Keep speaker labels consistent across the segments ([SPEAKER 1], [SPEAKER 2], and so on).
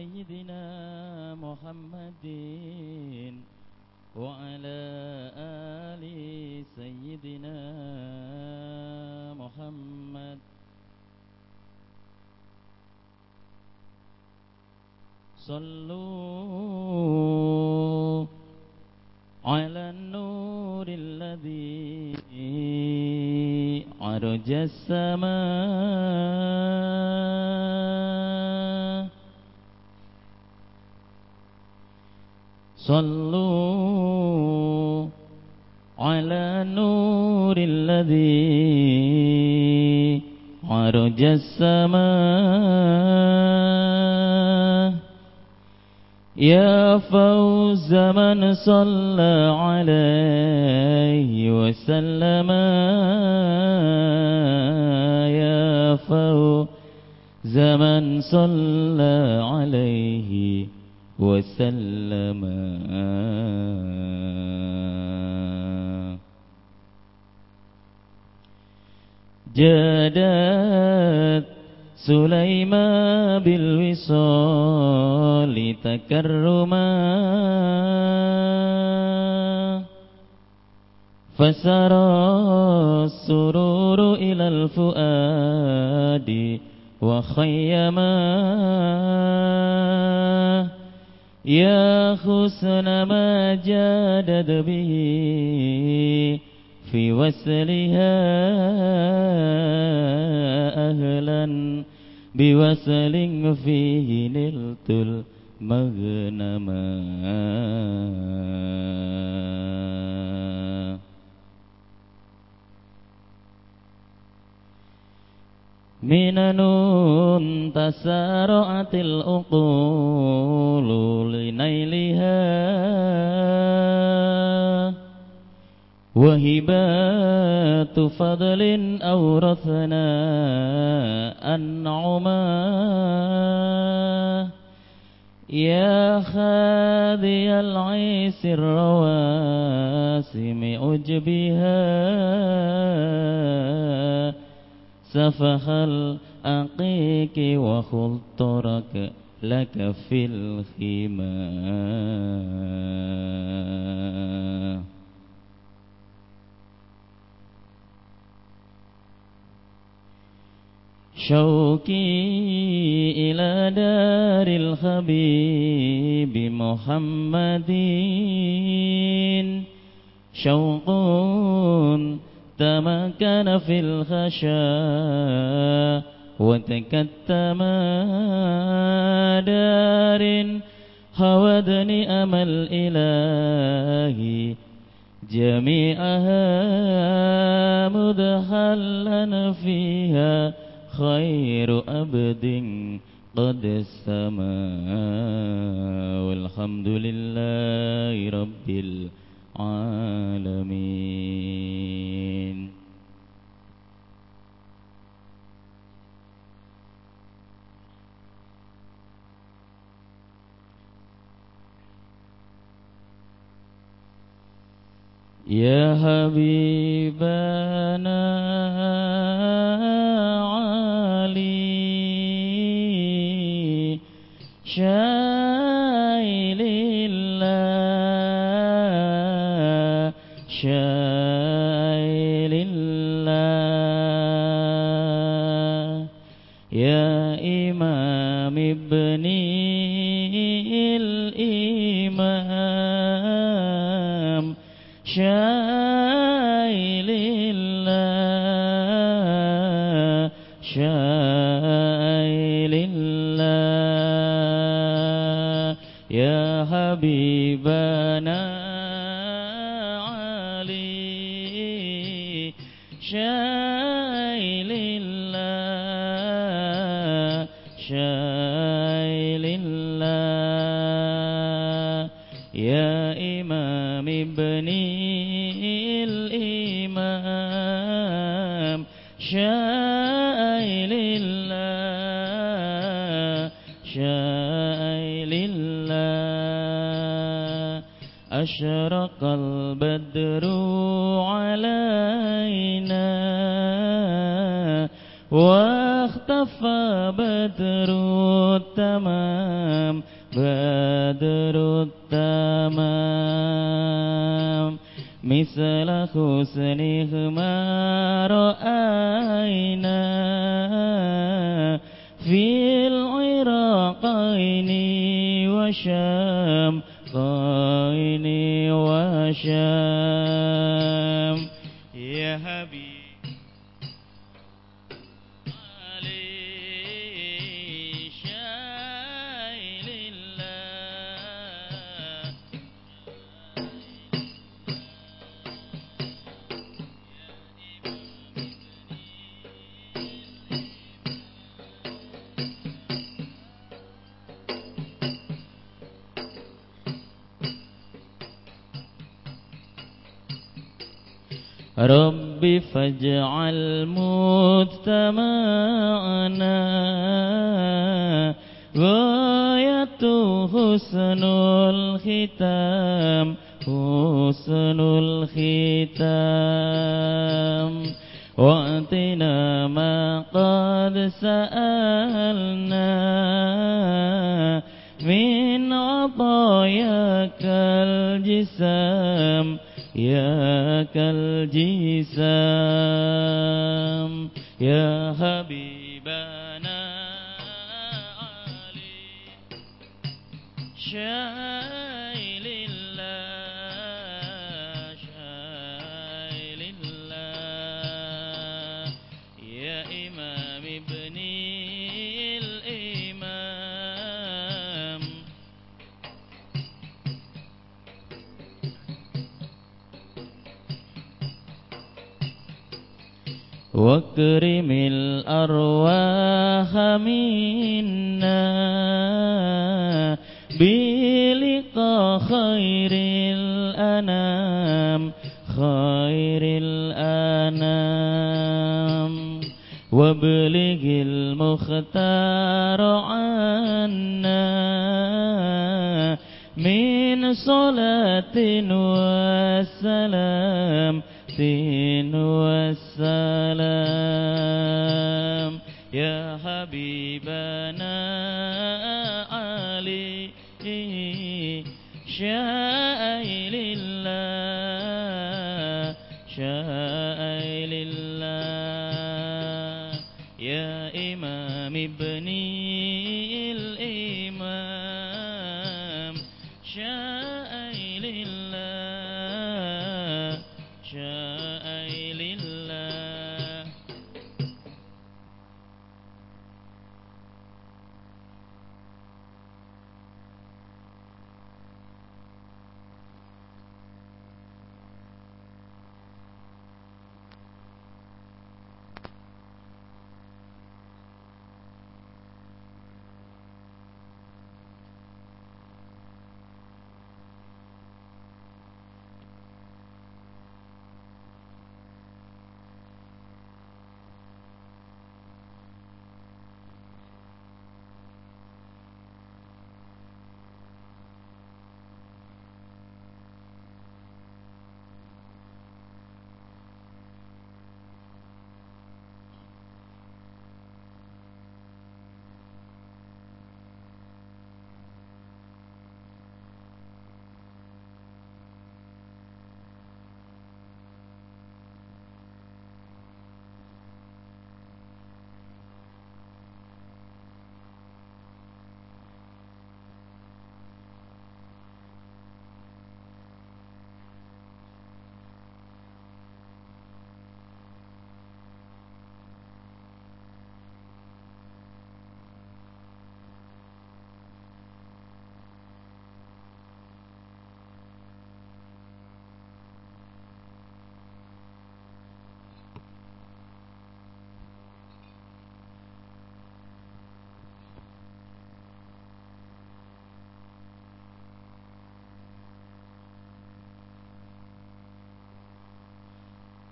[SPEAKER 1] سيدنا محمد وعلى آل سيدنا محمد. صلوا على النور الذي عرج السماء. صلوا على النور الذي عرج السماء. يا فوز من صلى عليه وسلم. يا فوز من صلى عليه وسلم. جادت سليمان بالوصال تكرما. فسرى السرور إلى الفؤاد وخيما. يا حسن ما جادت به في وسلها أهلا بوسل فيه نلت المغنما منن تسارعت الأقول لنيلها وهبات فضل أورثنا أنعما يا خاذي العيس الرواسم أجبها سفح الأقيك وخلطرك لك في الخمام شوقي إلى دار الخبيب محمد شوق تمكن في الخشاء وتكتم دار هودني أمل إلهي جميعها مدخلا فيها خير أبد قد السماء والحمد لله رب العالمين العالمين. يا حبيبنا علي شايل الله شاي لله يا إمام ابني الإمام شاي لله شاي لله يا حبيبنا شايل الله شايل الله. يا إمام ابني الإمام شايل الله شايل الله. أشرق البدر علينا بدر التمام بدر التمام مثل حسنه ما رأينا في العراقين وشام قين وشام رب فاجعل مجتمعنا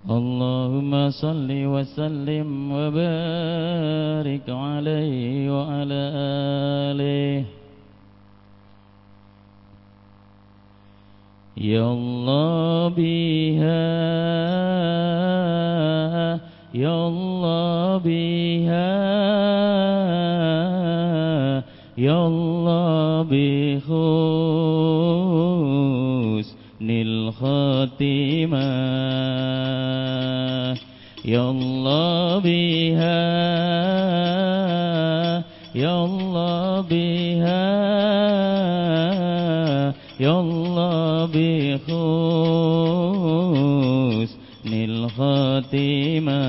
[SPEAKER 1] اللهم صل وسلم وبارك عليه وعلى آله. يا الله بها يا الله بها يا الله بخوس الخاتمة. يا الله بها يا الله بها يا الله بحسن الخاتمة.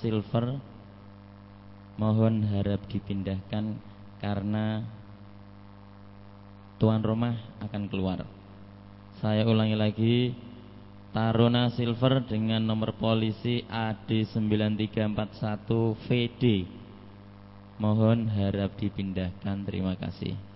[SPEAKER 1] Silver mohon harap dipindahkan karena tuan rumah akan keluar. Saya ulangi lagi Taruna Silver dengan nomor polisi AD 9341 VD Mohon harap dipindahkan. Terima kasih.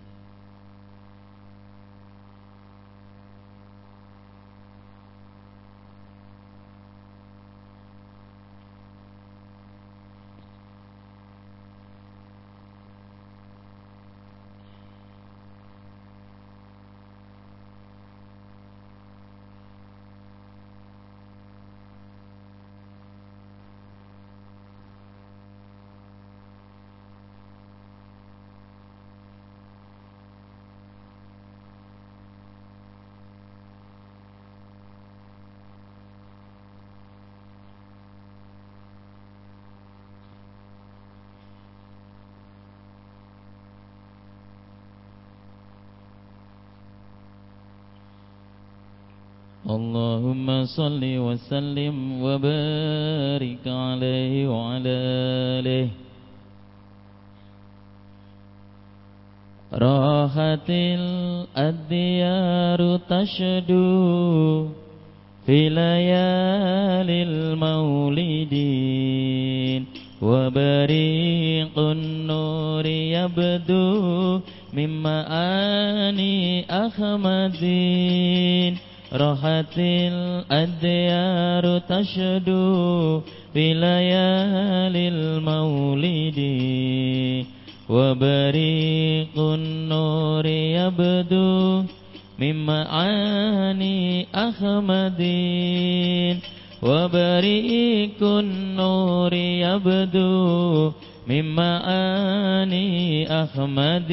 [SPEAKER 1] اللهم صل وسلم وبارك عليه وعلى آله. راحت الديار تشدو في ليالي المولدين وبريق النور يبدو من معاني أحمدين راحت الأديار تشدو ليالي المولد وبريق النور يبدو من معاني أحمد وبريق النور يبدو من معاني أحمد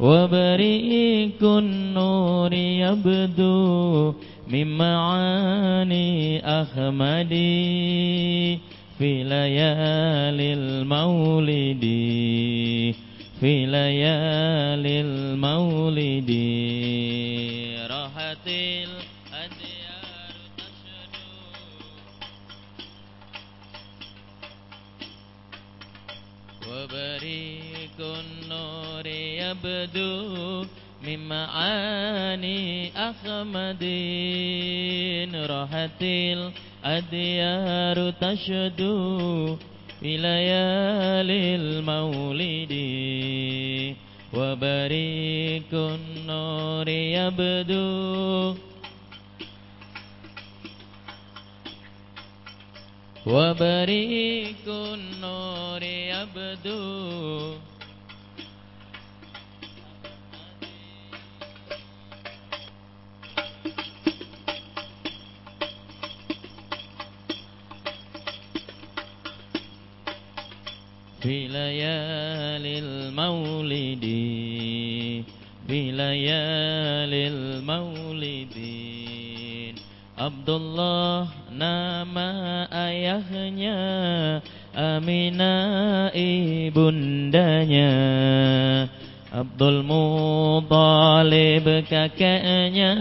[SPEAKER 1] وبريق النور يبدو من معاني أحمد في ليالي المولد في ليالي المولد. راحت الأديار تشدو وبريق النور يبدو من معاني أحمد. راحت الأديار تشدو في ليالي المولد. وبريق النور يبدو وبريق النور يبدو في ليالي المولد في ليالي المولد Abdullah nama ayahnya Aminah ibundanya Abdul Muttalib kakeknya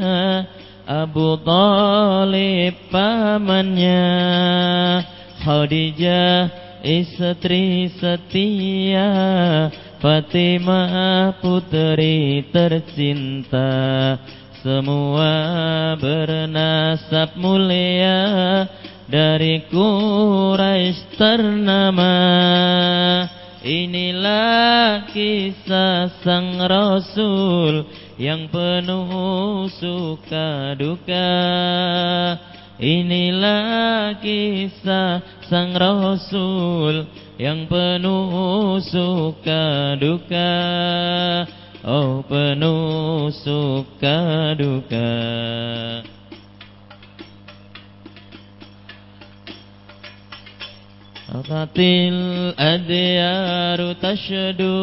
[SPEAKER 1] Abu Talib pamannya Khadijah istri setia Fatimah putri tercinta. Semua bernasab mulia Dari Quraisy ternama. Inilah kisah sang Rasul Yang penuh suka duka Inilah kisah sang Rasul yang penuh suka duka. Oh penuh suka duka. Ratil adyaru tashadu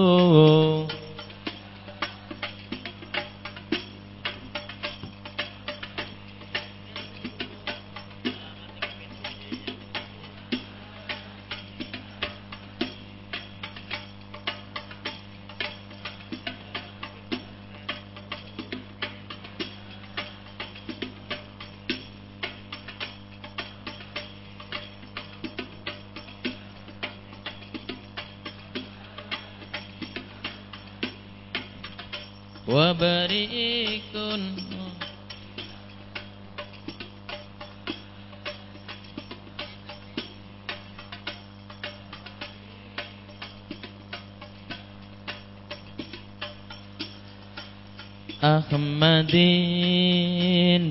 [SPEAKER 1] وبريء أحمد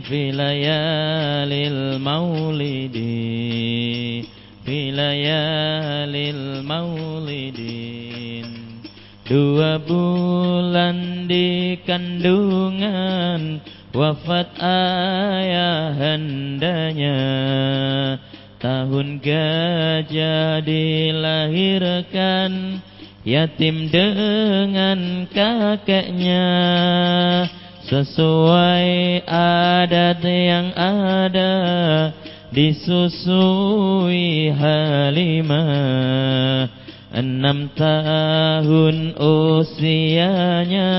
[SPEAKER 1] في ليالي المولد في ليالي المولد Dua bulan di kandungan Wafat ayahandanya. Tahun gajah dilahirkan Yatim dengan kakeknya. Sesuai adat yang ada Disusui Halimah. Enam tahun usianya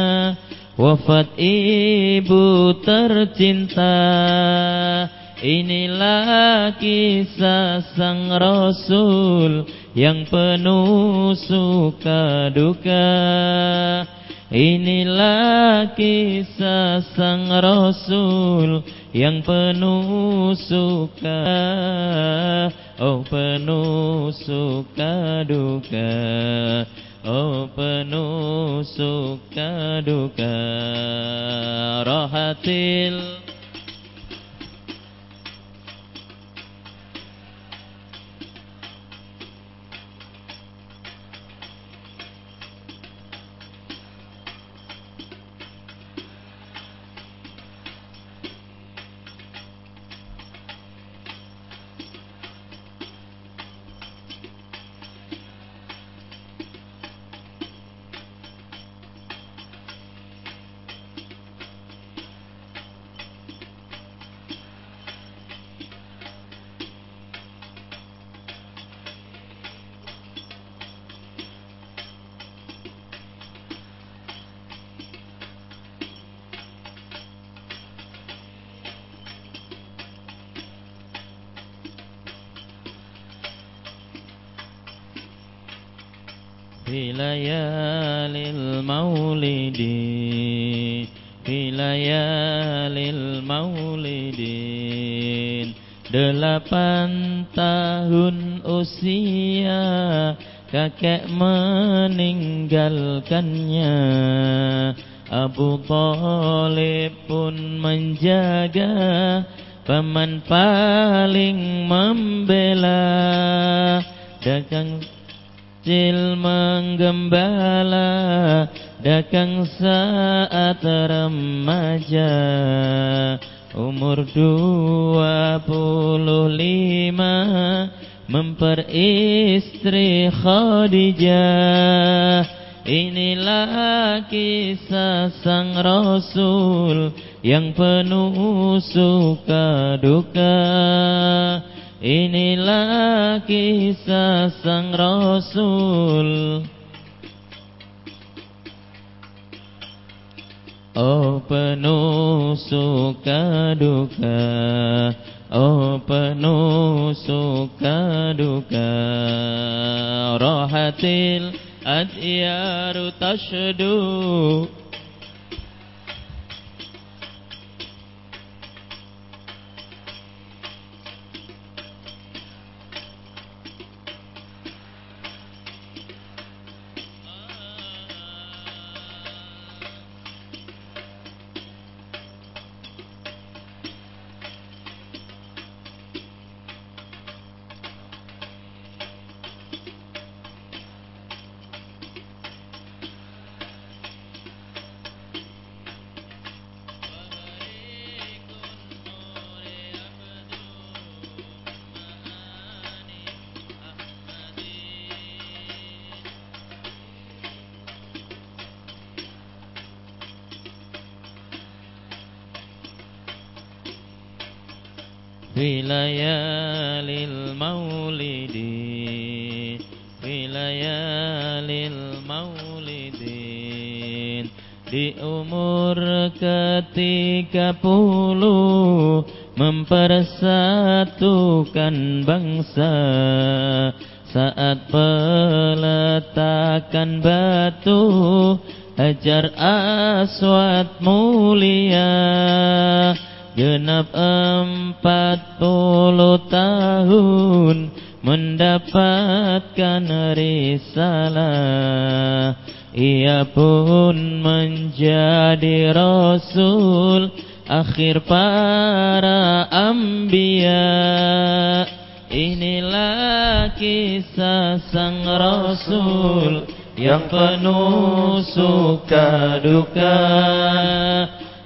[SPEAKER 1] Wafat ibu tercinta. Inilah kisah sang Rasul Yang penuh suka duka. Inilah kisah sang Rasul Yang penuh suka. Oh penuh suka duka Oh penuh suka duka Rohatil Delapan tahun usia kakek meninggalkannya. Abu Talib pun menjaga Paman paling membela. Dagang kecil menggembala Dagang saat remaja Umur dua puluh lima Memperistri Khadijah. Inilah kisah sang Rasul Yang penuh suka duka. Inilah kisah sang Rasul Oh penuh suka duka. Oh penuh suka duka. Rahatil adyaru tashdu في ليالي المولد في ليالي المولد di umur ketika puluh mempersatukan bangsa saat peletakan batu hajar aswad mulia genap empat puluh tahun mendapatkan risalah. Ia pun menjadi rasul akhir para ambia inilah kisah sang rasul yang penuh suka duka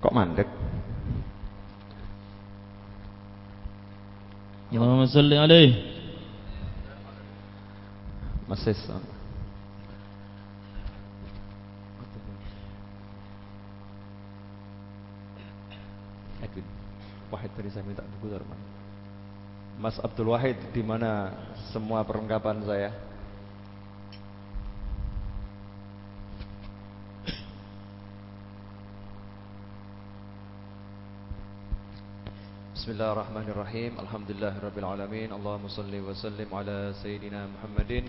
[SPEAKER 2] Kok mandek?
[SPEAKER 1] Allahumma salli alaih.
[SPEAKER 2] Masih Edwin Wahid tadi saya minta buku Darman Mas Abdul Wahid di mana semua perlengkapan saya Bismillahirrahmanirrahim. Alhamdulillahirabbil alamin. Allahumma salli wa sallim ala sayidina Muhammadin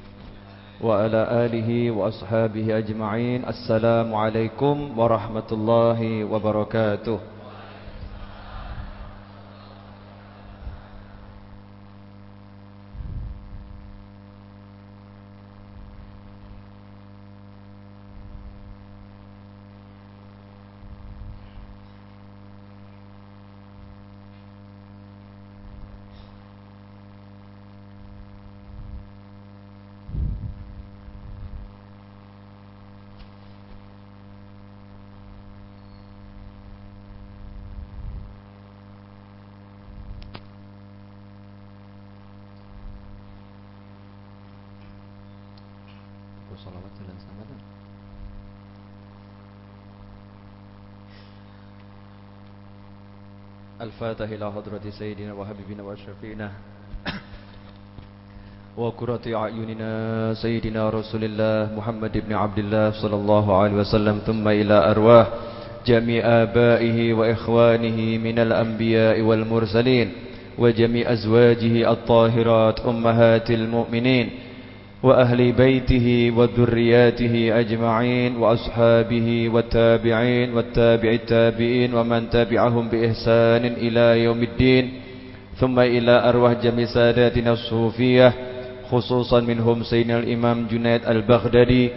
[SPEAKER 2] wa ala alihi wa ashabihi ajma'in. Assalamu alaikum warahmatullahi wabarakatuh. الفاتح إلى حضرة سيدنا وحبيبنا وشفينا وقرة أعيننا سيدنا رسول الله محمد بن عبد الله صلى الله عليه وسلم ثم إلى أرواح جميع آبائه وإخوانه من الأنبياء والمرسلين وجميع أزواجه الطاهرات أمهات المؤمنين. وأهل بيته وذرياته أجمعين وأصحابه والتابعين والتابع التابعين ومن تبعهم بإحسان إلى يوم الدين ثم إلى أرواح جميع ساداتنا الصوفية خصوصا منهم سيدنا الإمام جنيد البغدادي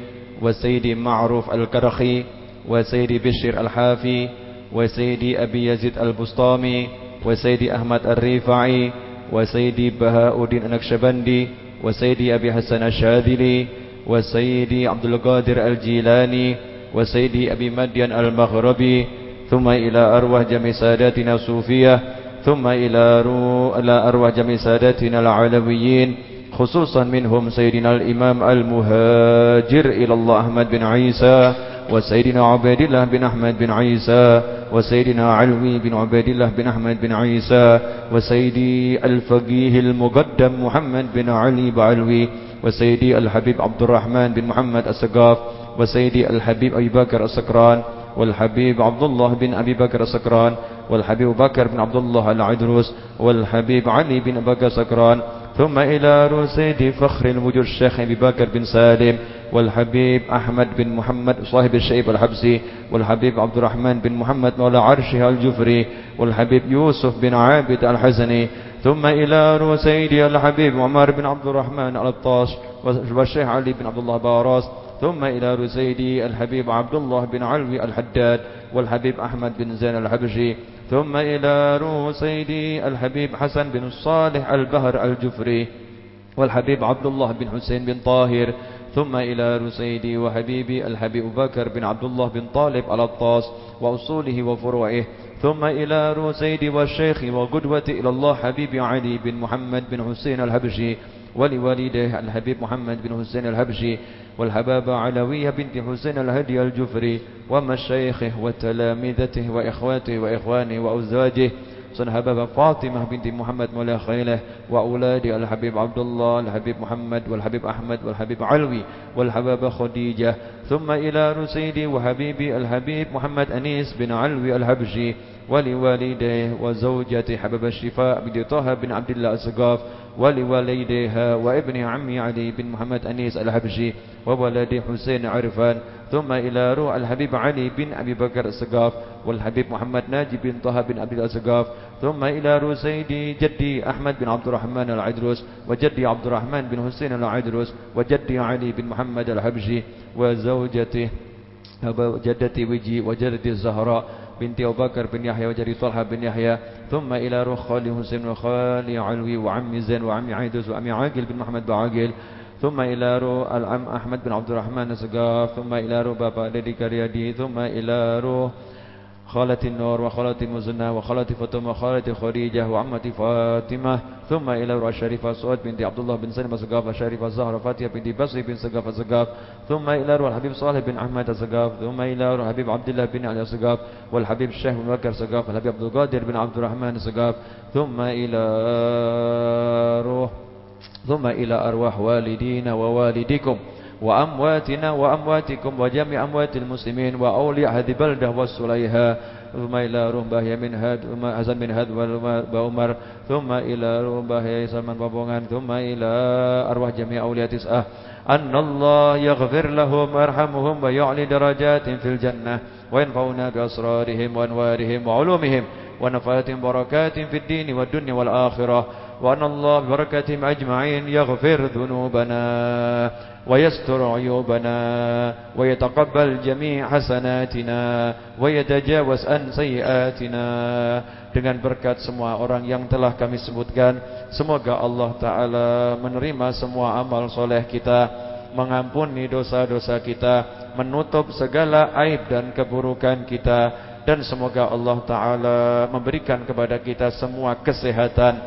[SPEAKER 2] وسيدي معروف الكرخي وسيدي بشير الحافي وسيدي أبي يزيد البسطامي وسيدي أحمد الريفعي وسيدي بهاء الدين النكشبندي وسيدي أبي حسن الشاذلي وسيدي عبد القادر الجيلاني وسيدي أبي مدين المغربي ثم إلى أرواح جميع ساداتنا الصوفية
[SPEAKER 3] ثم إلى, رو... جميع ساداتنا العلويين خصوصا منهم سيدنا الإمام المهاجر إلى الله أحمد بن عيسى وسيدنا عبيد الله بن أحمد بن عيسى وسيدنا علوي بن عبيد الله بن أحمد بن عيسى وسيدي الفقيه المقدم محمد بن علي بعلوي وسيدي الحبيب عبد الرحمن بن محمد السقاف وسيدي الحبيب أبي بكر السكران والحبيب عبد الله بن أبي بكر السكران والحبيب بكر بن عبد الله العدروس والحبيب علي بن بكر السكران ثم إلى رسيد فخر الوجود الشيخ أبي بكر بن سالم والحبيب أحمد بن محمد صاحب الشيب الحبسي والحبيب عبد الرحمن بن محمد مولى عرشه الجفري والحبيب يوسف بن عابد الحزني ثم إلى رسيدي الحبيب عمر بن عبد الرحمن الطاش والشيخ علي بن عبد الله باراس ثم إلى رسيدي الحبيب عبد الله بن علوي الحداد والحبيب أحمد بن زين الحبشي ثم إلى رسيدي الحبيب حسن بن الصالح البهر الجفري والحبيب عبد الله بن حسين بن طاهر ثم إلى رسيدي وحبيبي الحبيب بكر بن عبد الله بن طالب الطاس وأصوله وفروعه. ثم إلى رسيدي والشيخ وقدوتي إلى الله حبيبي علي بن محمد بن حسين الحبشي ولوالده الحبيب محمد بن حسين الحبشي والحبابة علوية بنت حسين الهدي الجفري ومشايخه وتلامذته وإخواته وإخوانه وأزواجه صن حبابة فاطمة بنت محمد مولى خيله وأولاد الحبيب عبد الله الحبيب محمد والحبيب أحمد والحبيب علوي والحبابة خديجة ثم إلى رسيدي وحبيبي الحبيب محمد أنيس بن علوي الحبشي ولوالديه وزوجته حباب الشفاء بن طه بن عبد الله السقاف ولوالديها وابن عمي علي بن محمد أنيس الحبشي وولد حسين عرفان ثم إلى روح الحبيب علي بن أبي بكر السقاف والحبيب محمد ناجي بن طه بن عبد السقاف ثم إلى سيدي جدي أحمد بن عبد الرحمن العدروس وجدي عبد الرحمن بن حسين العدروس وجدي علي بن محمد الحبشي وزوجته جدتي وجي وجدتي الزهراء بنت أبو بكر بن يحيى وجري طلحة بن يحيى ثم إلى روح خالي حسين وخالي علوي وعمي زين وعمي عيدوس وعمي عاقل بن محمد بعاقل ثم إلى روح العم أحمد بن عبد الرحمن السقاف ثم إلى روح بابا لدي كريادي ثم إلى روح خالة النور وخالة مزنة وخالة فاطمة وخالة خديجة وعمة فاطمة. ثم إلى روح الشريفة سعود بنت عبد الله بن سلمة السقاف الشريفة الزهرة فاتحة بنت بصري بن سقاف السقاف ثم إلى روح الحبيب صالح بن أحمد السقاف ثم إلى روح الحبيب عبد الله بن علي السقاف والحبيب الشيخ بن بكر السقاف والحبيب عبد القادر بن عبد الرحمن السقاف ثم إلى روح ثم إلى أرواح والدينا ووالديكم وأمواتنا وأمواتكم وجميع أموات المسلمين وأولياء هذه البلدة والسليها ثم إلى روح من هاد حسن بن هاد وعمر ثم إلى بهيا سلمان بابونgan ثم إلى أرواح جميع أولياء تسعة. أن الله يغفر لهم ويرحمهم ويعلي درجات في الجنة وينفعنا بأسرارهم وأنوارهم وعلومهم ونفعات بركات في الدين والدنيا والآخرة. وأن الله ببركتهم أجمعين يغفر ذنوبنا. ويستر عيوبنا ويتقبل جميع حسناتنا ويتجاوز عن سيئاتنا dengan berkat semua orang yang telah kami sebutkan semoga Allah taala menerima semua amal soleh kita mengampuni dosa-dosa kita menutup segala aib dan keburukan kita dan semoga Allah taala memberikan kepada kita semua kesehatan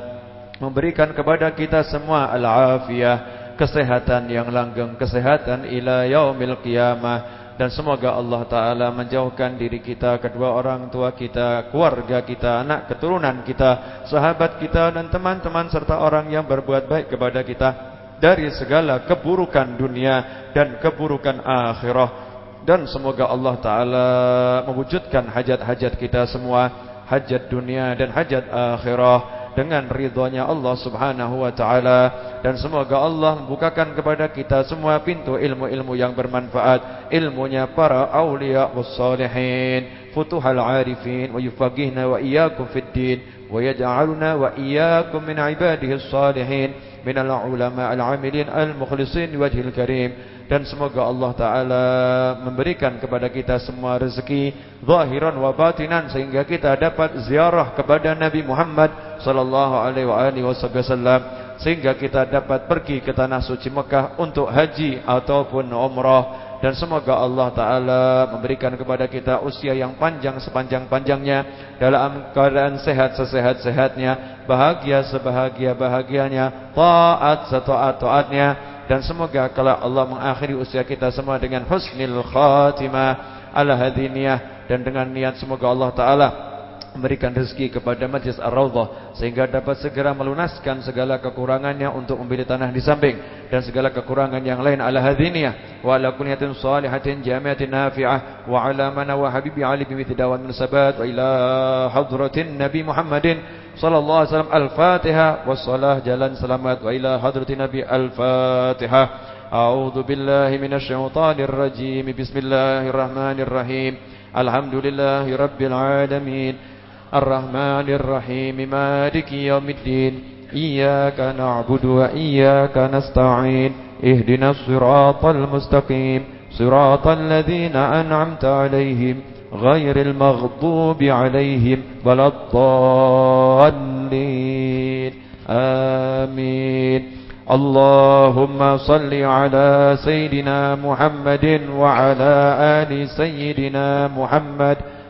[SPEAKER 3] memberikan kepada kita semua al-afiyah kesehatan yang langgeng, kesehatan ila yaumil qiyamah. Dan semoga Allah taala menjauhkan diri kita, kedua orang tua kita, keluarga kita, anak keturunan kita, sahabat kita dan teman-teman serta orang yang berbuat baik kepada kita dari segala keburukan dunia dan keburukan akhirah. Dan semoga Allah taala mewujudkan hajat-hajat kita semua, hajat dunia dan hajat akhirah dengan ridhonya Allah subhanahu wa ta'ala. Dan semoga Allah membukakan kepada kita semua pintu ilmu-ilmu yang bermanfaat Ilmunya para awliya wa salihin Futuhal arifin Wa yufagihna wa iyakum fid din Wa iyakum min ibadihi salihin Minal ulama al-amilin al-mukhlisin wajhil karim dan semoga Allah Ta'ala memberikan kepada kita semua rezeki zahiran wa batinan sehingga kita dapat ziarah kepada Nabi Muhammad sallallahu alaihi wasallam sehingga kita dapat pergi ke tanah suci Mekah untuk haji ataupun umrah
[SPEAKER 2] dan semoga Allah taala memberikan kepada kita usia yang panjang sepanjang-panjangnya dalam keadaan sehat sesehat-sehatnya, bahagia sebahagia-bahagianya, taat setaat-taatnya dan semoga kalau Allah mengakhiri usia kita semua dengan husnul khatimah ala hadiniyah dan dengan niat semoga Allah taala memberikan rezeki kepada Majlis Ar-Raudhah sehingga dapat segera melunaskan segala kekurangannya untuk membeli tanah di samping dan segala kekurangan yang lain ala hadiniyah wa ala kunyatin salihatin jamiatin nafi'ah wa ala mana wa habibi ali bimithli dawan sabat wa ila hadratin nabi Muhammadin sallallahu alaihi wasallam al-Fatihah wassalah jalan selamat wa ila hadratin nabi al-Fatihah أعوذ بالله من الشيطان الرجيم بسم الله الرحمن الرحيم الحمد لله رب العالمين الرحمن الرحيم مالك يوم الدين إياك نعبد وإياك نستعين اهدنا الصراط المستقيم صراط الذين أنعمت عليهم غير المغضوب عليهم ولا الضالين. آمين. اللهم صل على سيدنا محمد وعلى آل سيدنا محمد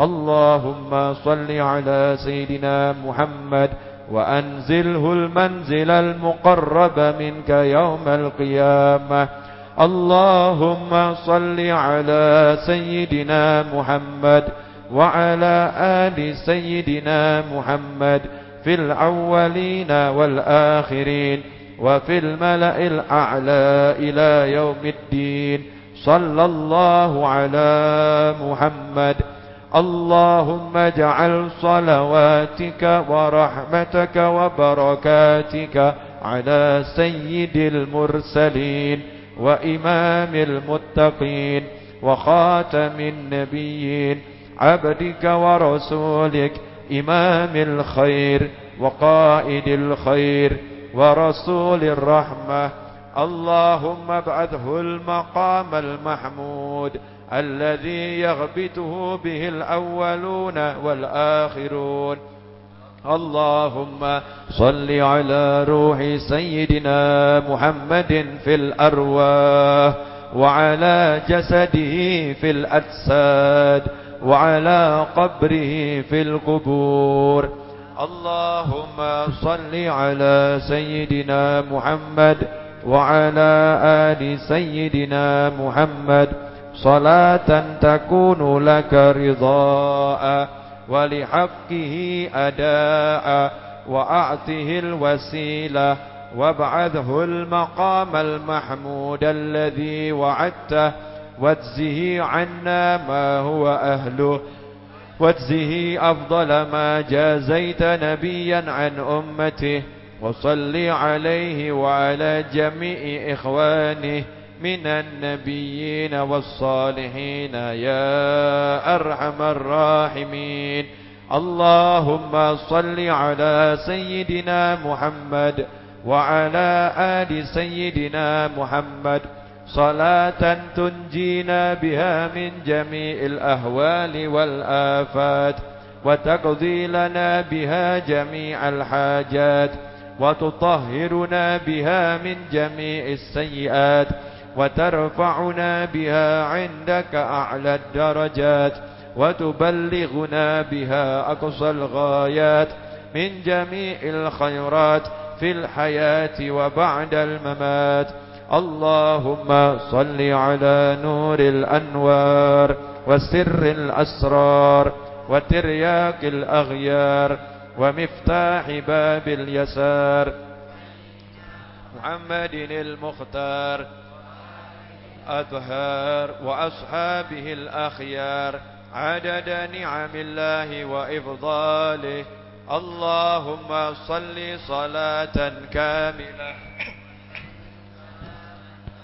[SPEAKER 2] اللهم صل على سيدنا محمد وأنزله المنزل المقرب منك يوم القيامة. اللهم صل على سيدنا محمد وعلى آل سيدنا محمد في الأولين والآخرين وفي الملأ الأعلى إلى يوم الدين. صلى الله على محمد اللهم اجعل صلواتك ورحمتك وبركاتك على سيد المرسلين وإمام المتقين وخاتم النبيين عبدك ورسولك إمام الخير وقائد الخير ورسول الرحمة. اللهم ابعثه المقام المحمود. الذي يغبطه به الأولون والآخرون. اللهم صل على روح سيدنا محمد في الأرواح وعلى جسده في الأجساد وعلى قبره في القبور. اللهم صل على سيدنا محمد وعلى آل سيدنا محمد. صلاة تكون لك رضاء ولحقه أداء وأعطه الوسيلة وابعثه المقام المحمود الذي وعدته واجزه عنا ما هو أهله واجزه أفضل ما جازيت نبيا عن أمته وصل عليه وعلى جميع إخوانه. من النبيين والصالحين يا أرحم الراحمين. اللهم صل على سيدنا محمد وعلى آل سيدنا محمد. صلاة تنجينا بها من جميع الأهوال والآفات وتقضي لنا بها جميع الحاجات وتطهرنا بها من جميع السيئات. وترفعنا بها عندك أعلى الدرجات وتبلغنا بها أقصى الغايات من جميع الخيرات في الحياة وبعد الممات. اللهم صل على نور الأنوار وسر الأسرار وترياك الأغيار ومفتاح باب اليسار. محمد المختار. أطهار وأصحابه الأخيار عدد نعم الله وإفضاله. اللهم صل صلاة كاملة.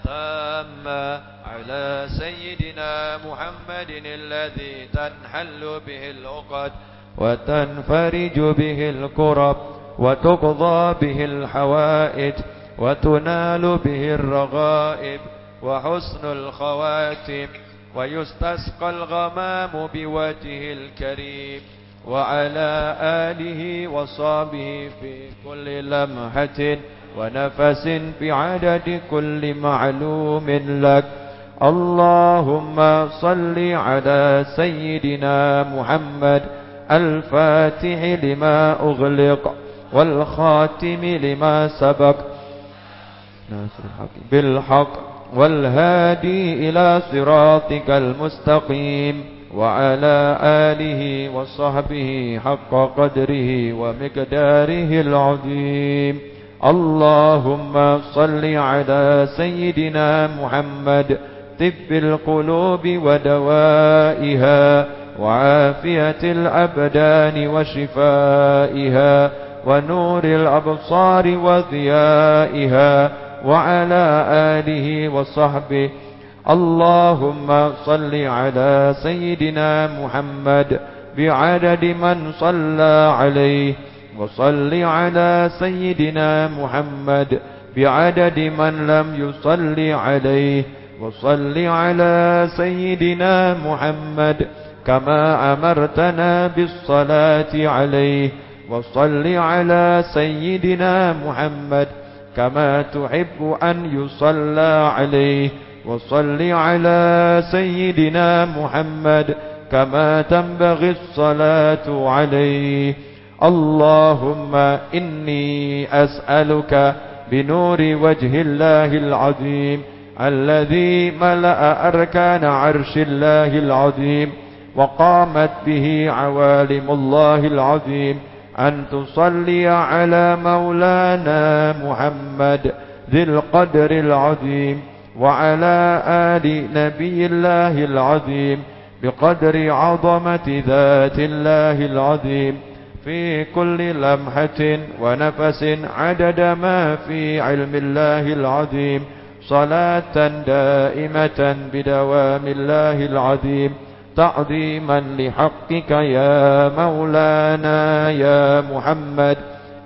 [SPEAKER 2] تامة على سيدنا محمد الذي تنحل به العقد وتنفرج به الكرب وتقضى به الحوائج وتنال به الرغائب. وحسن الخواتم ويستسقى الغمام بوجهه الكريم وعلى آله وصحبه في كل لمحة ونفس بعدد كل معلوم لك. اللهم صل على سيدنا محمد الفاتح لما أغلق والخاتم لما سبق. بالحق. والهادي إلى صراطك المستقيم وعلى آله وصحبه حق قدره ومقداره العظيم. اللهم صل على سيدنا محمد طب القلوب ودوائها وعافية الأبدان وشفائها ونور الأبصار وضيائها وعلى آله وصحبه. اللهم صل على سيدنا محمد بعدد من صلى عليه وصل على سيدنا محمد بعدد من لم يصل عليه وصل على سيدنا محمد كما أمرتنا بالصلاة عليه وصل على سيدنا محمد كما تحب أن يصلى عليه. وصل على سيدنا محمد كما تنبغي الصلاة عليه. اللهم إني أسألك بنور وجه الله العظيم الذي ملأ أركان عرش الله العظيم وقامت به عوالم الله العظيم أن تصلي على مولانا محمد ذي القدر العظيم وعلى آل نبي الله العظيم بقدر عظمة ذات الله العظيم. في كل لمحة ونفس عدد ما في علم الله العظيم. صلاة دائمة بدوام الله العظيم. تعظيما لحقك يا مولانا يا محمد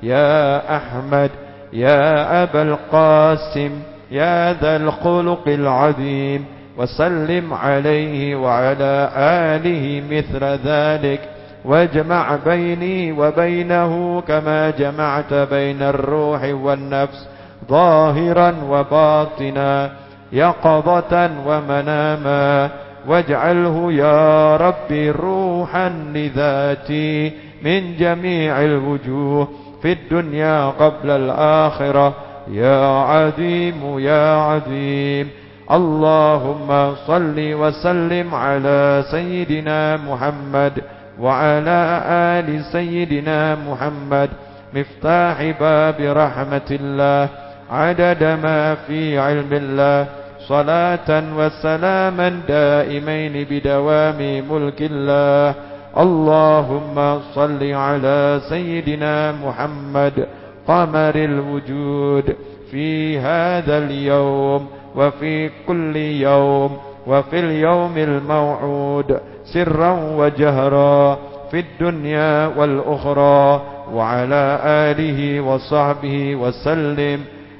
[SPEAKER 2] يا أحمد يا أبا القاسم يا ذا الخلق العظيم. وسلم عليه وعلى آله مثل ذلك. واجمع بيني وبينه كما جمعت بين الروح والنفس ظاهرا وباطنا يقظة ومناما. واجعله يا ربي روحا لذاتي من جميع الوجوه في الدنيا قبل الآخرة. يا عظيم يا عظيم. اللهم صل وسلم على سيدنا محمد وعلى آل سيدنا محمد. مفتاح باب رحمة الله عدد ما في علم الله. صلاة وسلاما دائمين بدوام ملك الله. اللهم صل على سيدنا محمد قمر الوجود. في هذا اليوم وفي كل يوم وفي اليوم الموعود سرا وجهرا في الدنيا والأخرى. وعلى آله وصحبه وسلم.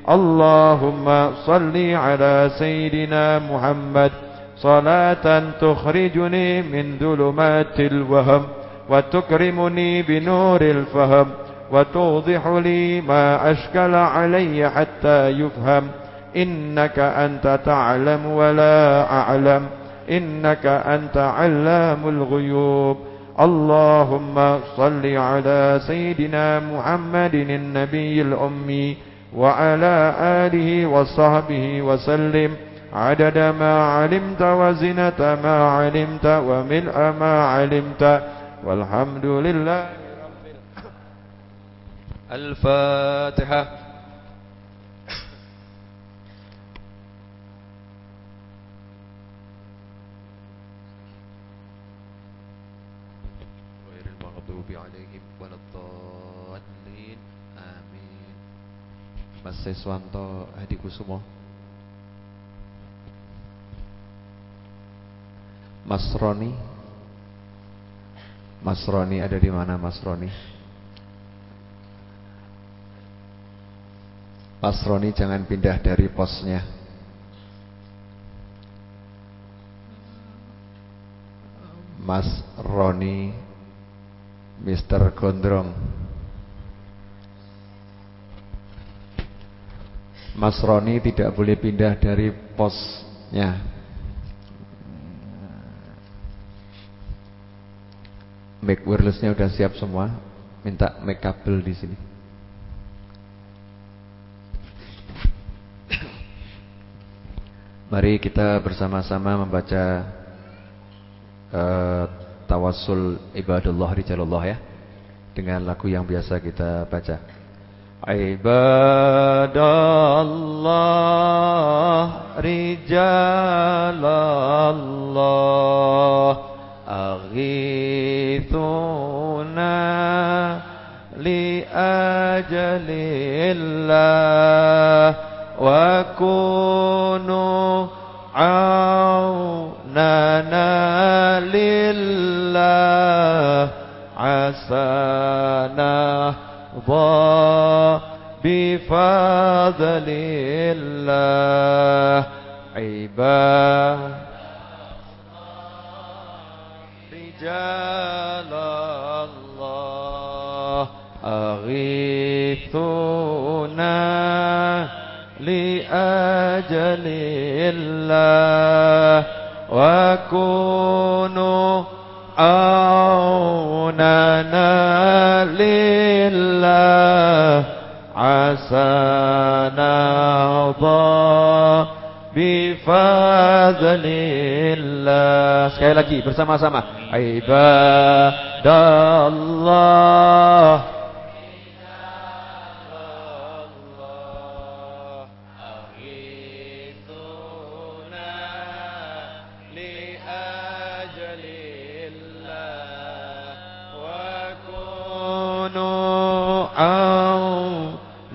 [SPEAKER 2] اللهم صل على سيدنا محمد. صلاة تخرجني من ظلمات الوهم وتكرمني بنور الفهم وتوضح لي ما أشكل علي حتى يفهم. إنك أنت تعلم ولا أعلم إنك أنت علام الغيوب. اللهم صل على سيدنا محمد النبي الأمي. وعلى آله وصحبه وسلم عدد ما علمت وزنة ما علمت وملء ما علمت والحمد لله الفاتحة. Seswanto Hadi Kusumo Mas Roni. Mas Roni ada di mana Mas Roni? Mas Roni jangan pindah dari posnya. Mas Roni Mr. Gondrong. Mas Roni tidak boleh pindah dari posnya. Mic wirelessnya udah siap semua. Minta mic kabel di sini. Mari kita bersama-sama membaca uh, Tawassul Ibadullah Rijalullah ya Dengan lagu yang biasa kita baca عباد الله رجال الله أغيثونا لأجل الله وكونوا عوننا لله عسانا ضاع بفضل الله. عباد رجال الله أغيثونا لأجل الله. وكونوا عوننا عسى نرضى بفضل الله sekali lagi bersama-sama ibadallah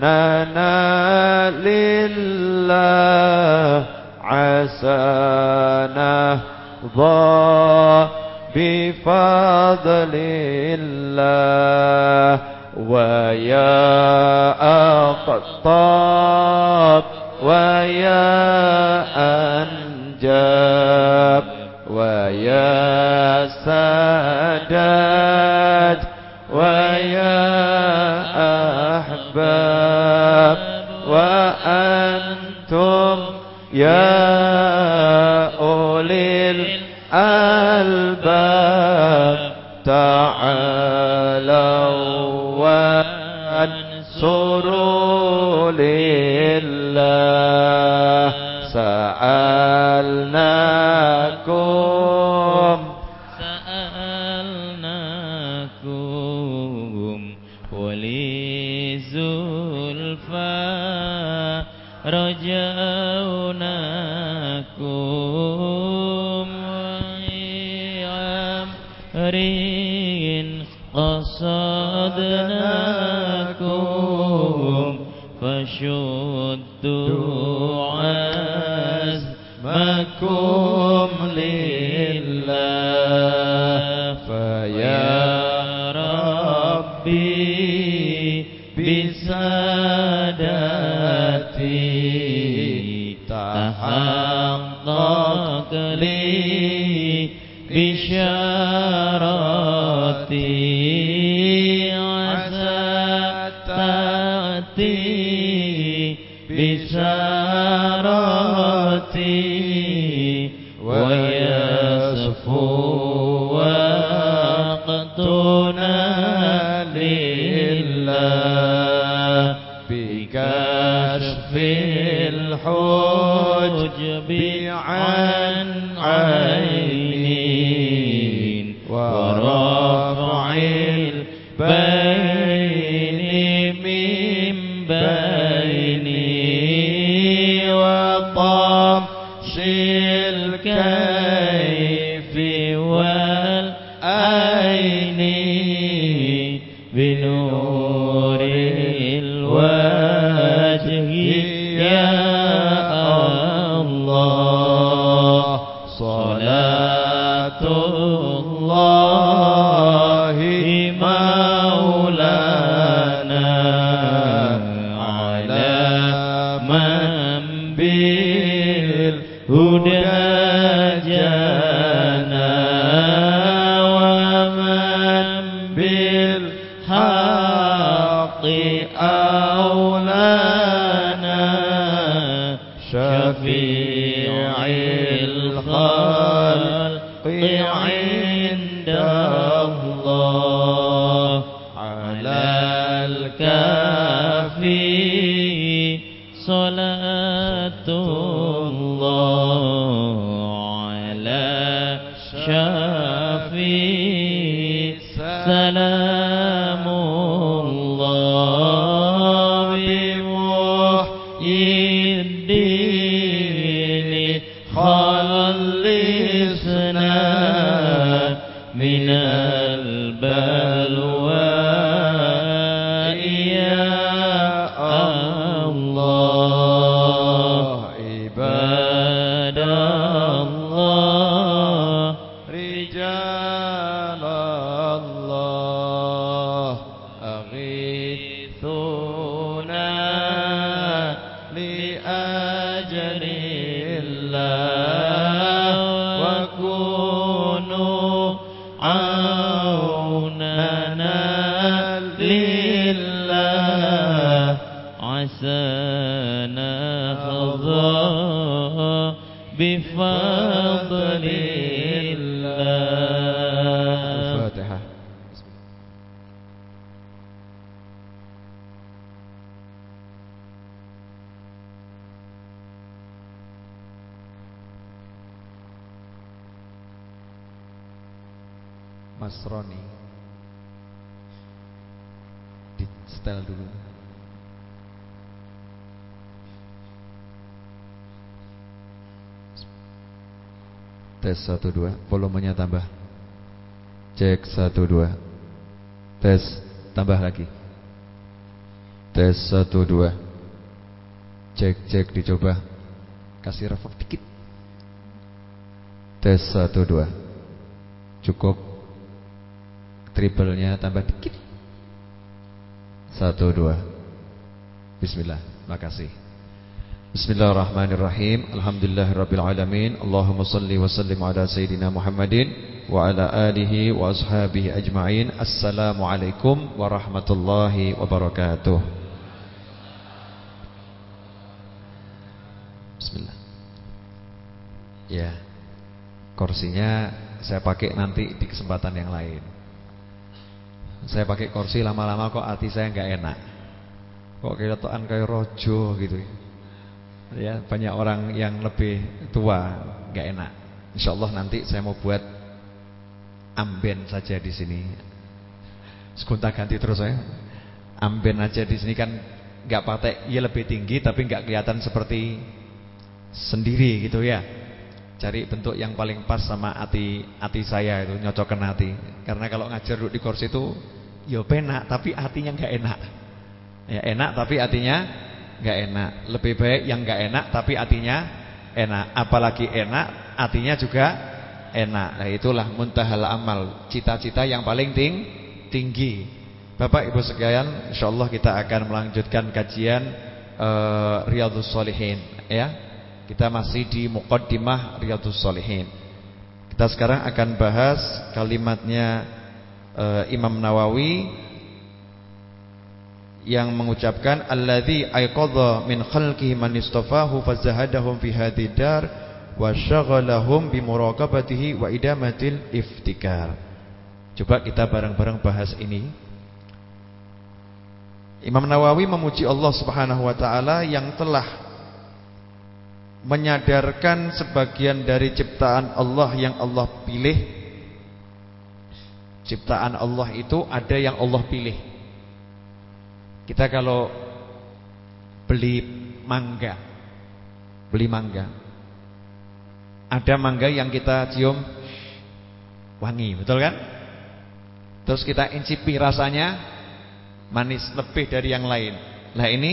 [SPEAKER 2] عوننا لله عسى نهضى بفضل الله ويا أقطاب ويا أنجاب ويا سادات ويا الأحباب يا أولي الألباب تعالوا وانصروا لله. سألناكم
[SPEAKER 1] رجوناكم فشدوا عزمكم لله. فيا ربي بسادتي تحقق لي بشارتي الحج بعن عن
[SPEAKER 3] Tes 1 2 volumenya tambah. Cek 1 2 Tes tambah lagi. Tes 1 2 Cek cek dicoba. Kasih reverb dikit. Tes 1 2 Cukup. Triplenya tambah dikit. 1 2 Bismillah. Makasih Bismillahirrahmanirrahim. Alhamdulillahirrabbilalamin Allahumma salli wa sallim ala Sayyidina Muhammadin Wa ala alihi wa ashabihi ajma'in. Assalamualaikum warahmatullahi wabarakatuh Bismillah. Ya Kursinya saya pakai nanti di kesempatan yang lain. Saya pakai kursi lama-lama kok hati saya nggak enak. Kok kelihatan kayak rojo gitu ya banyak orang yang lebih tua nggak enak. Insya Allah nanti saya mau buat amben saja di sini. Sekunta ganti terus saya amben aja di sini kan nggak patek ya lebih tinggi tapi nggak kelihatan seperti sendiri gitu ya. Cari bentuk yang paling pas sama hati hati saya itu nyocokkan hati. Karena kalau ngajar duduk di kursi itu ya penak tapi hatinya nggak enak. Ya enak tapi hatinya nggak enak. Lebih baik yang nggak enak tapi artinya enak. Apalagi enak, artinya juga enak. Nah, itulah muntahal amal, cita-cita yang paling ting tinggi. Bapak Ibu sekalian, insyaallah kita akan melanjutkan kajian uh, Riyadhus Shalihin ya. Kita masih di muqaddimah Riyadhus Shalihin. Kita sekarang akan bahas kalimatnya uh, Imam Nawawi yang mengucapkan alladzi ayqadha min khalqihi man istafahu fazahadahum fi hadhihi dar wa syaghalahum bi muraqabatihi wa idamatil iftikar. Coba kita bareng-bareng bahas ini. Imam Nawawi memuji Allah Subhanahu wa taala yang telah menyadarkan sebagian dari ciptaan Allah yang Allah pilih. Ciptaan Allah itu ada yang Allah pilih. Kita kalau beli mangga Beli mangga Ada mangga yang kita cium Wangi, betul kan? Terus kita incipi rasanya Manis lebih dari yang lain Nah ini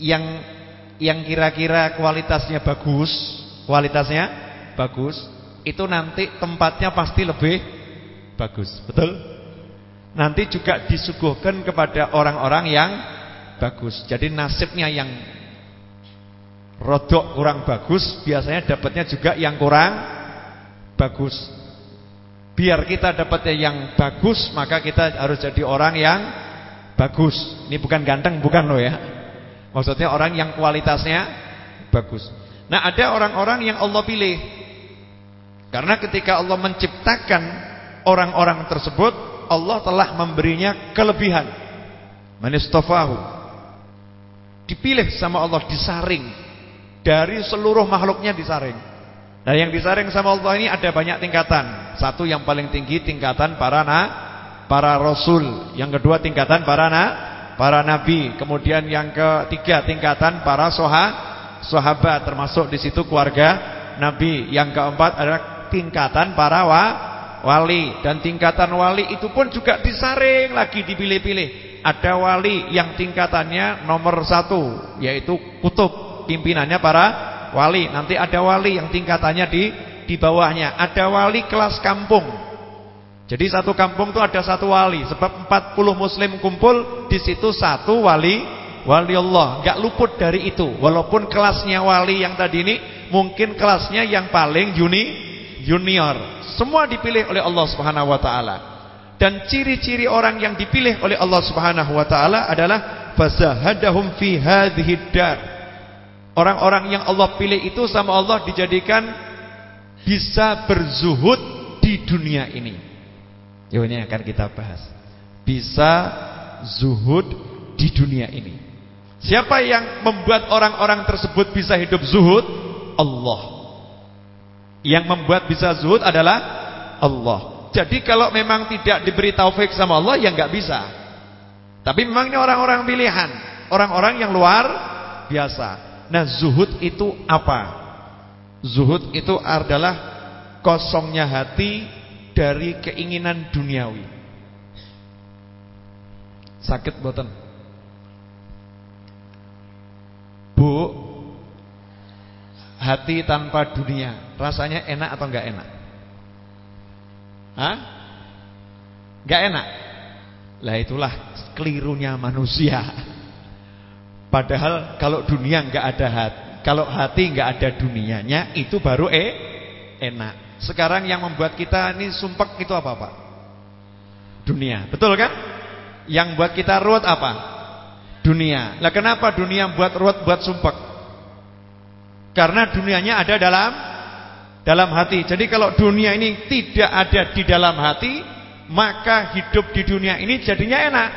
[SPEAKER 3] Yang yang kira-kira kualitasnya bagus Kualitasnya bagus itu nanti tempatnya pasti lebih bagus. Betul? Nanti juga disuguhkan kepada orang-orang yang bagus. Jadi nasibnya yang rodok kurang bagus, biasanya dapatnya juga yang kurang bagus. Biar kita dapatnya yang bagus, maka kita harus jadi orang yang bagus. Ini bukan ganteng, bukan loh ya. Maksudnya orang yang kualitasnya bagus. Nah, ada orang-orang yang Allah pilih. Karena ketika Allah menciptakan orang-orang tersebut, Allah telah memberinya kelebihan. Manistafahu. Dipilih sama Allah, disaring. Dari seluruh makhluknya disaring. Nah yang disaring sama Allah ini ada banyak tingkatan. Satu yang paling tinggi tingkatan para na, para rasul. Yang kedua tingkatan para na, para nabi. Kemudian yang ketiga tingkatan para soha, sahabat termasuk di situ keluarga nabi. Yang keempat adalah tingkatan para wa, wali dan tingkatan wali itu pun juga disaring lagi dipilih-pilih. Ada wali yang tingkatannya nomor satu yaitu kutub pimpinannya para wali, nanti ada wali yang tingkatannya di di bawahnya, ada wali kelas kampung. Jadi satu kampung itu ada satu wali, sebab 40 muslim kumpul di situ satu wali wali Allah, enggak luput dari itu. Walaupun kelasnya wali yang tadi ini mungkin kelasnya yang paling juni junior. Semua dipilih oleh Allah Subhanahu wa taala. Dan ciri-ciri orang yang dipilih oleh Allah Subhanahu wa taala adalah fazahadahum fi hadhihi dar Orang-orang yang Allah pilih itu sama Allah dijadikan bisa berzuhud di dunia ini. Ya ini akan kita bahas. Bisa zuhud di dunia ini. Siapa yang membuat orang-orang tersebut bisa hidup zuhud? Allah. Yang membuat bisa zuhud adalah Allah. Jadi kalau memang tidak diberi taufik sama Allah ya nggak bisa. Tapi memang ini orang-orang pilihan, orang-orang yang luar biasa. Nah zuhud itu apa? Zuhud itu adalah kosongnya hati dari keinginan duniawi. Sakit boten? Bu, hati tanpa dunia, rasanya enak atau enggak enak? Hah? Enggak enak? Lah itulah kelirunya manusia. Padahal kalau dunia nggak ada hati, kalau hati nggak ada dunianya, itu baru eh enak. Sekarang yang membuat kita ini sumpek itu apa pak? Dunia, betul kan? Yang buat kita ruwet apa? Dunia. Lah kenapa dunia buat ruwet, buat sumpek? Karena dunianya ada dalam dalam hati. Jadi kalau dunia ini tidak ada di dalam hati, maka hidup di dunia ini jadinya enak.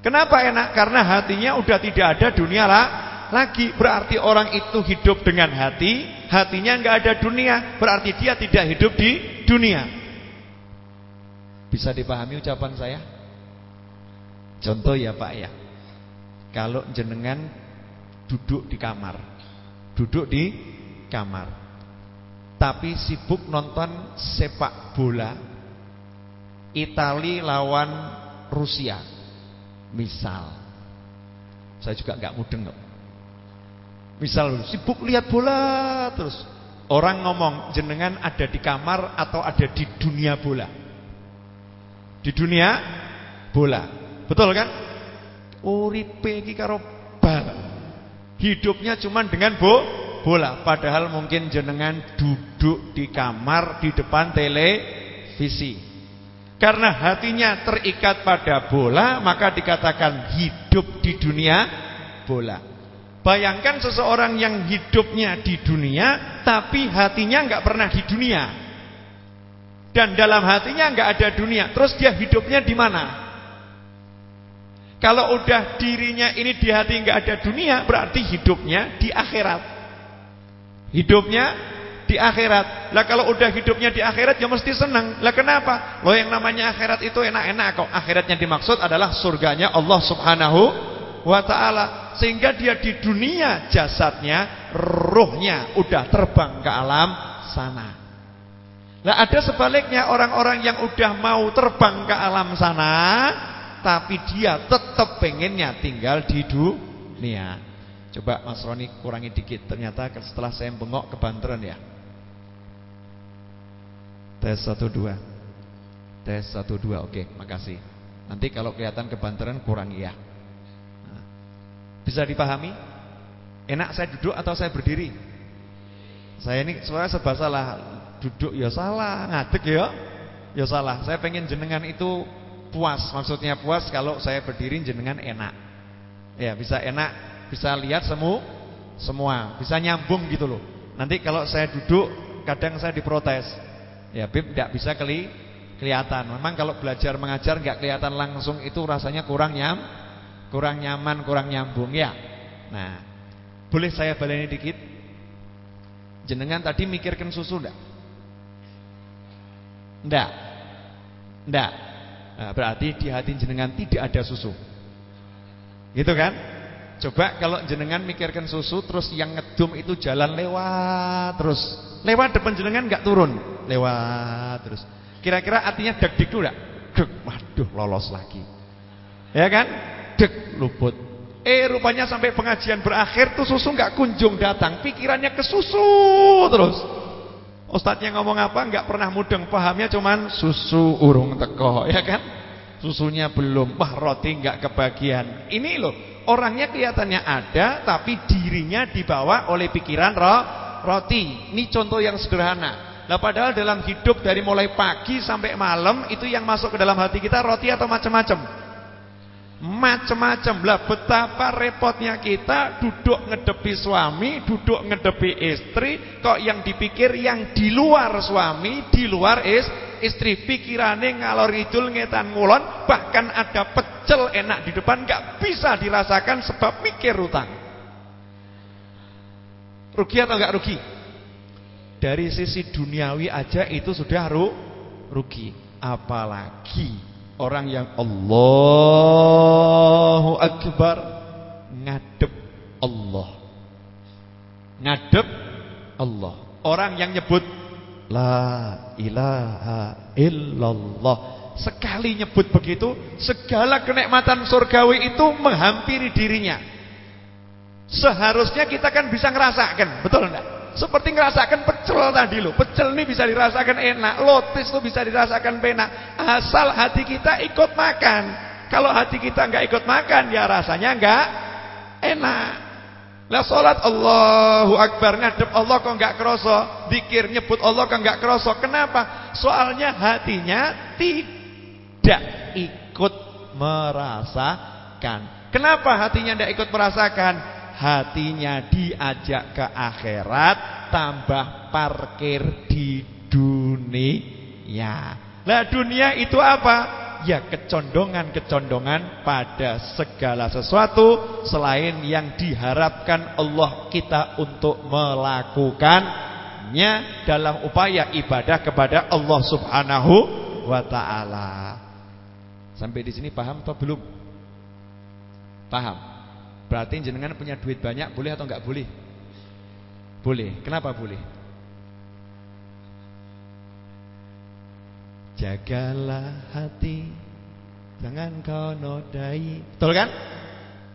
[SPEAKER 3] Kenapa enak? Karena hatinya udah tidak ada dunia lah lagi. Berarti orang itu hidup dengan hati, hatinya nggak ada dunia. Berarti dia tidak hidup di dunia. Bisa dipahami ucapan saya? Contoh ya Pak ya. Kalau jenengan duduk di kamar. Duduk di kamar. Tapi sibuk nonton sepak bola Itali lawan Rusia Misal Saya juga nggak mudeng kok. Misal sibuk lihat bola terus Orang ngomong jenengan ada di kamar atau ada di dunia bola Di dunia bola Betul kan? Uripe iki karo bal Hidupnya cuma dengan bo bola Padahal mungkin jenengan duduk di kamar di depan televisi karena hatinya terikat pada bola, maka dikatakan hidup di dunia bola. Bayangkan seseorang yang hidupnya di dunia, tapi hatinya nggak pernah di dunia. Dan dalam hatinya nggak ada dunia. Terus dia hidupnya di mana? Kalau udah dirinya ini di hati nggak ada dunia, berarti hidupnya di akhirat. Hidupnya di akhirat. Lah kalau udah hidupnya di akhirat ya mesti senang. Lah kenapa? Lo yang namanya akhirat itu enak-enak kok. Akhiratnya dimaksud adalah surganya Allah Subhanahu wa taala. Sehingga dia di dunia jasadnya, rohnya udah terbang ke alam sana. Lah ada sebaliknya orang-orang yang udah mau terbang ke alam sana, tapi dia tetap pengennya tinggal di dunia. Coba Mas Roni kurangi dikit. Ternyata setelah saya bengok kebanteran ya. Tes satu dua. Tes satu dua. Oke, makasih. Nanti kalau kelihatan kebanteran kurang iya. Nah, bisa dipahami? Enak saya duduk atau saya berdiri? Saya ini suara serba salah. Duduk ya salah, ngadeg ya ya salah. Saya pengen jenengan itu puas. Maksudnya puas kalau saya berdiri jenengan enak. Ya, bisa enak, bisa lihat semu semua, bisa nyambung gitu loh. Nanti kalau saya duduk kadang saya diprotes. Ya, Bib tidak bisa keli kelihatan. Memang kalau belajar mengajar nggak kelihatan langsung itu rasanya kurang nyam, kurang nyaman, kurang nyambung ya. Nah, boleh saya baleni dikit? Jenengan tadi mikirkan susu enggak? Enggak. Enggak. Nah, berarti di hati jenengan tidak ada susu. Gitu kan? Coba kalau jenengan mikirkan susu terus yang ngedum itu jalan lewat terus. Lewat depan jenengan enggak turun, lewat terus. Kira-kira artinya deg-deg dulu enggak? Deg, waduh lolos lagi. Ya kan? Deg luput. Eh rupanya sampai pengajian berakhir tuh susu enggak kunjung datang, pikirannya ke susu terus. Ustadznya ngomong apa enggak pernah mudeng, pahamnya cuman susu urung teko, ya kan? Susunya belum, wah roti enggak kebagian. Ini loh Orangnya kelihatannya ada tapi dirinya dibawa oleh pikiran roh, roti. Ini contoh yang sederhana. Nah padahal dalam hidup dari mulai pagi sampai malam itu yang masuk ke dalam hati kita roti atau macam-macam. Macam-macam lah betapa repotnya kita duduk ngedepi suami, duduk ngedepi istri, kok yang dipikir yang di luar suami, di luar istri istri pikirane ngalor idul ngetan ngulon bahkan ada pecel enak di depan nggak bisa dirasakan sebab mikir utang. Rugi atau nggak rugi? Dari sisi duniawi aja itu sudah ru rugi. Apalagi orang yang Allahu Akbar ngadep Allah. Ngadep Allah. Orang yang nyebut La ilaha illallah. Sekali nyebut begitu Segala kenikmatan surgawi itu Menghampiri dirinya. Seharusnya kita kan bisa ngerasakan Betul enggak? Seperti ngerasakan pecel tadi loh Pecel ini bisa dirasakan enak Lotis itu bisa dirasakan enak Asal hati kita ikut makan Kalau hati kita enggak ikut makan Ya rasanya enggak enak lah salat Allahu Akbar ngadep Allah kok enggak kroso, zikir nyebut Allah kok enggak kroso. Kenapa? Soalnya hatinya tidak ikut merasakan. Kenapa hatinya tidak ikut merasakan? Hatinya diajak ke akhirat tambah parkir di dunia. Lah dunia itu apa? ya kecondongan-kecondongan pada segala sesuatu selain yang diharapkan Allah kita untuk melakukannya dalam upaya ibadah kepada Allah Subhanahu wa taala. Sampai di sini paham atau belum? Paham. Berarti jenengan punya duit banyak boleh atau enggak boleh? Boleh. Kenapa boleh? Jagalah hati Jangan kau nodai Betul kan?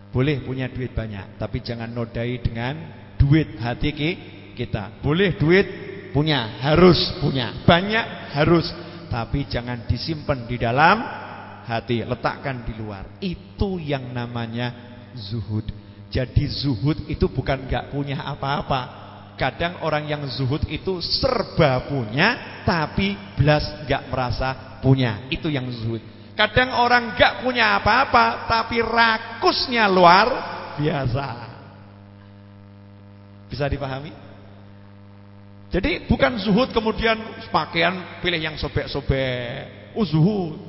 [SPEAKER 3] Boleh punya duit banyak Tapi jangan nodai dengan duit hati kita Boleh duit punya Harus punya Banyak harus Tapi jangan disimpan di dalam hati Letakkan di luar Itu yang namanya zuhud. Jadi zuhud itu bukan gak punya apa-apa. Kadang orang yang zuhud itu serba punya Tapi belas gak merasa punya. Itu yang zuhud. Kadang orang gak punya apa-apa Tapi rakusnya luar biasa. Bisa dipahami? Jadi bukan zuhud kemudian pakaian pilih yang sobek-sobek. Oh zuhud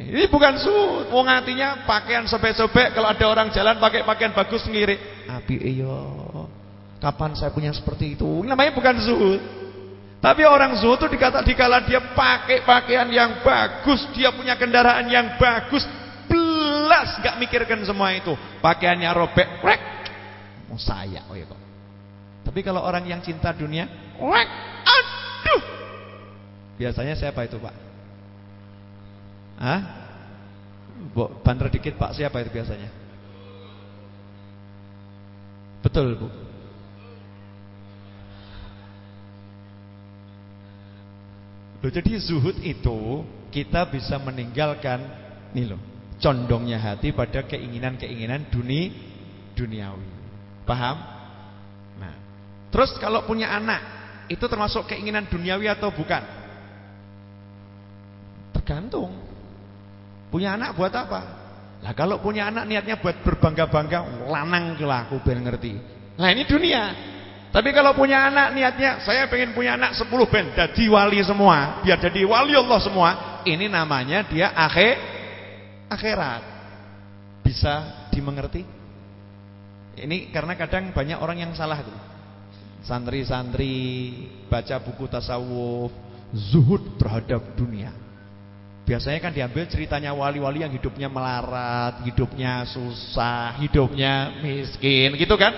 [SPEAKER 3] Ini bukan zuhud Wong artinya pakaian sobek-sobek Kalau ada orang jalan pakai pakaian bagus ngiri Api iyo Kapan saya punya seperti itu? Namanya bukan zuhud. Tapi orang zuhud itu dikata dikala dia pakai pakaian yang bagus, dia punya kendaraan yang bagus, belas gak mikirkan semua itu. Pakaiannya robek, rek. Mau oh, saya, oh ya kok. Tapi kalau orang yang cinta dunia, rek, aduh. Biasanya siapa itu, Pak? Hah? Banter dikit, Pak. Siapa itu biasanya? Betul, Bu. Loh, jadi zuhud itu kita bisa meninggalkan nih loh, condongnya hati pada keinginan-keinginan duni duniawi. Paham? Nah, terus kalau punya anak, itu termasuk keinginan duniawi atau bukan? Tergantung. Punya anak buat apa? Lah kalau punya anak niatnya buat berbangga-bangga, lanang lah aku ben ngerti. Nah ini dunia. Tapi kalau punya anak niatnya saya pengen punya anak 10 ben jadi wali semua, biar jadi wali Allah semua. Ini namanya dia akhir akhirat. Bisa dimengerti? Ini karena kadang banyak orang yang salah tuh. Santri-santri baca buku tasawuf, zuhud terhadap dunia. Biasanya kan diambil ceritanya wali-wali yang hidupnya melarat, hidupnya susah, hidupnya miskin, gitu kan?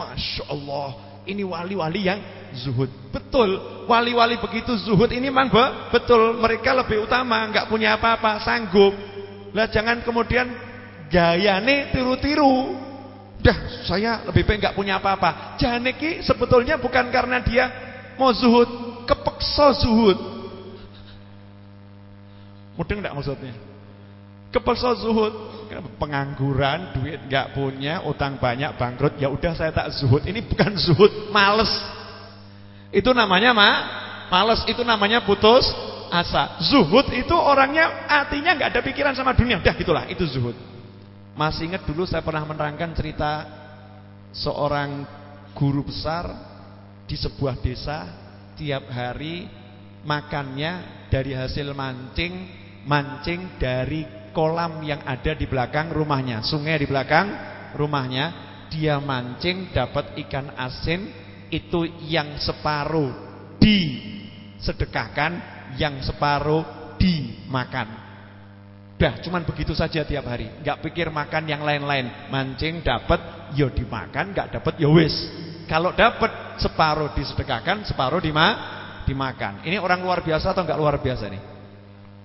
[SPEAKER 3] Masya Allah, ini wali-wali yang zuhud. Betul, wali-wali begitu zuhud ini memang betul. Mereka lebih utama, nggak punya apa-apa, sanggup. Lah jangan kemudian gayane tiru-tiru. Dah, saya lebih baik nggak punya apa-apa. Janeki sebetulnya bukan karena dia mau zuhud, kepeksa zuhud. Mudeng enggak maksudnya? Kepeksa zuhud, pengangguran, duit nggak punya, utang banyak, bangkrut, ya udah saya tak zuhud. Ini bukan zuhud, males. Itu namanya ma, males. Itu namanya putus asa. Zuhud itu orangnya artinya nggak ada pikiran sama dunia. Udah gitulah, itu zuhud. Masih ingat dulu saya pernah menerangkan cerita seorang guru besar di sebuah desa tiap hari makannya dari hasil mancing, mancing dari kolam yang ada di belakang rumahnya, sungai di belakang rumahnya. Dia mancing dapat ikan asin itu yang separuh disedekahkan, yang separuh dimakan. Dah, cuman begitu saja tiap hari. Enggak pikir makan yang lain-lain. Mancing dapat, yo ya dimakan, enggak dapat yo ya wis. Kalau dapat separuh disedekahkan, separuh dima dimakan. Ini orang luar biasa atau enggak luar biasa nih?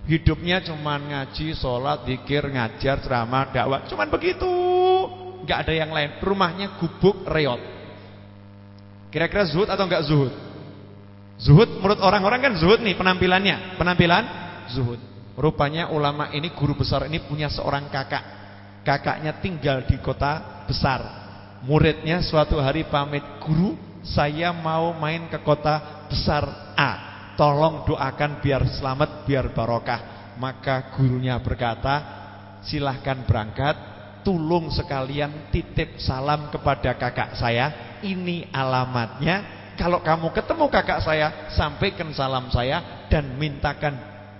[SPEAKER 3] Hidupnya cuman ngaji, sholat, dikir, ngajar, ceramah, dakwah. Cuman begitu. Enggak ada yang lain. Rumahnya gubuk reot. Kira-kira zuhud atau enggak zuhud? Zuhud menurut orang-orang kan zuhud nih penampilannya. Penampilan zuhud. Rupanya ulama ini guru besar ini punya seorang kakak. Kakaknya tinggal di kota besar. Muridnya suatu hari pamit, "Guru, saya mau main ke kota besar A. Tolong doakan biar selamat, biar barokah." Maka gurunya berkata, "Silahkan berangkat, tolong sekalian titip salam kepada kakak saya. Ini alamatnya. Kalau kamu ketemu kakak saya, sampaikan salam saya dan mintakan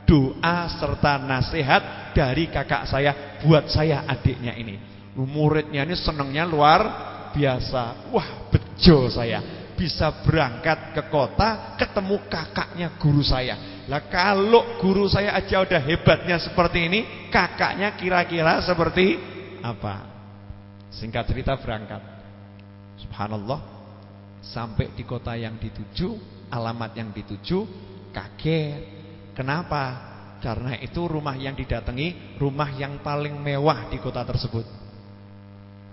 [SPEAKER 3] doa serta nasihat dari kakak saya buat saya adiknya ini. Muridnya ini senangnya luar biasa. Wah, bejo saya. Bisa berangkat ke kota ketemu kakaknya guru saya. Lah kalau guru saya aja udah hebatnya seperti ini, kakaknya kira-kira seperti apa? Singkat cerita berangkat. Subhanallah. Sampai di kota yang dituju, alamat yang dituju, kaget Kenapa? Karena itu rumah yang didatangi rumah yang paling mewah di kota tersebut.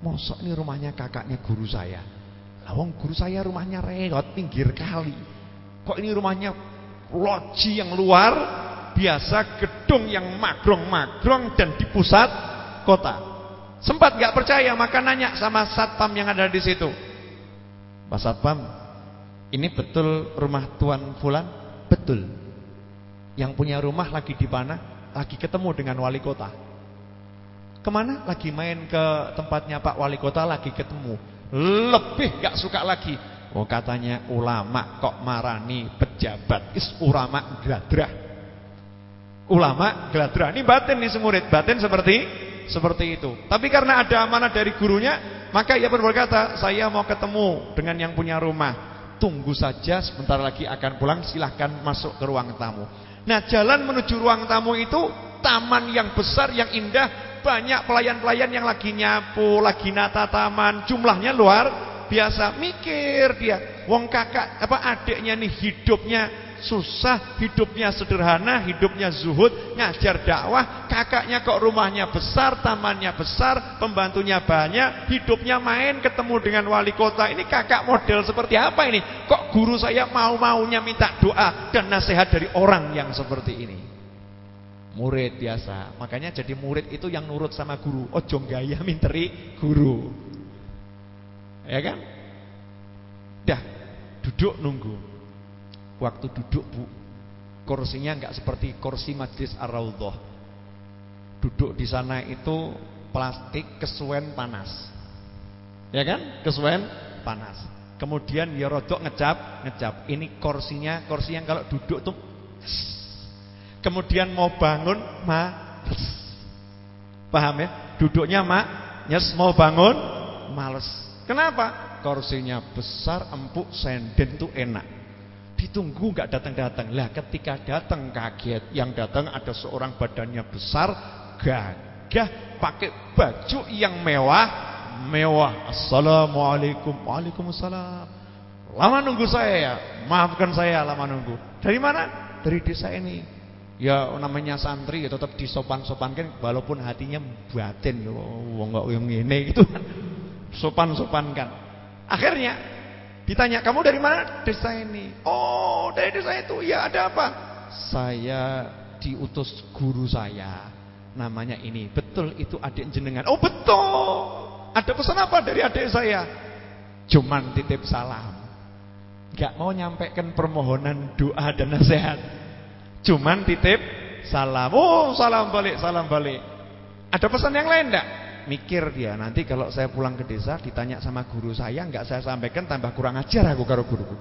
[SPEAKER 3] Mosok ini rumahnya kakaknya guru saya. Lawang guru saya rumahnya reot pinggir kali. Kok ini rumahnya loji yang luar biasa, gedung yang magrong-magrong dan di pusat kota. Sempat gak percaya maka nanya sama satpam yang ada di situ. Pak satpam, ini betul rumah tuan Fulan? Betul. Yang punya rumah lagi di mana? Lagi ketemu dengan wali kota. Ke mana? Lagi main ke tempatnya Pak Wali Kota lagi ketemu. Lebih gak suka lagi. Oh katanya ulama kok marani pejabat. Is ulama gladrah. Ulama gladrah. Ini batin nih semurid. Batin seperti seperti itu. Tapi karena ada amanah dari gurunya, maka ia pun berkata, saya mau ketemu dengan yang punya rumah. Tunggu saja sebentar lagi akan pulang, silahkan masuk ke ruang tamu. Nah jalan menuju ruang tamu itu taman yang besar, yang indah, banyak pelayan-pelayan yang lagi nyapu, lagi nata taman, jumlahnya luar biasa. Mikir dia, wong kakak apa adiknya nih hidupnya susah, hidupnya sederhana, hidupnya zuhud, ngajar dakwah, kakaknya kok rumahnya besar, tamannya besar, pembantunya banyak, hidupnya main ketemu dengan wali kota. Ini kakak model seperti apa ini? Kok guru saya mau-maunya minta doa dan nasihat dari orang yang seperti ini? Murid biasa. Makanya jadi murid itu yang nurut sama guru. Ojo gaya minteri guru. Ya kan? Dah, duduk nunggu. Waktu duduk bu, kursinya nggak seperti kursi majlis ar-raudhah. Duduk di sana itu plastik kesuwen panas. Ya kan? Kesuwen panas. Kemudian ya rodok ngecap, ngecap. Ini kursinya, kursi yang kalau duduk tuh Kemudian mau bangun males. Paham ya? Duduknya mak nyes mau bangun males. Kenapa? Kursinya besar, empuk, senden tuh enak. Ditunggu nggak datang-datang. Lah ketika datang kaget. Yang datang ada seorang badannya besar, gagah, pakai baju yang mewah, mewah. Assalamualaikum. Waalaikumsalam. Lama nunggu saya ya. Maafkan saya lama nunggu. Dari mana? Dari desa ini. Ya namanya santri ya tetap disopan-sopankan walaupun hatinya batin. Wong kok yang ini gitu. Sopan-sopankan. Akhirnya ditanya, "Kamu dari mana?" "Desa ini." "Oh, dari desa itu. Ya, ada apa?" "Saya diutus guru saya. Namanya ini." "Betul itu adik jenengan." "Oh, betul. Ada pesan apa dari adik saya?" "Cuman titip salam." Gak mau nyampaikan permohonan doa dan nasihat. Cuman titip salam. Oh, salam balik, salam balik. Ada pesan yang lain enggak? Mikir dia, nanti kalau saya pulang ke desa ditanya sama guru saya enggak saya sampaikan tambah kurang ajar aku karo guruku.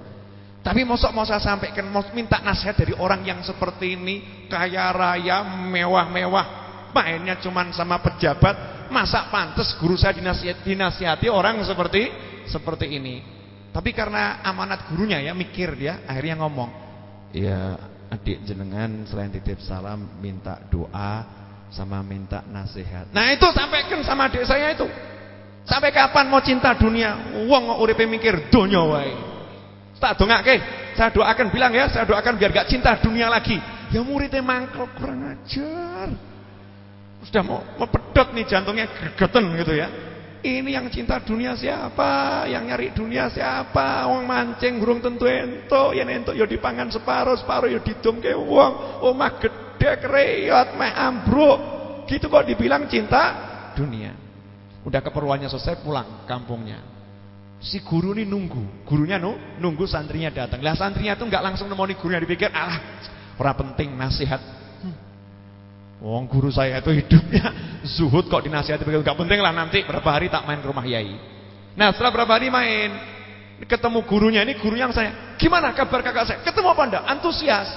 [SPEAKER 3] Tapi mosok mau saya sampaikan mau minta nasihat dari orang yang seperti ini, kaya raya, mewah-mewah, mainnya cuman sama pejabat, masa pantas guru saya dinasihati, dinasihati orang seperti seperti ini. Tapi karena amanat gurunya ya mikir dia, akhirnya ngomong, "Ya, adik jenengan selain titip salam minta doa sama minta nasihat. Nah itu sampaikan sama adik saya itu. Sampai kapan mau cinta dunia? Wong kok uripe mikir donya wae. Tak dongake, saya doakan bilang ya, saya doakan biar gak cinta dunia lagi. Ya muridnya mangkel kurang ajar. Sudah mau pedot nih jantungnya gregetan gitu ya. Ini yang cinta dunia siapa? Yang nyari dunia siapa? Wong mancing burung tentu ento, yen ento ya dipangan separuh, separuh ya didumke wong. Omah gede kreyot meh ambruk. Gitu kok dibilang cinta dunia. Udah keperluannya selesai pulang kampungnya. Si guru ini nunggu, gurunya nu, nunggu santrinya datang. Lah santrinya tuh nggak langsung nemoni gurunya dipikir, "Ah, ora penting nasihat Wong guru saya itu hidupnya zuhud kok dinasihati begitu enggak penting lah nanti berapa hari tak main ke rumah yai. Nah, setelah berapa hari main ketemu gurunya ini guru yang saya. Gimana kabar kakak saya? Ketemu apa enggak? Antusias.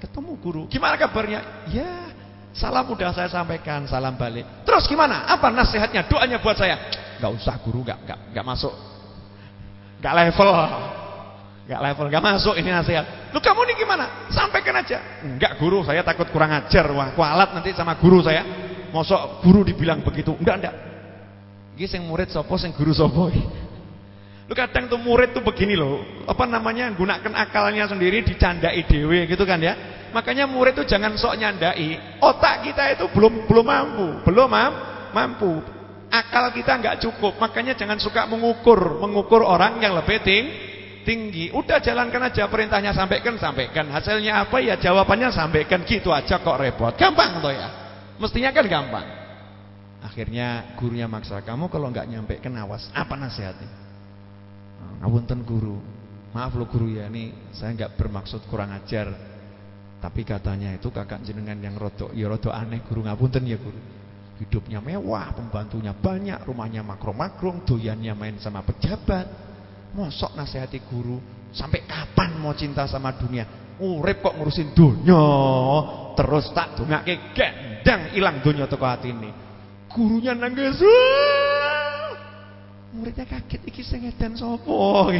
[SPEAKER 3] Ketemu guru. Gimana kabarnya? Ya, salam udah saya sampaikan, salam balik. Terus gimana? Apa nasihatnya? Doanya buat saya? Enggak usah guru, enggak enggak enggak masuk. Enggak level. Enggak level, enggak masuk ini nasihat. Lu kamu nih gimana? Sampaikan aja. Enggak guru, saya takut kurang ajar. Wah, kualat nanti sama guru saya. Mosok guru dibilang begitu. Enggak, enggak. Iki sing murid sapa, sing guru sapa Lu kadang tuh murid tuh begini loh. Apa namanya? Gunakan akalnya sendiri dicandai dewe gitu kan ya. Makanya murid tuh jangan sok nyandai. Otak kita itu belum belum mampu, belum mam, mampu. Akal kita enggak cukup. Makanya jangan suka mengukur, mengukur orang yang lebih tinggi tinggi. Udah jalankan aja perintahnya sampaikan, sampaikan. Hasilnya apa ya jawabannya sampaikan gitu aja kok repot. Gampang toh ya. Mestinya kan gampang. Akhirnya gurunya maksa kamu kalau nggak nyampaikan awas. Apa nasihatnya? Ngapunten guru. Maaf lo guru ya, ini saya nggak bermaksud kurang ajar. Tapi katanya itu kakak jenengan yang rodok, ya rodok aneh guru ngapunten ya guru. Hidupnya mewah, pembantunya banyak, rumahnya makro-makro, doyannya main sama pejabat. Mosok nasihati guru Sampai kapan mau cinta sama dunia? Urip kok ngurusin dunia. Terus tak dongake gendang hilang dunia teko hati ini. Gurunya nangis Muridnya kaget Iki sing edan sopo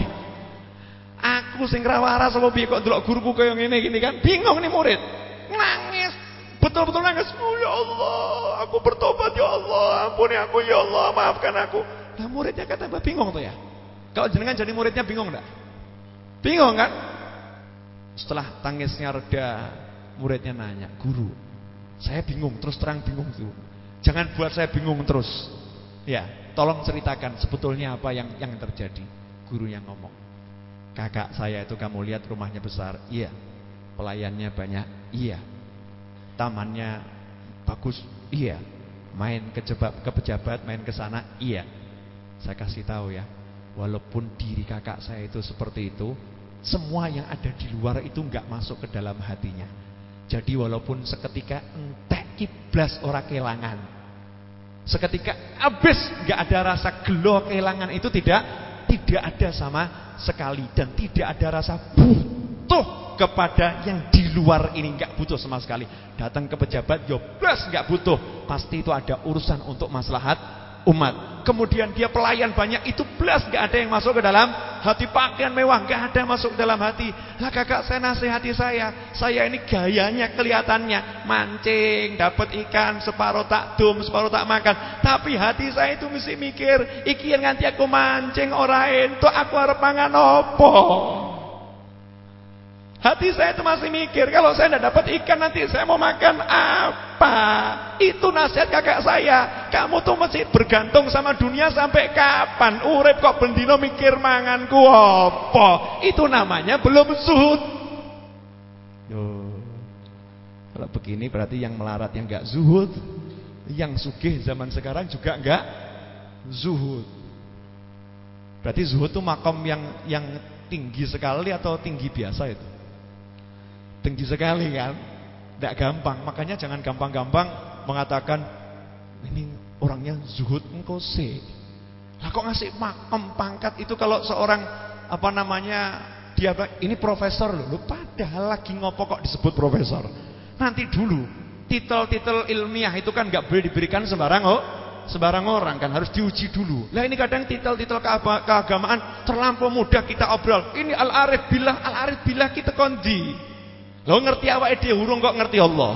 [SPEAKER 3] Aku sing rawara sama piye kok delok guruku kaya ngene gini kan? Bingung nih murid. Nangis. Betul-betul nangis. Oh ya Allah aku bertobat ya Allah. Ampuni aku ya Allah. Maafkan aku. Nah muridnya kata bingung tuh ya kalau jenengan jadi muridnya bingung enggak? Bingung kan? Setelah tangisnya reda, muridnya nanya, "Guru, saya bingung, terus terang bingung tuh. Jangan buat saya bingung terus." Ya, tolong ceritakan sebetulnya apa yang yang terjadi. Gurunya ngomong, "Kakak saya itu kamu lihat rumahnya besar." Iya. Pelayannya banyak. Iya. Tamannya bagus. Iya. Main ke pejabat, main ke sana. Iya. Saya kasih tahu ya, walaupun diri kakak saya itu seperti itu, semua yang ada di luar itu nggak masuk ke dalam hatinya. Jadi walaupun seketika entek kiblas orang kehilangan. Seketika habis nggak ada rasa gelo kehilangan itu tidak tidak ada sama sekali dan tidak ada rasa butuh kepada yang di luar ini nggak butuh sama sekali. Datang ke pejabat, yo blas nggak butuh. Pasti itu ada urusan untuk maslahat umat. Kemudian dia pelayan banyak itu belas gak ada yang masuk ke dalam hati pakaian mewah gak ada yang masuk ke dalam hati. Lah kakak saya nasihati saya, saya ini gayanya kelihatannya mancing, dapat ikan separuh tak dum, separuh tak makan. Tapi hati saya itu mesti mikir, iki yang nanti aku mancing orang itu aku harap mangan opo. Hati saya itu masih mikir, kalau saya tidak dapat ikan nanti saya mau makan apa? Itu nasihat kakak saya. Kamu tuh masih bergantung sama dunia sampai kapan? Urip kok bendino mikir manganku apa? Itu namanya belum zuhud. Kalau begini berarti yang melarat yang enggak zuhud, yang sugih zaman sekarang juga enggak zuhud. Berarti zuhud itu makom yang yang tinggi sekali atau tinggi biasa itu? Tinggi sekali kan Tidak gampang Makanya jangan gampang-gampang mengatakan Ini orangnya zuhud engkau se Lah kok ngasih makom pangkat itu Kalau seorang apa namanya Dia ini profesor loh Padahal lagi ngopo kok disebut profesor Nanti dulu Titel-titel ilmiah itu kan gak boleh diberikan sembarang oh sembarang orang kan harus diuji dulu. Lah ini kadang titel-titel keagamaan terlampau mudah kita obrol. Ini al-arif billah, al-arif billah kita kondi. Lo ngerti awake dhewe urung kok ngerti Allah.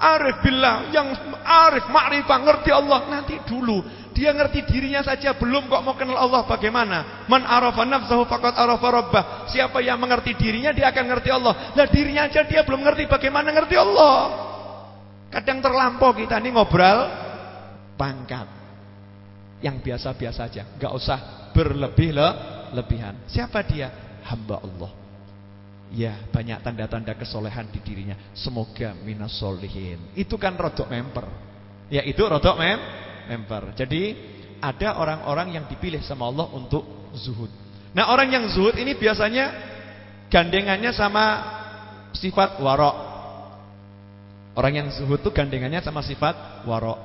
[SPEAKER 3] Arif billah yang arif ma'rifah ngerti Allah nanti dulu. Dia ngerti dirinya saja belum kok mau kenal Allah bagaimana? Man arafa nafsahu faqad arafa rabbah. Siapa yang mengerti dirinya dia akan ngerti Allah. Lah dirinya aja dia belum ngerti bagaimana ngerti Allah. Kadang terlampau kita ini ngobrol pangkat. Yang biasa-biasa aja, enggak usah berlebih lebihan. Siapa dia? Hamba Allah. Ya banyak tanda-tanda kesolehan di dirinya. Semoga minas solihin. Itu kan rodok member. Ya itu rodok mem member. Jadi ada orang-orang yang dipilih sama Allah untuk zuhud. Nah orang yang zuhud ini biasanya Gandengannya sama sifat warok. Orang yang zuhud itu gandengannya sama sifat warok.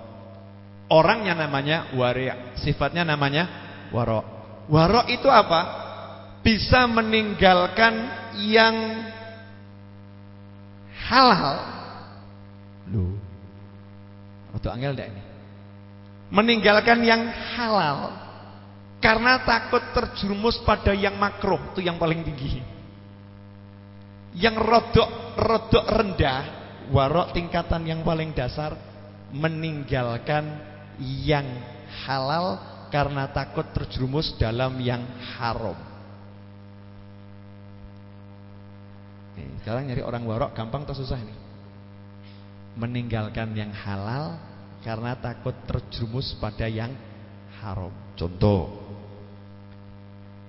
[SPEAKER 3] Orangnya namanya wari' Sifatnya namanya warok. Warok itu apa? Bisa meninggalkan yang halal. Loh. Atau angel enggak ini? Meninggalkan yang halal karena takut terjerumus pada yang makruh, itu yang paling tinggi. Yang rodok rodok rendah, warok tingkatan yang paling dasar meninggalkan yang halal karena takut terjerumus dalam yang haram. Nih, sekarang nyari orang warok gampang atau susah nih? Meninggalkan yang halal karena takut terjerumus pada yang haram. Contoh.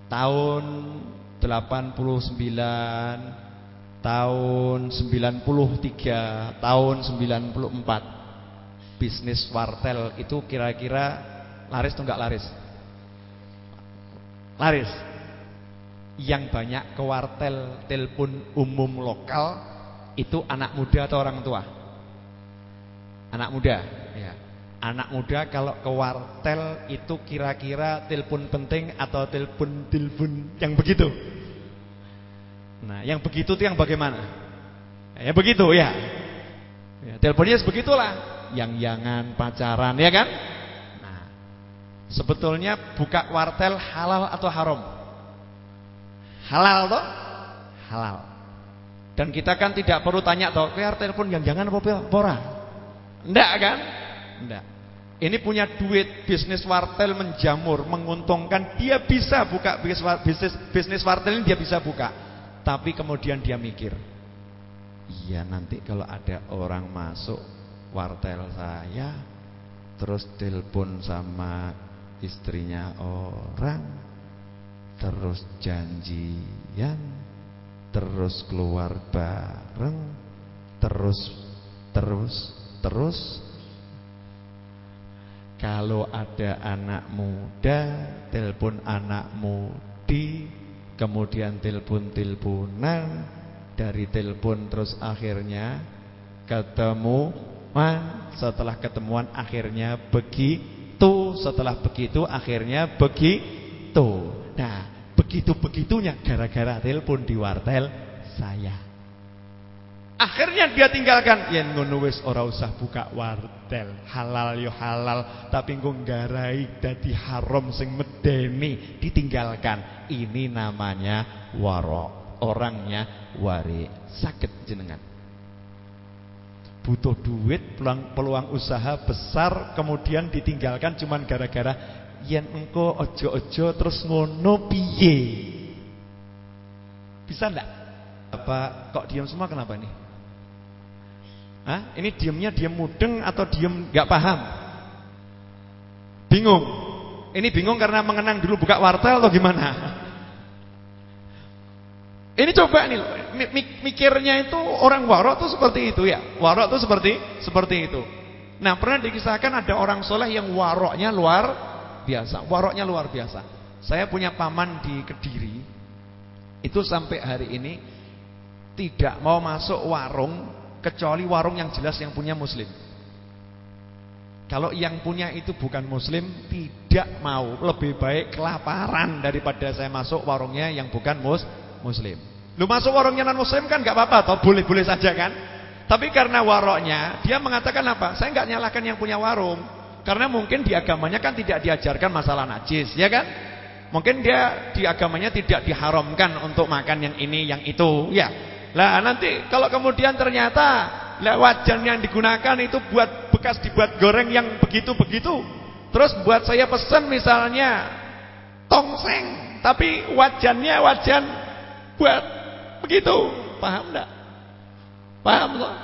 [SPEAKER 3] Tahun 89, tahun 93, tahun 94 bisnis wartel itu kira-kira laris atau enggak laris? Laris yang banyak ke wartel telepon umum lokal itu anak muda atau orang tua? Anak muda, ya. Anak muda kalau ke wartel itu kira-kira telepon penting atau telepon-telepon yang begitu? Nah, yang begitu itu yang bagaimana? Ya begitu ya. ya teleponnya sebegitulah, yang jangan pacaran ya kan? Nah, sebetulnya buka wartel halal atau haram? Halal toh? Halal. Dan kita kan tidak perlu tanya toh, kowe telepon yang jangan apa ora? Enggak kan? Enggak. Ini punya duit bisnis wartel menjamur, menguntungkan, dia bisa buka bisnis bisnis wartel ini dia bisa buka. tapi kemudian dia mikir, iya nanti kalau ada orang masuk wartel saya, terus telepon sama istrinya orang, terus janjian, terus keluar bareng, terus terus terus kalau ada anak muda, telepon anak mudi, kemudian telepon-teleponan, dari telepon terus akhirnya ketemu, setelah ketemuan akhirnya begitu, setelah begitu akhirnya begitu. Nah, begitu-begitunya gara-gara telepon di wartel saya. Akhirnya dia tinggalkan yen ngono wis ora usah buka wartel. Halal yo halal, tapi engko nggarai dadi haram sing medeni ditinggalkan. Ini namanya waro. Orangnya wari. Sakit jenengan. Butuh duit, peluang, peluang usaha besar kemudian ditinggalkan cuman gara-gara yen engko ojo-ojo terus ngono piye? Bisa ndak? Apa kok diam semua kenapa nih? Hah? Ini diamnya diam mudeng atau diam gak paham? Bingung. Ini bingung karena mengenang dulu buka wartel atau gimana? Ini coba nih mikirnya itu orang warok tuh seperti itu ya. Warok tuh seperti seperti itu. Nah, pernah dikisahkan ada orang soleh yang waroknya luar biasa. Waroknya luar biasa. Saya punya paman di Kediri. Itu sampai hari ini tidak mau masuk warung kecuali warung yang jelas yang punya muslim. Kalau yang punya itu bukan muslim tidak mau, lebih baik kelaparan daripada saya masuk warungnya yang bukan mus muslim. Lu masuk warungnya non muslim kan nggak apa-apa atau boleh-boleh saja kan? Tapi karena waroknya dia mengatakan apa? Saya nggak nyalahkan yang punya warung. Karena mungkin di agamanya kan tidak diajarkan masalah najis, ya kan? Mungkin dia di agamanya tidak diharamkan untuk makan yang ini, yang itu, ya. Lah nanti kalau kemudian ternyata lah wajan yang digunakan itu buat bekas dibuat goreng yang begitu-begitu. Terus buat saya pesan misalnya tongseng, tapi wajannya wajan buat begitu. Paham enggak? Paham loh?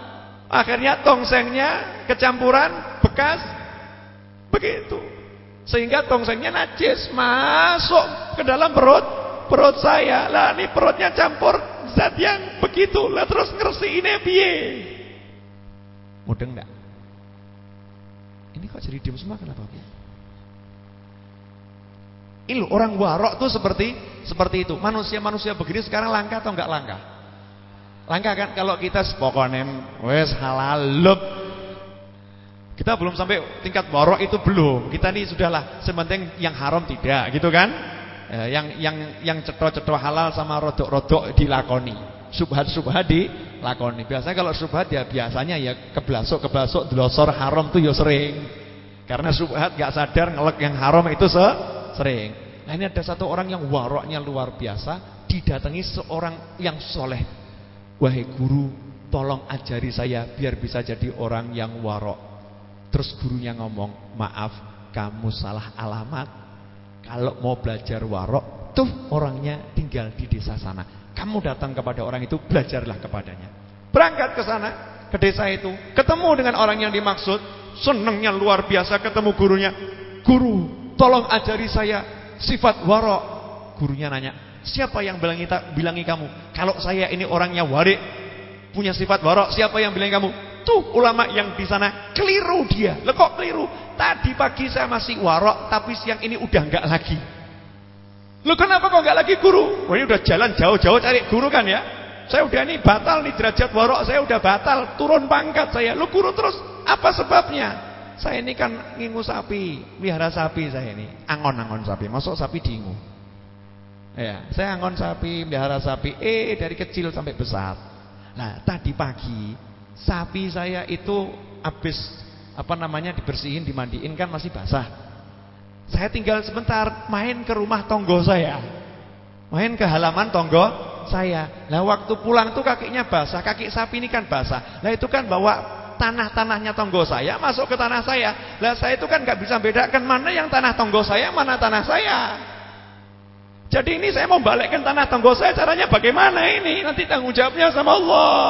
[SPEAKER 3] Akhirnya tongsengnya kecampuran bekas begitu. Sehingga tongsengnya najis masuk ke dalam perut perut saya. Lah ini perutnya campur zat yang begitu. Lah terus ini piye? Mudeng enggak? Ini kok jadi diam semua kenapa, Bu? Loh, orang warok tuh seperti seperti itu. Manusia-manusia begini sekarang langka atau enggak langka? Langka kan kalau kita pokoknya wes halal lup. Kita belum sampai tingkat warok itu belum. Kita ini sudahlah sementing yang haram tidak, gitu kan? Eh, yang yang yang cetro-cetro halal sama rodok-rodok dilakoni. Subhat-subhat dilakoni. Biasanya kalau subhat ya biasanya ya keblasok-keblasok delosor haram tuh ya sering. Karena subhat gak sadar ngelek yang haram itu se sering. Nah ini ada satu orang yang waroknya luar biasa didatangi seorang yang soleh. Wahai guru, tolong ajari saya biar bisa jadi orang yang warok. Terus gurunya ngomong, maaf kamu salah alamat. Kalau mau belajar warok, tuh orangnya tinggal di desa sana. Kamu datang kepada orang itu, belajarlah kepadanya. Berangkat ke sana, ke desa itu, ketemu dengan orang yang dimaksud, senangnya luar biasa ketemu gurunya. Guru, Tolong ajari saya sifat warok. Gurunya nanya, siapa yang bilangi, bilangi kamu? Kalau saya ini orangnya warik, punya sifat warok, siapa yang bilangi kamu? Tuh ulama yang di sana keliru dia. Loh kok keliru? Tadi pagi saya masih warok, tapi siang ini udah enggak lagi. Loh kenapa kok enggak lagi guru? Wah ini udah jalan jauh-jauh cari guru kan ya? Saya udah ini batal nih derajat warok saya udah batal, turun pangkat saya. Lu guru terus apa sebabnya? Saya ini kan ngingu sapi, wihara sapi saya ini, angon-angon sapi. Masuk sapi diingu. Ya, saya angon sapi, wihara sapi. Eh dari kecil sampai besar. Nah, tadi pagi sapi saya itu habis apa namanya dibersihin, dimandiin kan masih basah. Saya tinggal sebentar main ke rumah tonggo saya. Main ke halaman tonggo saya. Nah, waktu pulang tuh kakinya basah, kaki sapi ini kan basah. Nah, itu kan bawa tanah-tanahnya tonggo saya masuk ke tanah saya. Lah saya itu kan nggak bisa bedakan mana yang tanah tonggo saya, mana tanah saya. Jadi ini saya mau balikkan tanah tanggo saya caranya bagaimana ini? Nanti tanggung jawabnya sama Allah.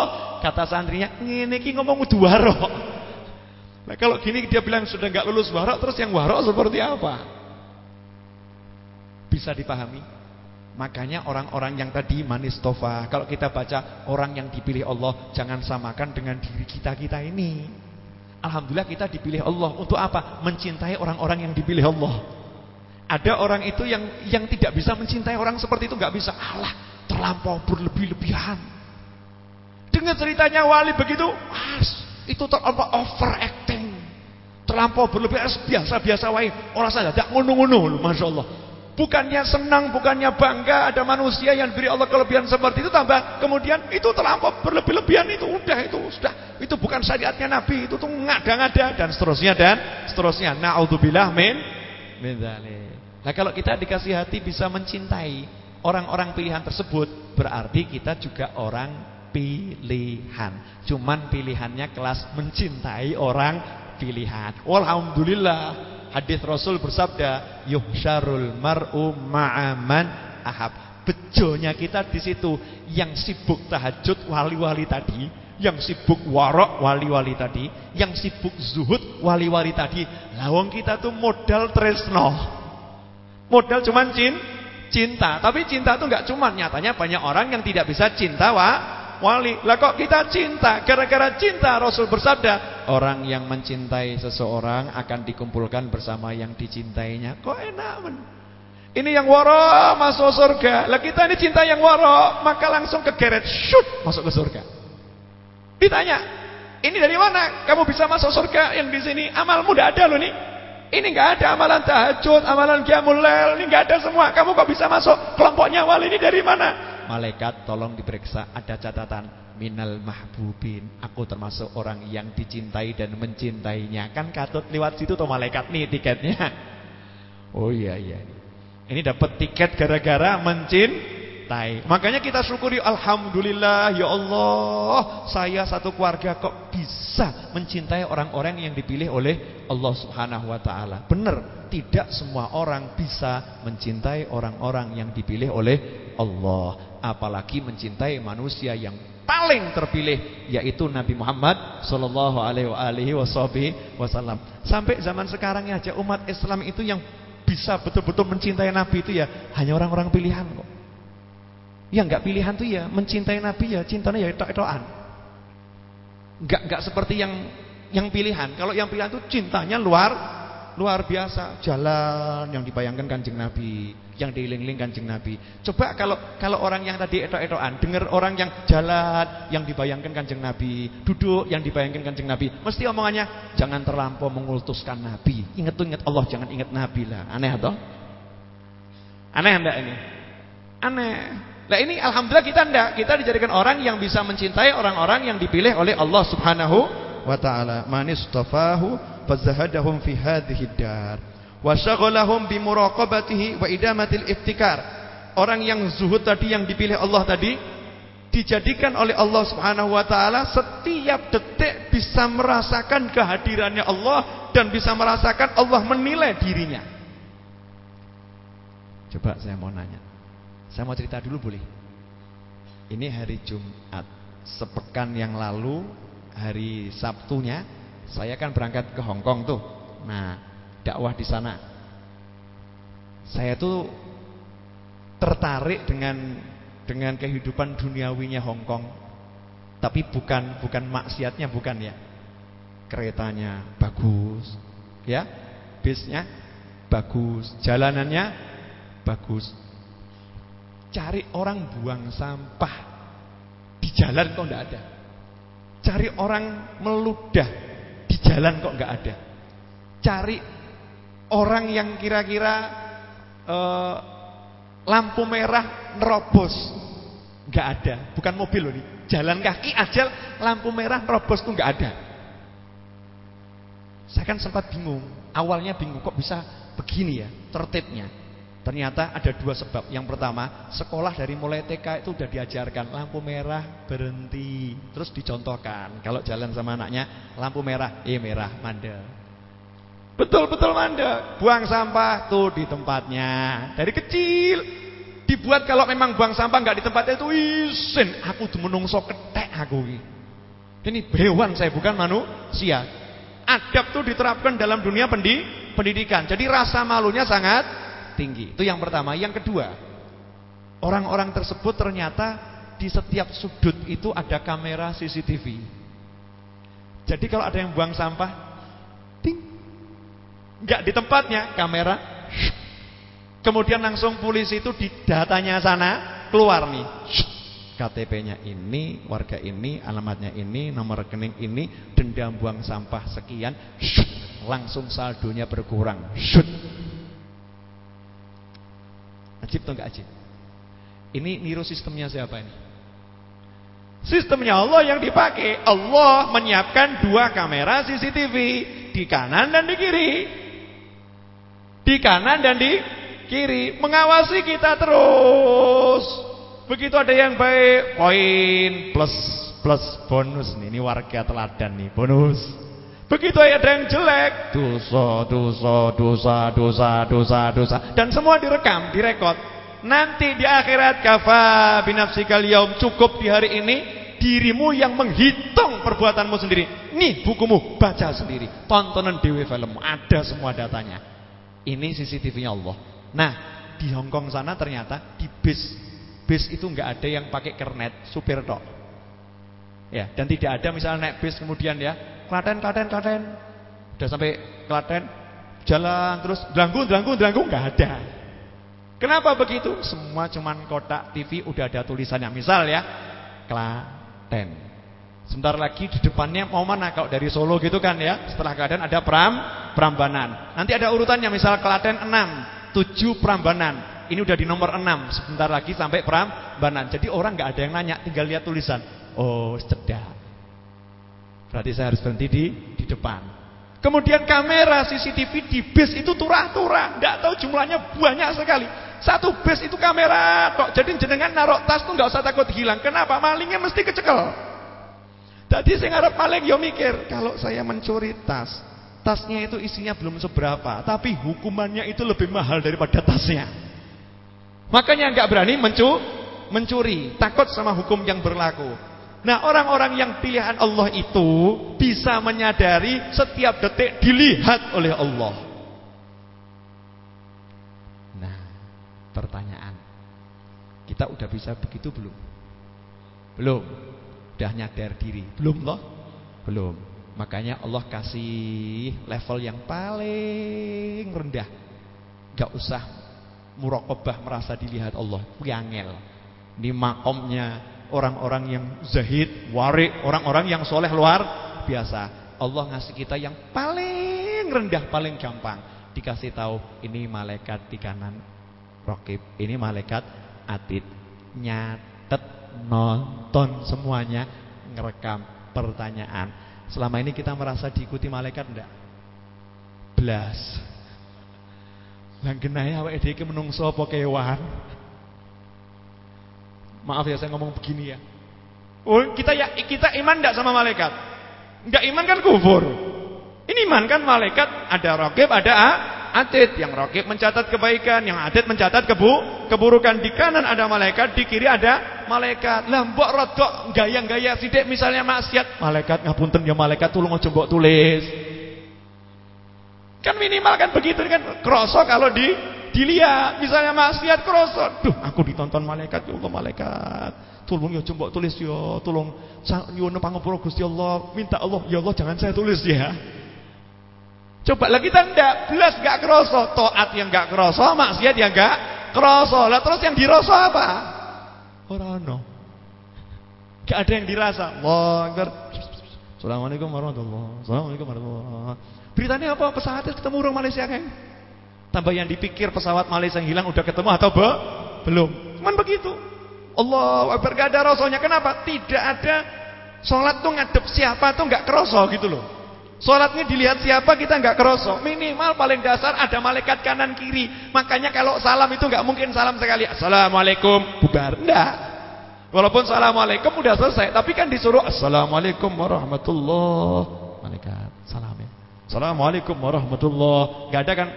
[SPEAKER 3] Kata santrinya, ini ki ngomong udah warok. Nah kalau gini dia bilang sudah nggak lulus warok, terus yang warok seperti apa? Bisa dipahami? Makanya orang-orang yang tadi manis tofa, kalau kita baca orang yang dipilih Allah, jangan samakan dengan diri kita-kita ini. Alhamdulillah kita dipilih Allah untuk apa? Mencintai orang-orang yang dipilih Allah. Ada orang itu yang yang tidak bisa mencintai orang seperti itu nggak bisa. Allah terlampau berlebih-lebihan. Dengan ceritanya wali begitu, as, itu terlampau overacting. Terlampau berlebihan biasa-biasa wae. Orang saja tidak ngono-ngono Masya Allah. Bukannya senang, bukannya bangga ada manusia yang beri Allah kelebihan seperti itu tambah kemudian itu terlampau berlebih-lebihan itu udah itu sudah itu bukan syariatnya Nabi itu tuh ngada-ngada dan seterusnya dan seterusnya. Naudzubillah min min Nah kalau kita dikasih hati bisa mencintai orang-orang pilihan tersebut Berarti kita juga orang pilihan. Cuman pilihannya kelas mencintai orang pilihan. Alhamdulillah Hadis Rasul bersabda Yuhsyarul mar'u ma'aman ahab. Bejonya kita di situ Yang sibuk tahajud wali-wali tadi Yang sibuk warok wali-wali tadi Yang sibuk zuhud wali-wali tadi. Lawang kita tuh modal tresno. Modal cuman cin, cinta. Tapi cinta itu nggak cuman nyatanya banyak orang yang tidak bisa cinta wa, wali. Lah kok kita cinta? Gara-gara cinta Rasul bersabda, orang yang mencintai seseorang akan dikumpulkan bersama yang dicintainya. Kok enak men? Ini yang waro masuk surga. Lah kita ini cinta yang waro, maka langsung kegeret shoot masuk ke surga. Ditanya, ini dari mana? Kamu bisa masuk surga yang di sini? Amalmu udah ada loh nih. Ini enggak ada amalan tahajud, amalan qiyamul lail, ini enggak ada semua. Kamu kok bisa masuk kelompoknya wali ini dari mana? Malaikat tolong diperiksa, ada catatan minal mahbubin. Aku termasuk orang yang dicintai dan mencintainya. Kan katut lewat situ tuh malaikat nih tiketnya. Oh iya iya. Ini dapat tiket gara-gara mencintai mencintai. Makanya kita syukuri alhamdulillah ya Allah, saya satu keluarga kok bisa mencintai orang-orang yang dipilih oleh Allah Subhanahu wa taala. Benar, tidak semua orang bisa mencintai orang-orang yang dipilih oleh Allah, apalagi mencintai manusia yang paling terpilih yaitu Nabi Muhammad sallallahu alaihi wasallam. Sampai zaman sekarang aja umat Islam itu yang bisa betul-betul mencintai Nabi itu ya hanya orang-orang pilihan kok. Yang nggak pilihan tuh ya mencintai Nabi ya cintanya ya etok-etokan. Enggak enggak seperti yang yang pilihan. Kalau yang pilihan tuh cintanya luar luar biasa, jalan yang dibayangkan Kanjeng Nabi, yang diiling-iling Kanjeng Nabi. Coba kalau kalau orang yang tadi etok-etokan dengar orang yang jalan yang dibayangkan Kanjeng Nabi, duduk yang dibayangkan Kanjeng Nabi, mesti omongannya jangan terlampau mengultuskan Nabi. Ingat tuh ingat Allah, jangan ingat Nabi lah. Aneh atau? Aneh enggak ini? Aneh. Nah ini alhamdulillah kita enggak, kita dijadikan orang yang bisa mencintai orang-orang yang dipilih oleh Allah Subhanahu wa taala. Manistafahu fazahadahum fi hadhihi dar wa bi muraqabatihi wa idamatil iftikar. Orang yang zuhud tadi yang dipilih Allah tadi dijadikan oleh Allah Subhanahu wa taala setiap detik bisa merasakan kehadirannya Allah dan bisa merasakan Allah menilai dirinya. Coba saya mau nanya. Saya mau cerita dulu boleh? Ini hari Jumat. Sepekan yang lalu Hari Sabtunya Saya kan berangkat ke Hong Kong tuh. Nah dakwah di sana. Saya tuh Tertarik dengan Dengan kehidupan duniawinya Hong Kong. Tapi bukan Bukan maksiatnya bukan ya. Keretanya bagus Ya. Bisnya bagus. Jalanannya bagus Cari orang buang sampah. Di jalan kok enggak ada. Cari orang meludah. Di jalan kok enggak ada. Cari orang yang kira-kira uh, Lampu merah nerobos. Enggak ada. Bukan mobil loh nih Jalan kaki aja lampu merah nerobos tuh enggak ada. Saya kan sempat bingung. Awalnya bingung kok bisa begini ya Tertibnya Ternyata ada dua sebab. Yang pertama, sekolah dari mulai TK itu sudah diajarkan lampu merah berhenti, terus dicontohkan. Kalau jalan sama anaknya, lampu merah, eh merah, mandek. Betul-betul mandek. Buang sampah tuh di tempatnya. Dari kecil Dibuat kalau memang buang sampah nggak di tempatnya itu isin. Aku menungso ketek aku ini. Hewan saya bukan manusia. Adab tuh diterapkan dalam dunia pendi, pendidikan. Jadi rasa malunya sangat tinggi. Itu yang pertama. Yang kedua, orang-orang tersebut ternyata di setiap sudut itu ada kamera CCTV. Jadi kalau ada yang buang sampah, ting, nggak di tempatnya, kamera. Kemudian langsung polisi itu di datanya sana keluar nih. KTP-nya ini, warga ini, alamatnya ini, nomor rekening ini, denda buang sampah sekian, langsung saldonya berkurang. Ajib atau enggak ajib? Ini niru sistemnya siapa ini? Sistemnya Allah yang dipakai. Allah menyiapkan dua kamera CCTV di kanan dan di kiri. Di kanan dan di kiri, mengawasi kita terus. Begitu ada yang baik, poin plus plus bonus. Ini warga teladan nih, bonus. Begitu ada yang jelek, dosa, dosa, dosa, dosa, dosa, dosa, dan semua direkam, direkod. Nanti di akhirat kafa binafsikal yaum cukup di hari ini dirimu yang menghitung perbuatanmu sendiri. Nih bukumu, baca sendiri. Tontonan dewi film, ada semua datanya. Ini CCTV-nya Allah. Nah, di Hong Kong sana ternyata di bis bis itu nggak ada yang pakai kernet, supir tok. Ya, dan tidak ada misalnya naik bis kemudian ya, Klaten, Klaten, Klaten. Udah sampai Klaten, jalan terus delanggung, delanggung, delanggung nggak ada. Kenapa begitu? Semua cuman kotak TV udah ada tulisannya. Misal ya, Klaten. Sebentar lagi di depannya mau mana kalau dari Solo gitu kan ya. Setelah Klaten ada Pram, Prambanan. Nanti ada urutannya misal Klaten 6, 7 Prambanan. Ini udah di nomor 6, sebentar lagi sampai Prambanan. Jadi orang nggak ada yang nanya, tinggal lihat tulisan. Oh, cedak. Berarti saya harus berhenti di di depan. Kemudian kamera CCTV di bis itu turah-turah, nggak tahu jumlahnya banyak sekali. Satu bis itu kamera kok. Jadi jenengan naruh tas tuh nggak usah takut hilang. Kenapa? Malingnya mesti kecekel. Tadi saya ngarep maling yo mikir, kalau saya mencuri tas, tasnya itu isinya belum seberapa, tapi hukumannya itu lebih mahal daripada tasnya. Makanya nggak berani mencu mencuri, takut sama hukum yang berlaku. Nah, orang-orang yang pilihan Allah itu bisa menyadari setiap detik dilihat oleh Allah. Nah, pertanyaan. Kita udah bisa begitu belum? Belum. Udah nyadar diri. Belum loh? Belum. Makanya Allah kasih level yang paling rendah. Gak usah murokobah merasa dilihat Allah. Yangel. Di makomnya orang-orang yang zahid, warik, orang-orang yang soleh luar biasa. Allah ngasih kita yang paling rendah, paling gampang. Dikasih tahu ini malaikat di kanan rokib, ini malaikat atid. Nyatet, nonton semuanya, ngerekam pertanyaan. Selama ini kita merasa diikuti malaikat enggak? Belas. Lang genahe awake dhewe iki menungso apa kewan? Maaf ya saya ngomong begini ya. Oh, kita ya kita iman enggak sama malaikat? Enggak iman kan kufur. Ini iman kan malaikat ada raqib, ada atid. Yang raqib mencatat kebaikan, yang atid mencatat kebu keburukan. Di kanan ada malaikat, di kiri ada malaikat. Lah mbok rodok gaya-gaya sithik misalnya maksiat, malaikat ngapunten ya malaikat tulung aja tulis. Kan minimal kan begitu kan kroso kalau di dilihat misalnya maksiat kroso. Duh, aku ditonton malaikat ya Allah malaikat. Tolong ya coba tulis ya, tolong nyuwun pangapura Gusti Allah, minta Allah ya Allah jangan saya tulis ya. Coba lagi kita ndak belas enggak kroso, taat yang enggak kroso, maksiat yang enggak kroso. Lah terus yang diroso apa? Ora ono. Enggak ada yang dirasa. Allah Akbar. Assalamualaikum warahmatullahi wabarakatuh. Assalamualaikum warahmatullahi wabarakatuh. Beritanya apa? Pesawatnya ketemu orang Malaysia kan? Tambah yang dipikir pesawat Malaysia yang hilang udah ketemu atau be? belum? Cuman begitu. Allah Akbar gak ada rasulnya. Kenapa? Tidak ada sholat tuh ngadep siapa tuh nggak keroso gitu loh. Sholatnya dilihat siapa kita nggak keroso. Minimal paling dasar ada malaikat kanan kiri. Makanya kalau salam itu nggak mungkin salam sekali. Assalamualaikum bubar. Enggak. Walaupun assalamualaikum udah selesai, tapi kan disuruh assalamualaikum warahmatullah. Malaikat salam ya. Kan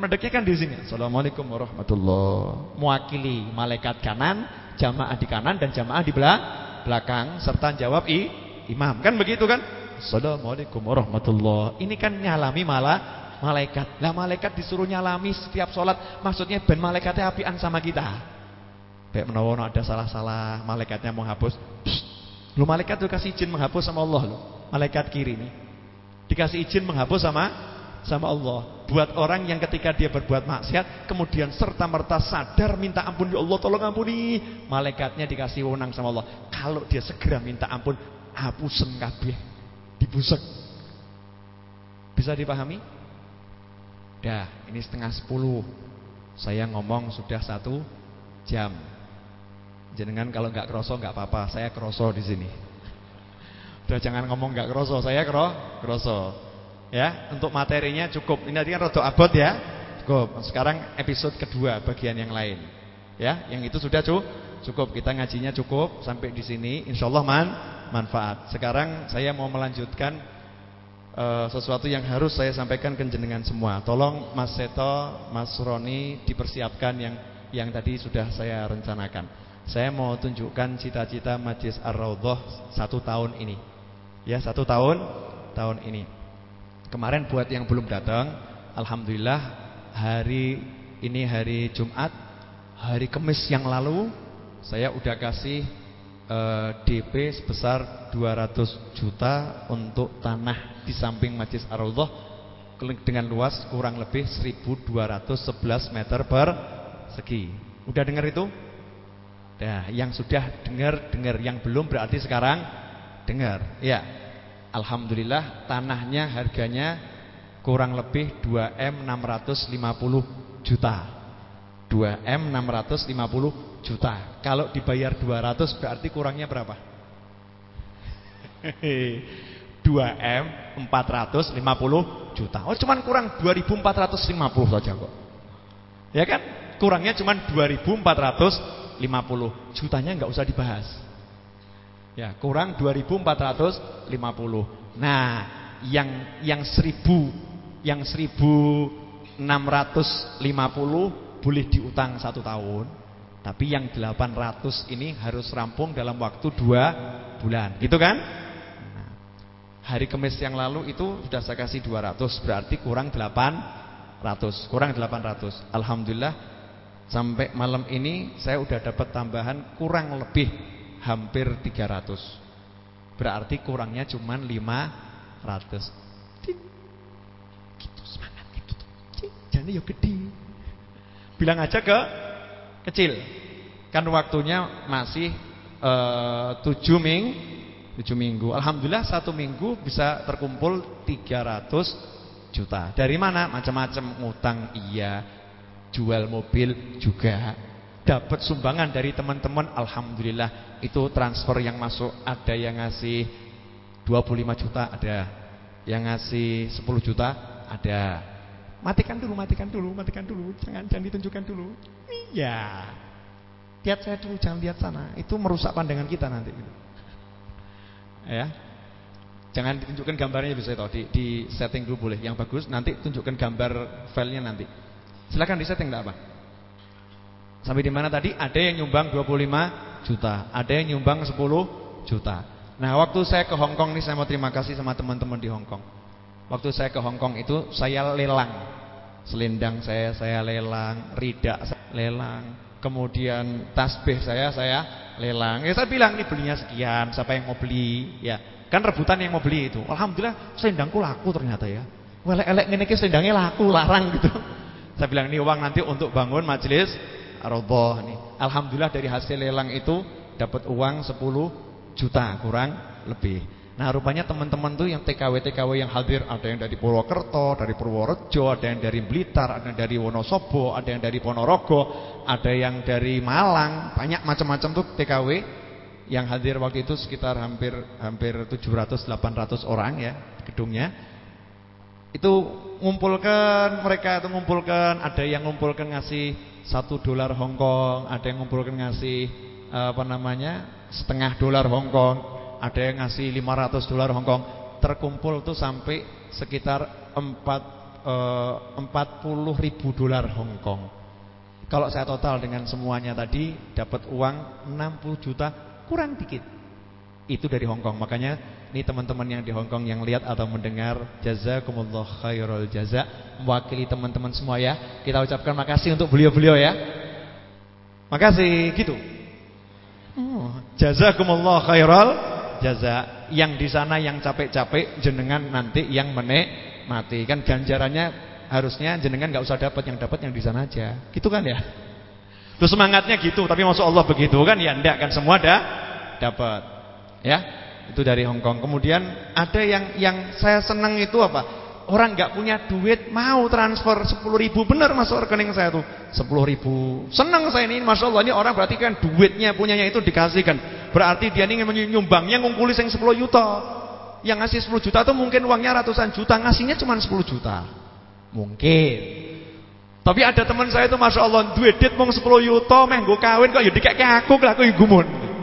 [SPEAKER 3] medeknya kan di sini. Assalamualaikum warahmatullahi Mewakili malaikat kanan, jamaah di kanan dan jamaah di belakang serta jawab i, imam. Kan begitu kan? Assalamualaikum warahmatullahi Ini kan nyalami malah malaikat. Lah malaikat disuruh nyalami setiap sholat. Maksudnya ben malaikatnya apian sama kita. Baik menawa ada salah-salah, malaikatnya mau hapus. Lu malaikat tuh kasih izin menghapus sama Allah lo. Malaikat kiri ini. Dikasih izin menghapus sama sama Allah. Buat orang yang ketika dia berbuat maksiat kemudian serta merta sadar minta ampun ya Allah tolong ampuni, malaikatnya dikasih wewenang sama Allah. Kalau dia segera minta ampun, hapusen kabeh. Dibusek. Bisa dipahami? Dah, ini setengah sepuluh. Saya ngomong sudah satu jam. Jenengan kalau nggak kroso nggak apa-apa, saya kroso di sini. Udah jangan ngomong nggak kroso, saya kro kroso. Ya, untuk materinya cukup. Ini tadi kan rada abot ya. Cukup. Sekarang episode kedua bagian yang lain. Ya, yang itu sudah cukup. Kita ngajinya cukup sampai di sini. Insyaallah man manfaat. Sekarang saya mau melanjutkan uh, sesuatu yang harus saya sampaikan ke jenengan semua. Tolong Mas Seto, Mas Roni dipersiapkan yang yang tadi sudah saya rencanakan. Saya mau tunjukkan cita-cita Majlis Ar-Raudhah satu tahun ini. Ya, satu tahun tahun ini. Kemarin buat yang belum datang, alhamdulillah hari ini hari Jumat, hari Kamis yang lalu saya udah kasih eh, DP sebesar 200 juta untuk tanah di samping Majlis Ar-Raudhah dengan luas kurang lebih 1211 meter per segi. Udah dengar itu? Nah, yang sudah dengar dengar, yang belum berarti sekarang dengar. Ya. Alhamdulillah tanahnya harganya kurang lebih 2M 650 juta 2M 650 juta Kalau dibayar 200 berarti kurangnya berapa? 2M 450 juta Oh cuman kurang 2450 saja kok Ya kan? Kurangnya cuman 2450 Jutanya nggak usah dibahas Ya, kurang 2450. Nah, yang yang 1000 yang 1650 boleh diutang satu tahun. Tapi yang 800 ini harus rampung dalam waktu dua bulan. Gitu kan? Nah, hari Kamis yang lalu itu sudah saya kasih 200, berarti kurang 800. Kurang 800. Alhamdulillah sampai malam ini saya sudah dapat tambahan kurang lebih hampir 300. Berarti kurangnya cuma 500. Gitu semangatnya gitu. Jadi ya gede. Bilang aja ke kecil. Kan waktunya masih uh, 7 ming 7 minggu. Alhamdulillah satu minggu bisa terkumpul 300 juta. Dari mana? Macam-macam ngutang iya, jual mobil juga dapat sumbangan dari teman-teman alhamdulillah. Itu transfer yang masuk ada yang ngasih 25 juta ada. Yang ngasih 10 juta ada. Matikan dulu matikan dulu matikan dulu. Jangan jangan ditunjukkan dulu. Iya. Lihat saya dulu jangan lihat sana. Itu merusak pandangan kita nanti. Ya. Jangan ditunjukkan gambarnya bisa tahu di, di setting dulu boleh. Yang bagus nanti tunjukkan gambar filenya nanti. Silakan di setting enggak apa Sampai di mana tadi? Ada yang nyumbang 25 juta, ada yang nyumbang 10 juta. Nah, waktu saya ke Hong Kong nih saya mau terima kasih sama teman-teman di Hong Kong. Waktu saya ke Hong Kong itu saya lelang. Selendang saya saya lelang, ridak saya lelang, kemudian tasbih saya saya lelang. Ya saya bilang ini belinya sekian, siapa yang mau beli? Ya, kan rebutan yang mau beli itu. Alhamdulillah selendangku laku ternyata ya. Welek-elek ngene iki selendangnya laku, larang gitu. Saya bilang ini uang nanti untuk bangun majelis Raudhah nih. Alhamdulillah dari hasil lelang itu dapat uang 10 juta kurang lebih. Nah rupanya teman-teman tuh yang TKW-TKW yang hadir Ada yang dari Purwokerto, dari Purworejo Ada yang dari Blitar, ada yang dari Wonosobo Ada yang dari Ponorogo Ada yang dari Malang Banyak macam-macam tuh TKW Yang hadir waktu itu sekitar hampir hampir 700-800 orang ya Gedungnya Itu ngumpulkan mereka itu ngumpulkan Ada yang ngumpulkan ngasih satu dolar Hong Kong, ada yang ngumpulkan ngasih apa namanya setengah dolar Hong Kong, ada yang ngasih 500 dolar Hong Kong, terkumpul tuh sampai sekitar 4 eh, 40 ribu dolar Hong Kong. Kalau saya total dengan semuanya tadi dapat uang 60 juta kurang dikit. Itu dari Hong Kong. Makanya ini teman-teman yang di Hong Kong yang lihat atau mendengar jazakumullah khairul jaza mewakili teman-teman semua ya. Kita ucapkan makasih untuk beliau-beliau ya. Makasih gitu. Oh, jazakumullah khairal jaza. Yang di sana yang capek-capek jenengan nanti yang menikmati. Kan ganjarannya harusnya jenengan nggak usah dapat yang dapat yang di sana aja. Gitu kan ya? Terus semangatnya gitu, tapi masuk Allah begitu kan ya ndak kan semua ada dapat. Ya. Itu dari Hong Kong. Kemudian ada yang yang saya senang itu apa? Orang nggak punya duit mau transfer 10 ribu. Benar masuk rekening saya tuh. 10 ribu. Senang saya ini Masya Allah ini orang berarti kan duitnya punyanya itu dikasihkan. Berarti dia ini menyumbangnya ngumpuli yang 10 juta. Yang ngasih 10 juta tuh mungkin uangnya ratusan juta Ngasihnya cuma 10 juta. Mungkin. Tapi ada teman saya itu Masya Allah Duit dit mau 10 juta Menggo kawin kok ya dikek aku lah aku gumun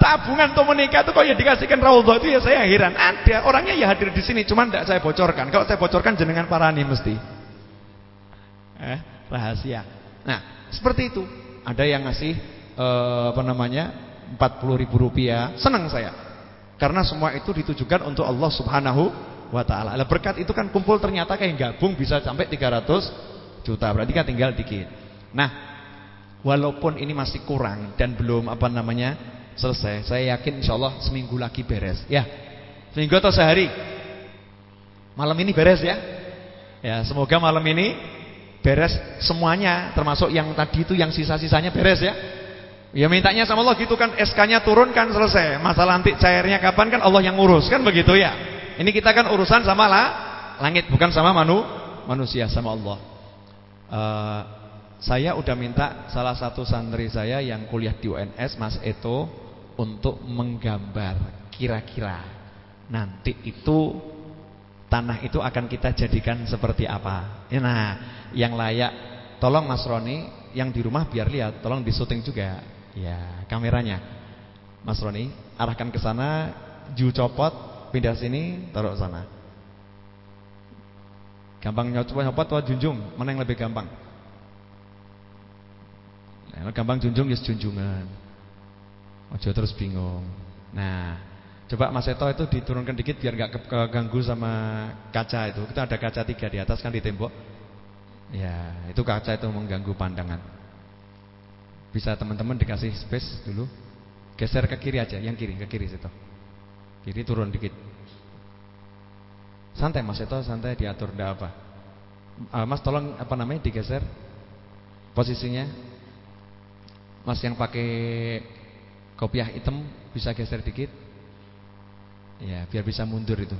[SPEAKER 3] Tabungan untuk menikah itu kok ya dikasihkan raudhah itu ya saya heran. Ada orangnya ya hadir di sini, cuman tidak saya bocorkan. Kalau saya bocorkan jenengan parani mesti. Eh, rahasia. Nah, seperti itu. Ada yang ngasih eh, apa namanya? 40 ribu rupiah. Senang saya. Karena semua itu ditujukan untuk Allah Subhanahu wa taala. Lah berkat itu kan kumpul ternyata kayak gabung bisa sampai 300 juta. Berarti kan tinggal dikit. Nah, walaupun ini masih kurang dan belum apa namanya? Selesai. Saya yakin insya Allah seminggu lagi beres. Ya, seminggu atau sehari. Malam ini beres ya. Ya, semoga malam ini beres semuanya, termasuk yang tadi itu yang sisa-sisanya beres ya. Ya mintanya sama Allah gitu kan SK-nya turun kan selesai. Masalah nanti cairnya kapan kan Allah yang ngurus kan begitu ya. Ini kita kan urusan sama lah langit bukan sama manu, manusia sama Allah. Uh, saya udah minta salah satu santri saya yang kuliah di UNS Mas Eto untuk menggambar kira-kira nanti itu tanah itu akan kita jadikan seperti apa. Nah, yang layak tolong Mas Roni yang di rumah biar lihat, tolong disuting juga ya kameranya. Mas Roni arahkan ke sana, ju copot, pindah sini, taruh sana. Gampang nyopot-nyopot atau junjung, mana yang lebih gampang? Nah, gampang junjung ya yes, junjungan. Ojo terus bingung. Nah, coba Mas Eto itu diturunkan dikit biar nggak keganggu sama kaca itu. Kita ada kaca tiga di atas kan di tembok. Ya, itu kaca itu mengganggu pandangan. Bisa teman-teman dikasih space dulu. Geser ke kiri aja, yang kiri, ke kiri situ. Kiri turun dikit. Santai Mas Eto, santai diatur ndak apa. Uh, mas tolong apa namanya digeser posisinya. Mas yang pakai Kopiah hitam bisa geser dikit. Ya, biar bisa mundur itu.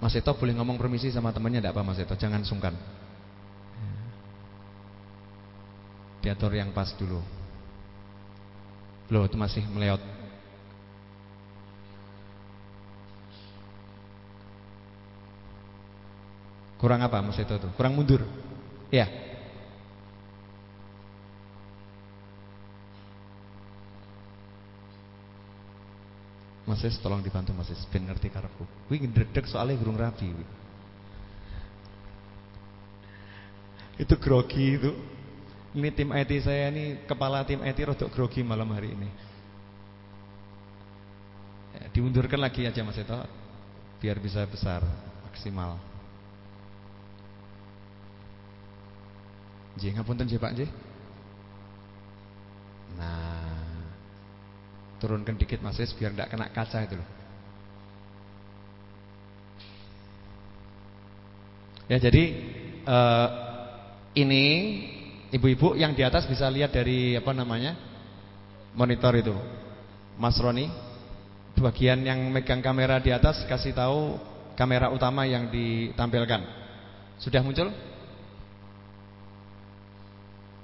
[SPEAKER 3] Mas Eto boleh ngomong permisi sama temannya enggak apa Mas Eto, jangan sungkan. Ya. Diatur yang pas dulu. Loh, itu masih meleot. Kurang apa Mas Eto tuh? Kurang mundur. Ya. Mas Is tolong dibantu Mas Is ben ngerti karepku. Kuwi ngedredeg soalnya gurung rapi Itu grogi itu. Ini tim IT saya ini kepala tim IT rodok grogi malam hari ini. Ya, diundurkan lagi aja Mas Eto biar bisa besar maksimal. Nggih ngapunten nggih Pak nggih. Nah, Turunkan dikit Mas Is biar tidak kena kaca itu loh. Ya jadi uh, ini ibu-ibu yang di atas bisa lihat dari apa namanya monitor itu, Mas Roni. Bagian yang megang kamera di atas kasih tahu kamera utama yang ditampilkan. Sudah muncul?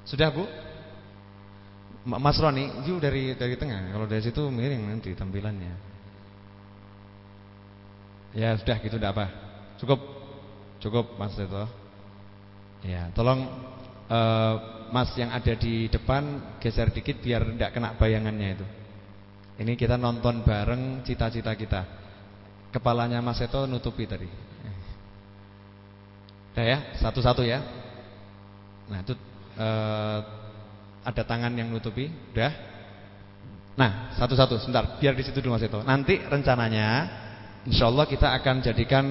[SPEAKER 3] Sudah Bu? Mas Roni, itu dari dari tengah. Kalau dari situ miring nanti tampilannya. Ya sudah gitu tidak apa. Cukup, cukup Mas itu. Ya, tolong uh, Mas yang ada di depan geser dikit biar tidak kena bayangannya itu. Ini kita nonton bareng cita-cita kita. Kepalanya Mas Eto nutupi tadi. Udah ya, satu-satu ya. Nah, itu eh, ada tangan yang nutupi, udah. Nah, satu-satu, sebentar, biar di situ dulu Mas Eto. Nanti rencananya insya Allah kita akan jadikan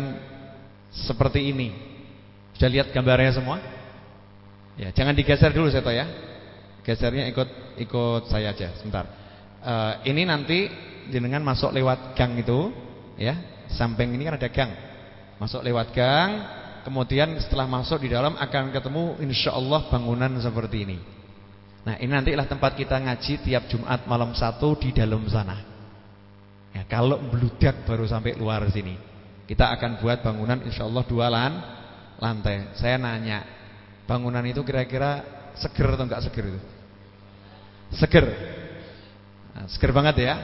[SPEAKER 3] seperti ini. Sudah lihat gambarnya semua? Ya, jangan digeser dulu Seto ya. Gesernya ikut ikut saya aja, sebentar. Uh, ini nanti jenengan masuk lewat gang itu, ya. Samping ini kan ada gang. Masuk lewat gang, kemudian setelah masuk di dalam akan ketemu insya Allah bangunan seperti ini. Nah, ini nantilah tempat kita ngaji tiap Jumat malam satu di dalam sana. Ya, kalau beludak baru sampai luar sini. Kita akan buat bangunan insya Allah dua lan, lantai. Saya nanya, bangunan itu kira-kira seger atau enggak seger itu? Seger. Nah, seger banget ya.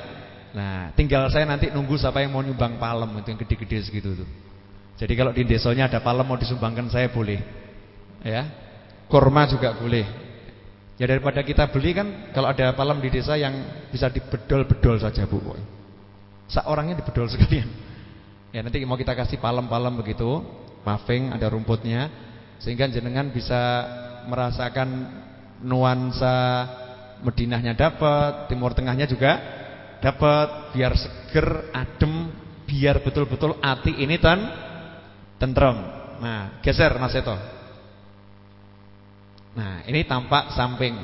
[SPEAKER 3] Nah, tinggal saya nanti nunggu siapa yang mau nyumbang palem itu yang gede-gede segitu tuh. Jadi kalau di desanya ada palem mau disumbangkan saya boleh. Ya. Korma juga boleh. Ya daripada kita beli kan kalau ada palem di desa yang bisa dibedol-bedol saja Bu. Seorangnya dibedol sekalian. Ya nanti mau kita kasih palem-palem begitu, paving ada rumputnya sehingga jenengan bisa merasakan nuansa Madinahnya dapat, Timur Tengahnya juga dapat, biar seger, adem, biar betul-betul hati ini tan tentrem. Nah, geser Mas Eto. Nah, ini tampak samping.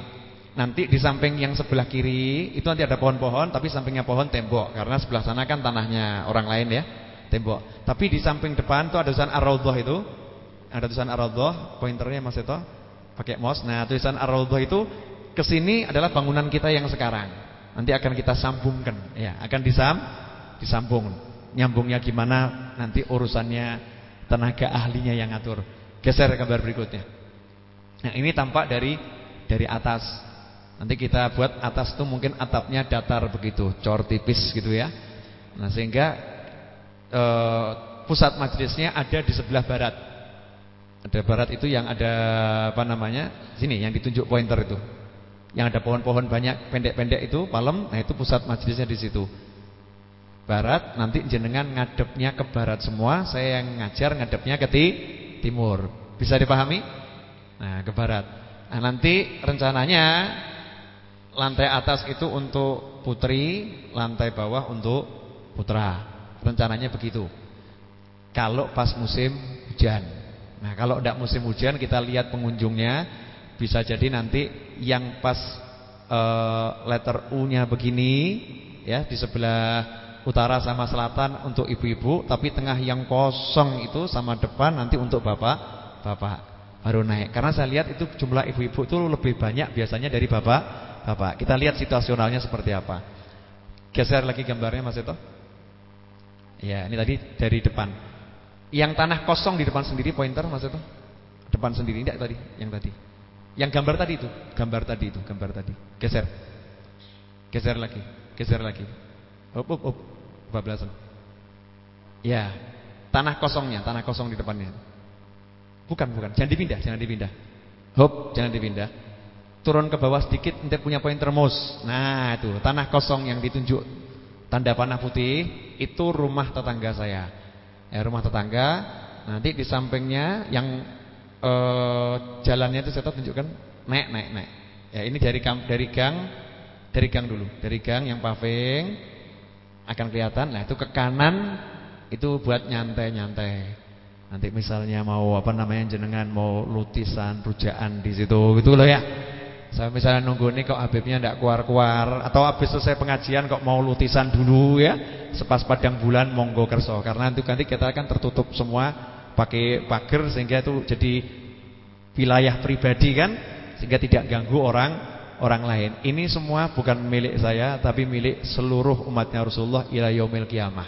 [SPEAKER 3] Nanti di samping yang sebelah kiri itu nanti ada pohon-pohon, tapi sampingnya pohon tembok karena sebelah sana kan tanahnya orang lain ya tembok. Tapi di samping depan tuh ada tulisan Ar-Raudhah itu. Ada tulisan Ar-Raudhah, pointernya Mas Eto pakai mouse. Nah, tulisan Ar-Raudhah itu ke sini adalah bangunan kita yang sekarang. Nanti akan kita sambungkan, ya, akan disam disambung. Nyambungnya gimana nanti urusannya tenaga ahlinya yang ngatur. Geser gambar berikutnya. Nah, ini tampak dari dari atas. Nanti kita buat atas itu mungkin atapnya datar begitu, cor tipis gitu ya. Nah, sehingga Eh, pusat majelisnya ada di sebelah barat. Ada barat itu yang ada apa namanya? Sini yang ditunjuk pointer itu. Yang ada pohon-pohon banyak pendek-pendek itu palem, nah itu pusat majelisnya di situ. Barat nanti jenengan ngadepnya ke barat semua, saya yang ngajar ngadepnya ke timur. Bisa dipahami? Nah, ke barat. Nah, nanti rencananya lantai atas itu untuk putri, lantai bawah untuk putra. Rencananya begitu. Kalau pas musim hujan. Nah, kalau tidak musim hujan kita lihat pengunjungnya bisa jadi nanti yang pas uh, letter U-nya begini ya di sebelah utara sama selatan untuk ibu-ibu, tapi tengah yang kosong itu sama depan nanti untuk bapak-bapak baru naik. Karena saya lihat itu jumlah ibu-ibu itu lebih banyak biasanya dari bapak-bapak. Kita lihat situasionalnya seperti apa. Geser lagi gambarnya Mas Eto. Ya, ini tadi dari depan. Yang tanah kosong di depan sendiri pointer Mas itu? Depan sendiri enggak tadi, yang tadi. Yang gambar tadi itu, gambar tadi itu, gambar tadi. Geser. Geser lagi, geser lagi. Up up up. Bablasan. Ya, tanah kosongnya, tanah kosong di depannya. Bukan, bukan. Jangan dipindah, jangan dipindah. Hop, jangan dipindah. Turun ke bawah sedikit, nanti punya pointer mouse. Nah, itu tanah kosong yang ditunjuk tanda panah putih itu rumah tetangga saya. Ya, rumah tetangga. Nanti di sampingnya yang eh, jalannya itu saya tunjukkan naik naik naik. Ya, ini dari dari gang dari gang dulu, dari gang yang paving akan kelihatan. Nah, itu ke kanan itu buat nyantai-nyantai. Nanti misalnya mau apa namanya jenengan mau lutisan, rujaan di situ gitu loh ya. Saya misalnya nunggu ini kok Habibnya tidak keluar-keluar Atau habis selesai pengajian kok mau lutisan dulu ya Sepas padang bulan monggo kerso. Karena nanti, nanti kita akan tertutup semua Pakai pagar sehingga itu jadi Wilayah pribadi kan Sehingga tidak ganggu orang orang lain. Ini semua bukan milik saya Tapi milik seluruh umatnya Rasulullah Ila yaumil kiamah.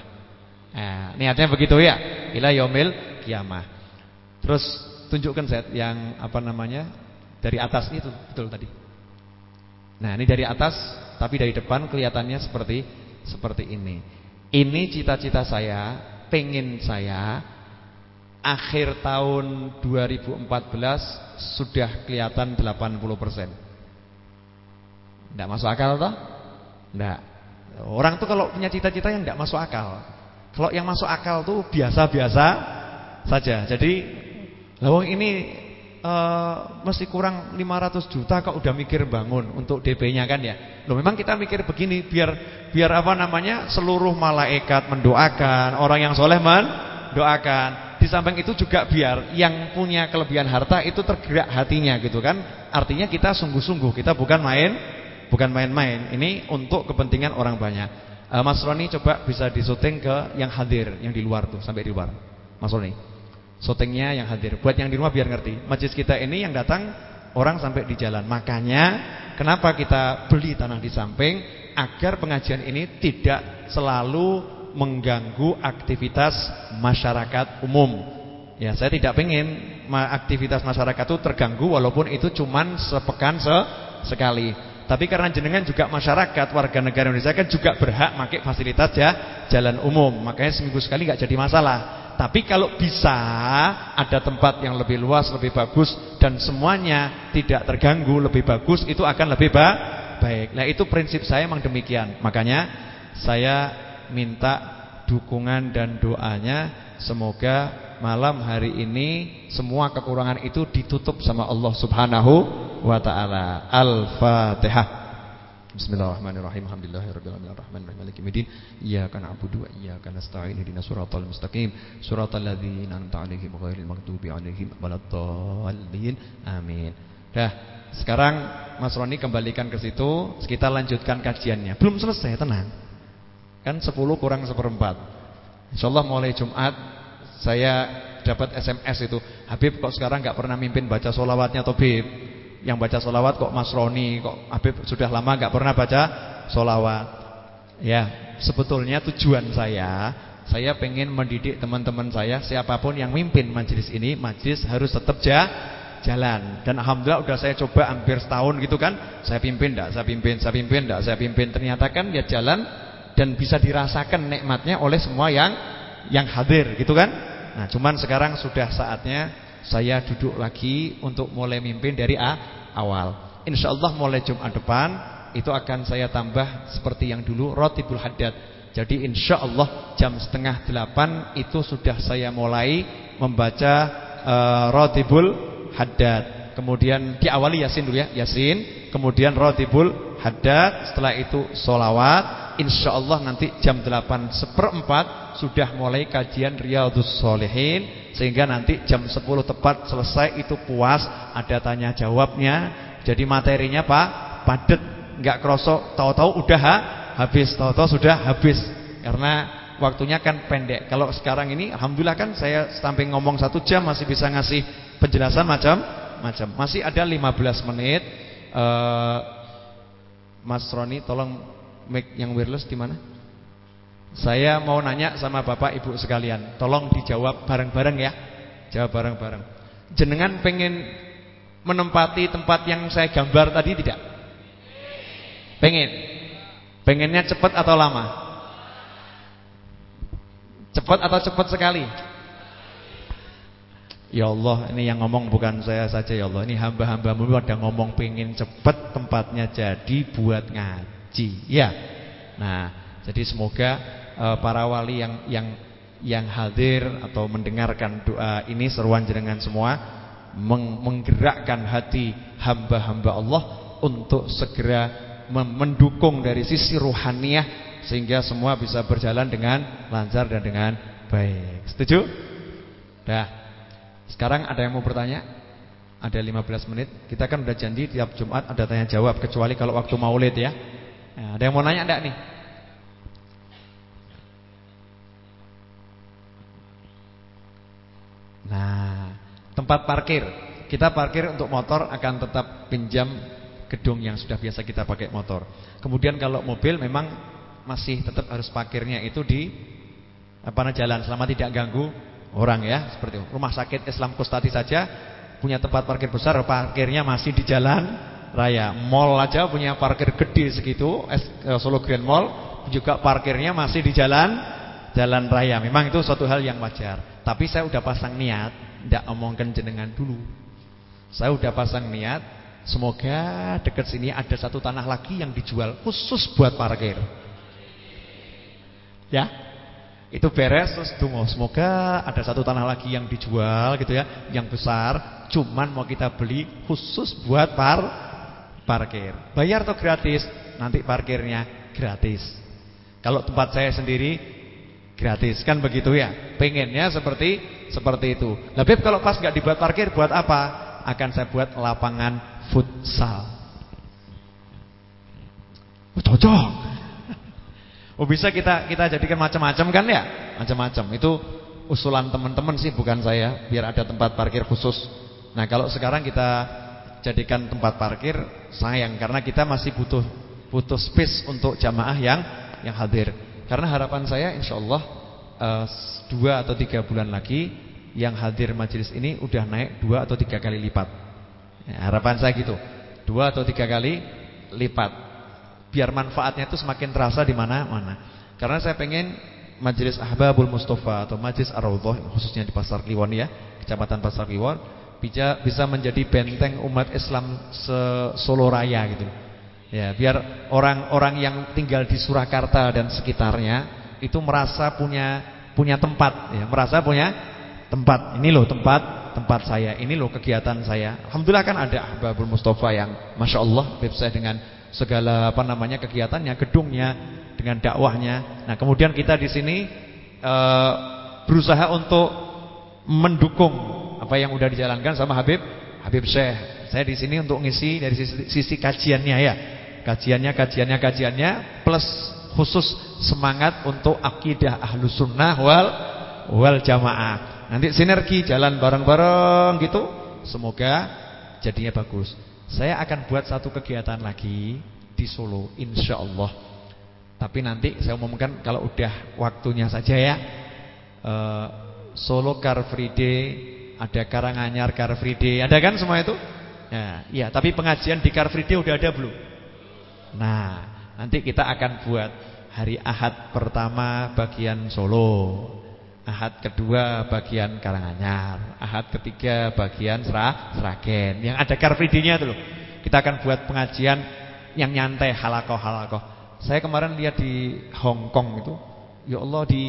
[SPEAKER 3] Nah, Niatnya begitu ya Ila yaumil kiamah Terus tunjukkan set yang apa namanya dari atas itu betul tadi. Nah, ini dari atas tapi dari depan kelihatannya seperti seperti ini. Ini cita-cita saya, pengen saya akhir tahun 2014 sudah kelihatan 80%. Enggak masuk akal toh? Enggak. Orang tuh kalau punya cita-cita yang enggak masuk akal. Kalau yang masuk akal tuh biasa-biasa saja. Jadi Lawang ini uh, mesti kurang 500 juta kok udah mikir bangun untuk DP-nya kan ya. Loh memang kita mikir begini biar biar apa namanya seluruh malaikat mendoakan, orang yang soleh mendoakan. Di samping itu juga biar yang punya kelebihan harta itu tergerak hatinya gitu kan. Artinya kita sungguh-sungguh, kita bukan main, bukan main-main. Ini untuk kepentingan orang banyak. Uh, Mas Roni coba bisa disuting ke yang hadir, yang di luar tuh, sampai di luar. Mas Roni. Syutingnya yang hadir. Buat yang di rumah biar ngerti. Majlis kita ini yang datang orang sampai di jalan. Makanya kenapa kita beli tanah di samping agar pengajian ini tidak selalu mengganggu aktivitas masyarakat umum. Ya, saya tidak pengen aktivitas masyarakat itu terganggu walaupun itu cuman sepekan se sekali. Tapi karena jenengan juga masyarakat warga negara Indonesia kan juga berhak pakai fasilitas ya jalan umum. Makanya seminggu sekali nggak jadi masalah. Tapi kalau bisa ada tempat yang lebih luas, lebih bagus dan semuanya tidak terganggu, lebih bagus itu akan lebih ba baik. Nah, itu prinsip saya memang demikian. Makanya saya minta dukungan dan doanya semoga malam hari ini semua kekurangan itu ditutup sama Allah Subhanahu wa taala. Al-Fatihah. Bismillahirrahmanirrahim. Alhamdulillahirabbil alamin arrahmanirrahim maliki yaumiddin. Iyyaka na'budu wa iyyaka nasta'in ihdinas siratal mustaqim. Siratal ladzina an'amta 'alaihim ghairil maghdubi 'alaihim waladdallin. Amin. Dah, sekarang Mas Roni kembalikan ke situ, kita lanjutkan kajiannya. Belum selesai, tenang. Kan 10 kurang seperempat. Insyaallah mulai Jumat saya dapat SMS itu, Habib kok sekarang enggak pernah mimpin baca solawatnya Bib? Yang baca solawat kok Mas Roni, kok Habib sudah lama nggak pernah baca solawat. Ya, sebetulnya tujuan saya, saya pengen mendidik teman-teman saya, siapa pun yang mimpin majelis ini, majelis harus tetap ja, jalan. Dan alhamdulillah udah saya coba hampir setahun gitu kan, saya pimpin enggak, saya pimpin, saya pimpin enggak, saya pimpin. Ternyata kan ya jalan dan bisa dirasakan nikmatnya oleh semua yang yang hadir gitu kan. Nah, cuman sekarang sudah saatnya saya duduk lagi untuk mulai mimpin dari A, awal. Insya Allah mulai Jumat depan itu akan saya tambah seperti yang dulu rotibul haddad. Jadi insya Allah jam setengah delapan itu sudah saya mulai membaca uh, rotibul haddad. Kemudian diawali yasin dulu ya, yasin. Kemudian rotibul haddad. Setelah itu solawat. Insya Allah nanti jam delapan seperempat sudah mulai kajian Riyadus Solehin sehingga nanti jam 10 tepat selesai itu puas, ada tanya jawabnya. Jadi materinya Pak padat, nggak kroso, tahu-tahu udah ha, habis, tahu-tahu sudah habis. Karena waktunya kan pendek. Kalau sekarang ini alhamdulillah kan saya sampai ngomong satu jam masih bisa ngasih penjelasan macam-macam. Masih ada 15 menit. Uh, Mas Roni tolong mic yang wireless di mana? Saya mau nanya sama Bapak Ibu sekalian, tolong dijawab bareng-bareng ya. Jawab bareng-bareng. Jenengan pengen menempati tempat yang saya gambar tadi tidak? Pengen. Pengennya cepat atau lama? Cepat atau cepat sekali? Ya Allah, ini yang ngomong bukan saya saja ya Allah. Ini hamba-hambamu ada ngomong pengen cepat tempatnya jadi buat ngaji. Ya. Nah, jadi semoga uh, para wali yang yang yang hadir atau mendengarkan doa ini seruan jenengan semua meng menggerakkan hati hamba-hamba Allah untuk segera mendukung dari sisi ruhaniah sehingga semua bisa berjalan dengan lancar dan dengan baik. Setuju? Dah. Sekarang ada yang mau bertanya? Ada 15 menit. Kita kan udah janji tiap Jumat ada tanya jawab kecuali kalau waktu Maulid ya. Nah, ada yang mau nanya enggak nih? Nah, tempat parkir. Kita parkir untuk motor akan tetap pinjam gedung yang sudah biasa kita pakai motor. Kemudian kalau mobil memang masih tetap harus parkirnya itu di apa jalan selama tidak ganggu orang ya, seperti itu. Rumah sakit Islam Kustati saja punya tempat parkir besar, parkirnya masih di jalan raya. Mall aja punya parkir gede segitu, eh, Solo Grand Mall juga parkirnya masih di jalan jalan raya. Memang itu suatu hal yang wajar. Tapi saya udah pasang niat, tidak omongkan jenengan dulu. Saya udah pasang niat, semoga dekat sini ada satu tanah lagi yang dijual khusus buat parkir. Ya. Itu beres terus tunggu semoga ada satu tanah lagi yang dijual gitu ya, yang besar, cuman mau kita beli khusus buat par parkir. Bayar atau gratis? Nanti parkirnya gratis. Kalau tempat saya sendiri gratis kan begitu ya. Pengennya seperti seperti itu. Lebih kalau pas nggak dibuat parkir buat apa? Akan saya buat lapangan futsal. Oh, cocok. Oh bisa kita kita jadikan macam-macam kan ya? Macam-macam. Itu usulan teman-teman sih bukan saya, biar ada tempat parkir khusus. Nah, kalau sekarang kita jadikan tempat parkir sayang karena kita masih butuh butuh space untuk jamaah yang yang hadir. Karena harapan saya insyaallah uh, dua atau tiga bulan lagi yang hadir majelis ini udah naik dua atau tiga kali lipat. Ya, harapan saya gitu. Dua atau tiga kali lipat biar manfaatnya itu semakin terasa di mana-mana. Karena saya pengen Majelis Ahbabul Mustafa atau Majelis Ar-Raudhah khususnya di Pasar Kliwon ya, Kecamatan Pasar Kliwon bisa bisa menjadi benteng umat Islam se Solo Raya gitu. Ya, biar orang-orang yang tinggal di Surakarta dan sekitarnya itu merasa punya punya tempat ya, merasa punya tempat. Ini loh tempat tempat saya, ini loh kegiatan saya. Alhamdulillah kan ada Ahbabul Mustafa yang Masya Allah saya dengan segala apa namanya kegiatannya, gedungnya, dengan dakwahnya. Nah, kemudian kita di sini e, berusaha untuk mendukung apa yang sudah dijalankan sama Habib Habib Syekh. Saya di sini untuk ngisi dari sisi, sisi kajiannya ya. Kajiannya, kajiannya, kajiannya plus khusus semangat untuk akidah Ahlus Sunnah wal wal Jamaah. Nanti sinergi jalan bareng-bareng gitu. Semoga jadinya bagus. Saya akan buat satu kegiatan lagi di Solo insya Allah. Tapi nanti saya umumkan kalau udah waktunya saja ya. Uh, Solo Car Free Day, ada Karanganyar Car Free Day, ada kan semua itu? Ya, ya, tapi pengajian di Car Free Day udah ada belum? Nah, nanti kita akan buat hari Ahad pertama bagian Solo. Ahad kedua bagian Karanganyar, Ahad ketiga bagian Serah, Seragen. Yang ada Car Free Day-nya itu. Kita akan buat pengajian yang nyantai halakoh-halakoh. Saya kemarin lihat di Hong Kong itu, ya Allah di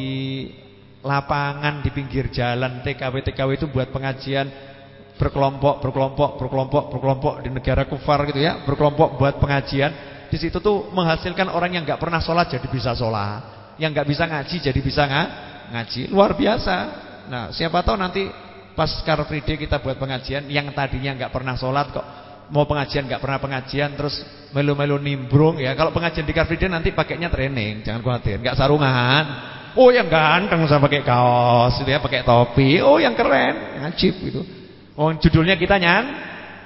[SPEAKER 3] lapangan di pinggir jalan TKW TKW itu buat pengajian berkelompok berkelompok berkelompok berkelompok di negara kufar gitu ya, berkelompok buat pengajian. Di situ tuh menghasilkan orang yang nggak pernah sholat jadi bisa sholat, yang nggak bisa ngaji jadi bisa ngaji luar biasa. Nah, siapa tahu nanti pas Car Free Day kita buat pengajian yang tadinya nggak pernah sholat kok mau pengajian nggak pernah pengajian terus melu-melu nimbrung ya. Kalau pengajian di Car Free Day nanti pakainya training, jangan khawatir, nggak sarungan. Oh, yang ganteng usah pakai kaos gitu ya, pakai topi. Oh, yang keren, ngajib gitu. Oh, judulnya kita nyan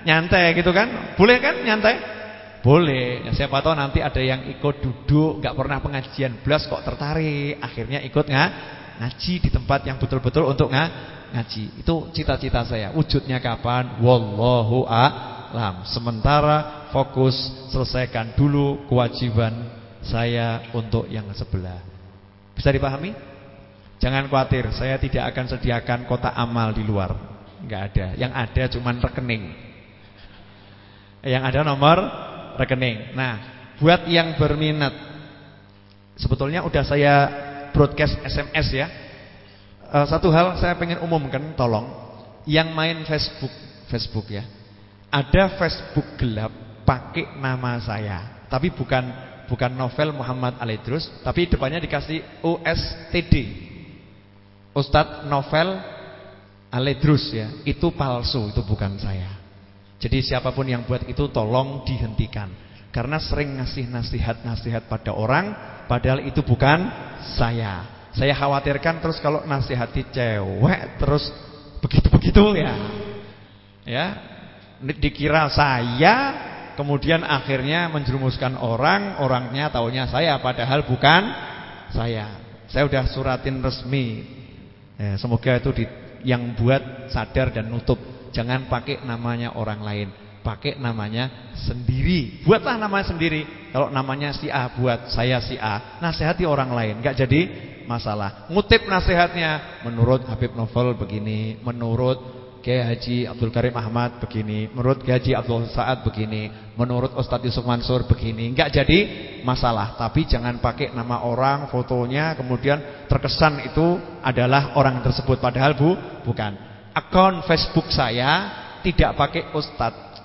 [SPEAKER 3] nyantai gitu kan? Boleh kan nyantai? Boleh. Ya, siapa tahu nanti ada yang ikut duduk, nggak pernah pengajian belas kok tertarik, akhirnya ikut nggak ngaji di tempat yang betul-betul untuk ng ngaji. Itu cita-cita saya. Wujudnya kapan? Wallahu a'lam. Sementara fokus selesaikan dulu kewajiban saya untuk yang sebelah. Bisa dipahami? Jangan khawatir, saya tidak akan sediakan kotak amal di luar. Enggak ada. Yang ada cuma rekening. Yang ada nomor rekening. Nah, buat yang berminat sebetulnya udah saya broadcast SMS ya. Uh, satu hal saya pengen umumkan tolong yang main Facebook, Facebook ya. Ada Facebook gelap pakai nama saya, tapi bukan bukan novel Muhammad Alidrus, tapi depannya dikasih USTD. Ustadz Novel Alidrus ya, itu palsu, itu bukan saya. Jadi siapa pun yang buat itu tolong dihentikan. Karena sering ngasih nasihat-nasihat pada orang Padahal itu bukan saya Saya khawatirkan terus kalau nasihati cewek Terus begitu-begitu ya Ya Dikira saya Kemudian akhirnya menjerumuskan orang Orangnya taunya saya Padahal bukan saya. Saya sudah suratin resmi. Ya, Semoga itu di, yang buat sadar dan nutup. Jangan pakai namanya orang lain. Pakai namanya sendiri. Buatlah namanya sendiri. Kalau namanya si A buat saya si A, nasihati orang lain, enggak jadi masalah. Ngutip nasihatnya. Menurut Habib Novel begini, menurut Kiai Haji Abdul Karim Ahmad begini, menurut Kiai Haji Abdul Saad begini, menurut Ustadz Yusuf Mansur begini. Enggak jadi masalah, tapi jangan pakai nama orang, fotonya kemudian terkesan itu adalah orang tersebut padahal Bu, bukan. Akun Facebook saya tidak pakai Ustadz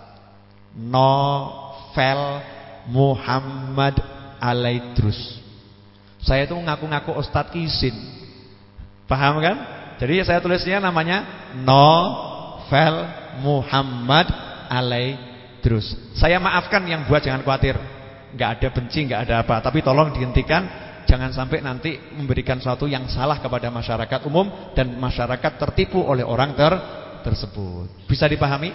[SPEAKER 3] Novel Muhammad Alaidrus. Saya itu ngaku-ngaku Ustadz Isin. Paham kan? Jadi saya tulisnya namanya Novel Muhammad Alaidrus. Saya maafkan yang buat jangan khawatir. Enggak ada benci, enggak ada apa, tapi tolong dihentikan jangan sampai nanti memberikan sesuatu yang salah kepada masyarakat umum dan masyarakat tertipu oleh orang ter tersebut. Bisa dipahami?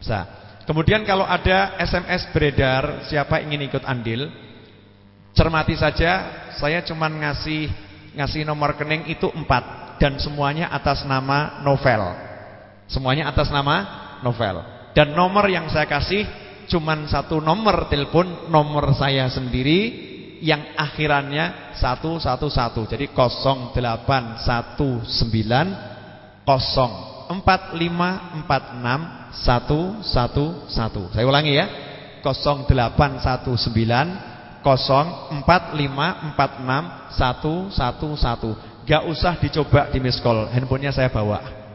[SPEAKER 3] Bisa. Kemudian kalau ada SMS beredar siapa ingin ikut andil, cermati saja, saya cuma ngasih ngasih nomor rekening itu empat dan semuanya atas nama novel. Semuanya atas nama novel. Dan nomor yang saya kasih cuman satu nomor telepon, nomor saya sendiri yang akhirannya 111. Jadi 0819 04546 111. Saya ulangi ya. 0819 04546 111. Gak usah dicoba di miss call Handphonenya saya bawa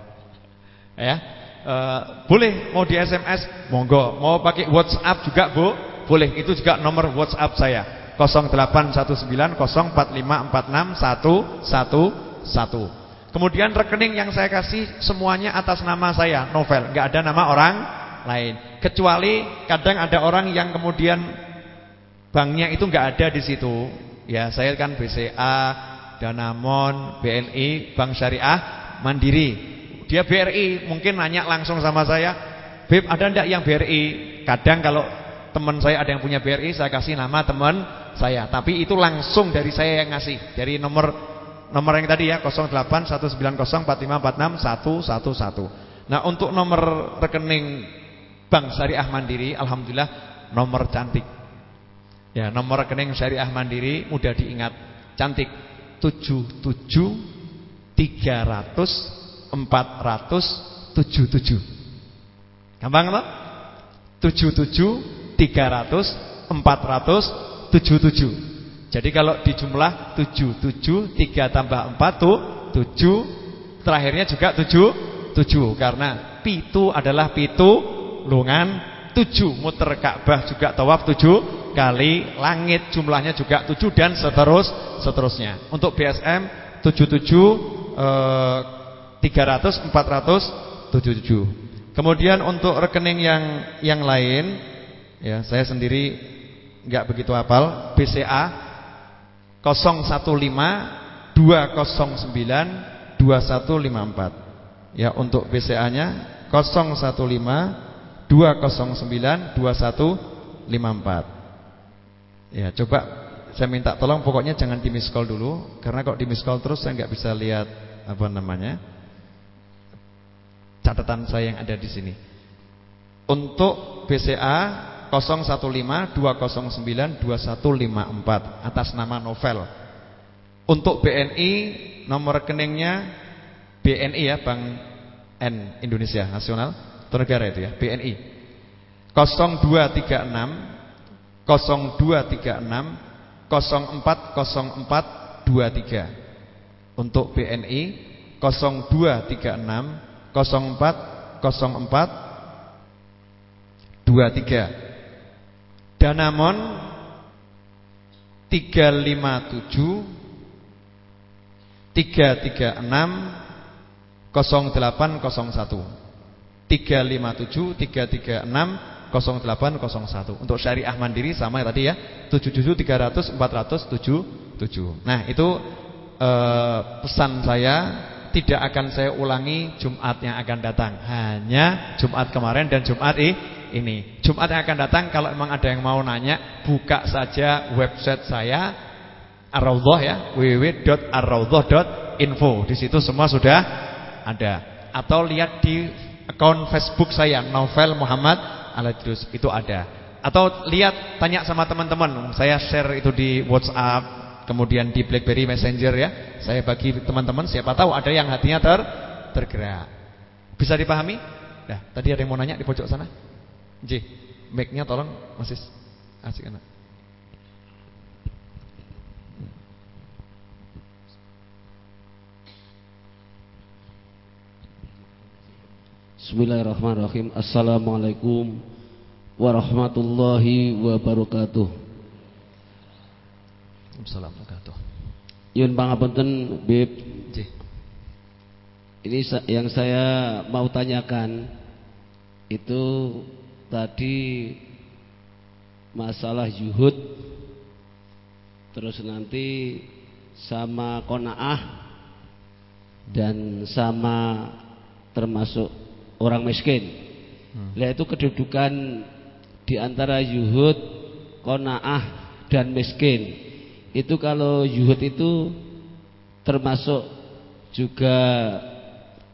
[SPEAKER 3] Ya. E, Boleh mau di SMS Monggo. Mau pakai WhatsApp juga bu? Boleh. Itu juga nomor WhatsApp saya. 081904546111 Kemudian rekening yang saya kasih Semuanya atas nama saya Novel. Gak ada nama orang lain. Kecuali kadang ada orang yang kemudian Banknya itu gak ada di situ. Ya saya kan BCA Danamon, BNI, Bank Syariah, Mandiri. Dia BRI, mungkin nanya langsung sama saya, "Beb, ada enggak yang BRI?" Kadang kalau teman saya ada yang punya BRI, saya kasih nama teman saya. Tapi itu langsung dari saya yang ngasih. Dari nomor nomor yang tadi ya, 081904546111. Nah, untuk nomor rekening Bank Syariah Mandiri, alhamdulillah nomor cantik. Ya, nomor rekening Syariah Mandiri mudah diingat, cantik tujuh tujuh tiga ratus empat ratus tujuh tujuh. Gampang kan? tujuh tujuh tiga ratus empat ratus tujuh tujuh. Jadi kalau di jumlah tujuh tujuh tiga tambah empat tuh tujuh. Terakhirnya juga tujuh tujuh karena pitu adalah pitu lungan tujuh. Muter Ka'bah juga tawaf tujuh kali langit jumlahnya juga tujuh dan seterus seterusnya. Untuk BSM tujuh tujuh eh, tiga ratus empat ratus tujuh tujuh kemudian untuk rekening yang yang lain ya saya sendiri nggak begitu hafal BCA 015 209 2154 ya untuk BCA nya 015 209 2154. Ya, coba saya minta tolong pokoknya jangan di miss call dulu karena kok di miss call terus saya nggak bisa lihat apa namanya? Catatan saya yang ada di sini. Untuk BCA 015 209 2154 atas nama Novel. Untuk BNI nomor rekeningnya BNI ya Bank N Indonesia Nasional atau negara itu ya, BNI. 0236 0236 040423. Untuk BNI 0236 0404 23. Danamon 357 336 0801 357 336 0801. Untuk syariah mandiri sama ya tadi ya. 77 300 477. Nah, itu eh, pesan saya tidak akan saya ulangi Jumat yang akan datang. Hanya Jumat kemarin dan Jumat ini. Jumat yang akan datang kalau memang ada yang mau nanya, buka saja website saya Ar-Raudhah ya, www.arraudhah.info. Di situ semua sudah ada. Atau lihat di akun Facebook saya Novel Muhammad Aladrus itu ada. Atau lihat tanya sama teman-teman. Saya share itu di WhatsApp, kemudian di BlackBerry Messenger ya. Saya bagi teman-teman siapa tahu ada yang hatinya ter tergerak. Bisa dipahami? Nah, tadi ada yang mau nanya di pojok sana. J, mic-nya tolong masih asik anak.
[SPEAKER 4] Bismillahirrahmanirrahim Assalamualaikum warahmatullahi wabarakatuh
[SPEAKER 3] Assalamualaikum warahmatullahi
[SPEAKER 4] Yun pangapunten Bib. Ini yang saya mau tanyakan Itu tadi Masalah yuhud Terus nanti Sama kona'ah Dan sama Termasuk orang miskin. Hmm. itu kedudukan di antara yuhud, konaah dan miskin. Itu kalau yuhud itu termasuk juga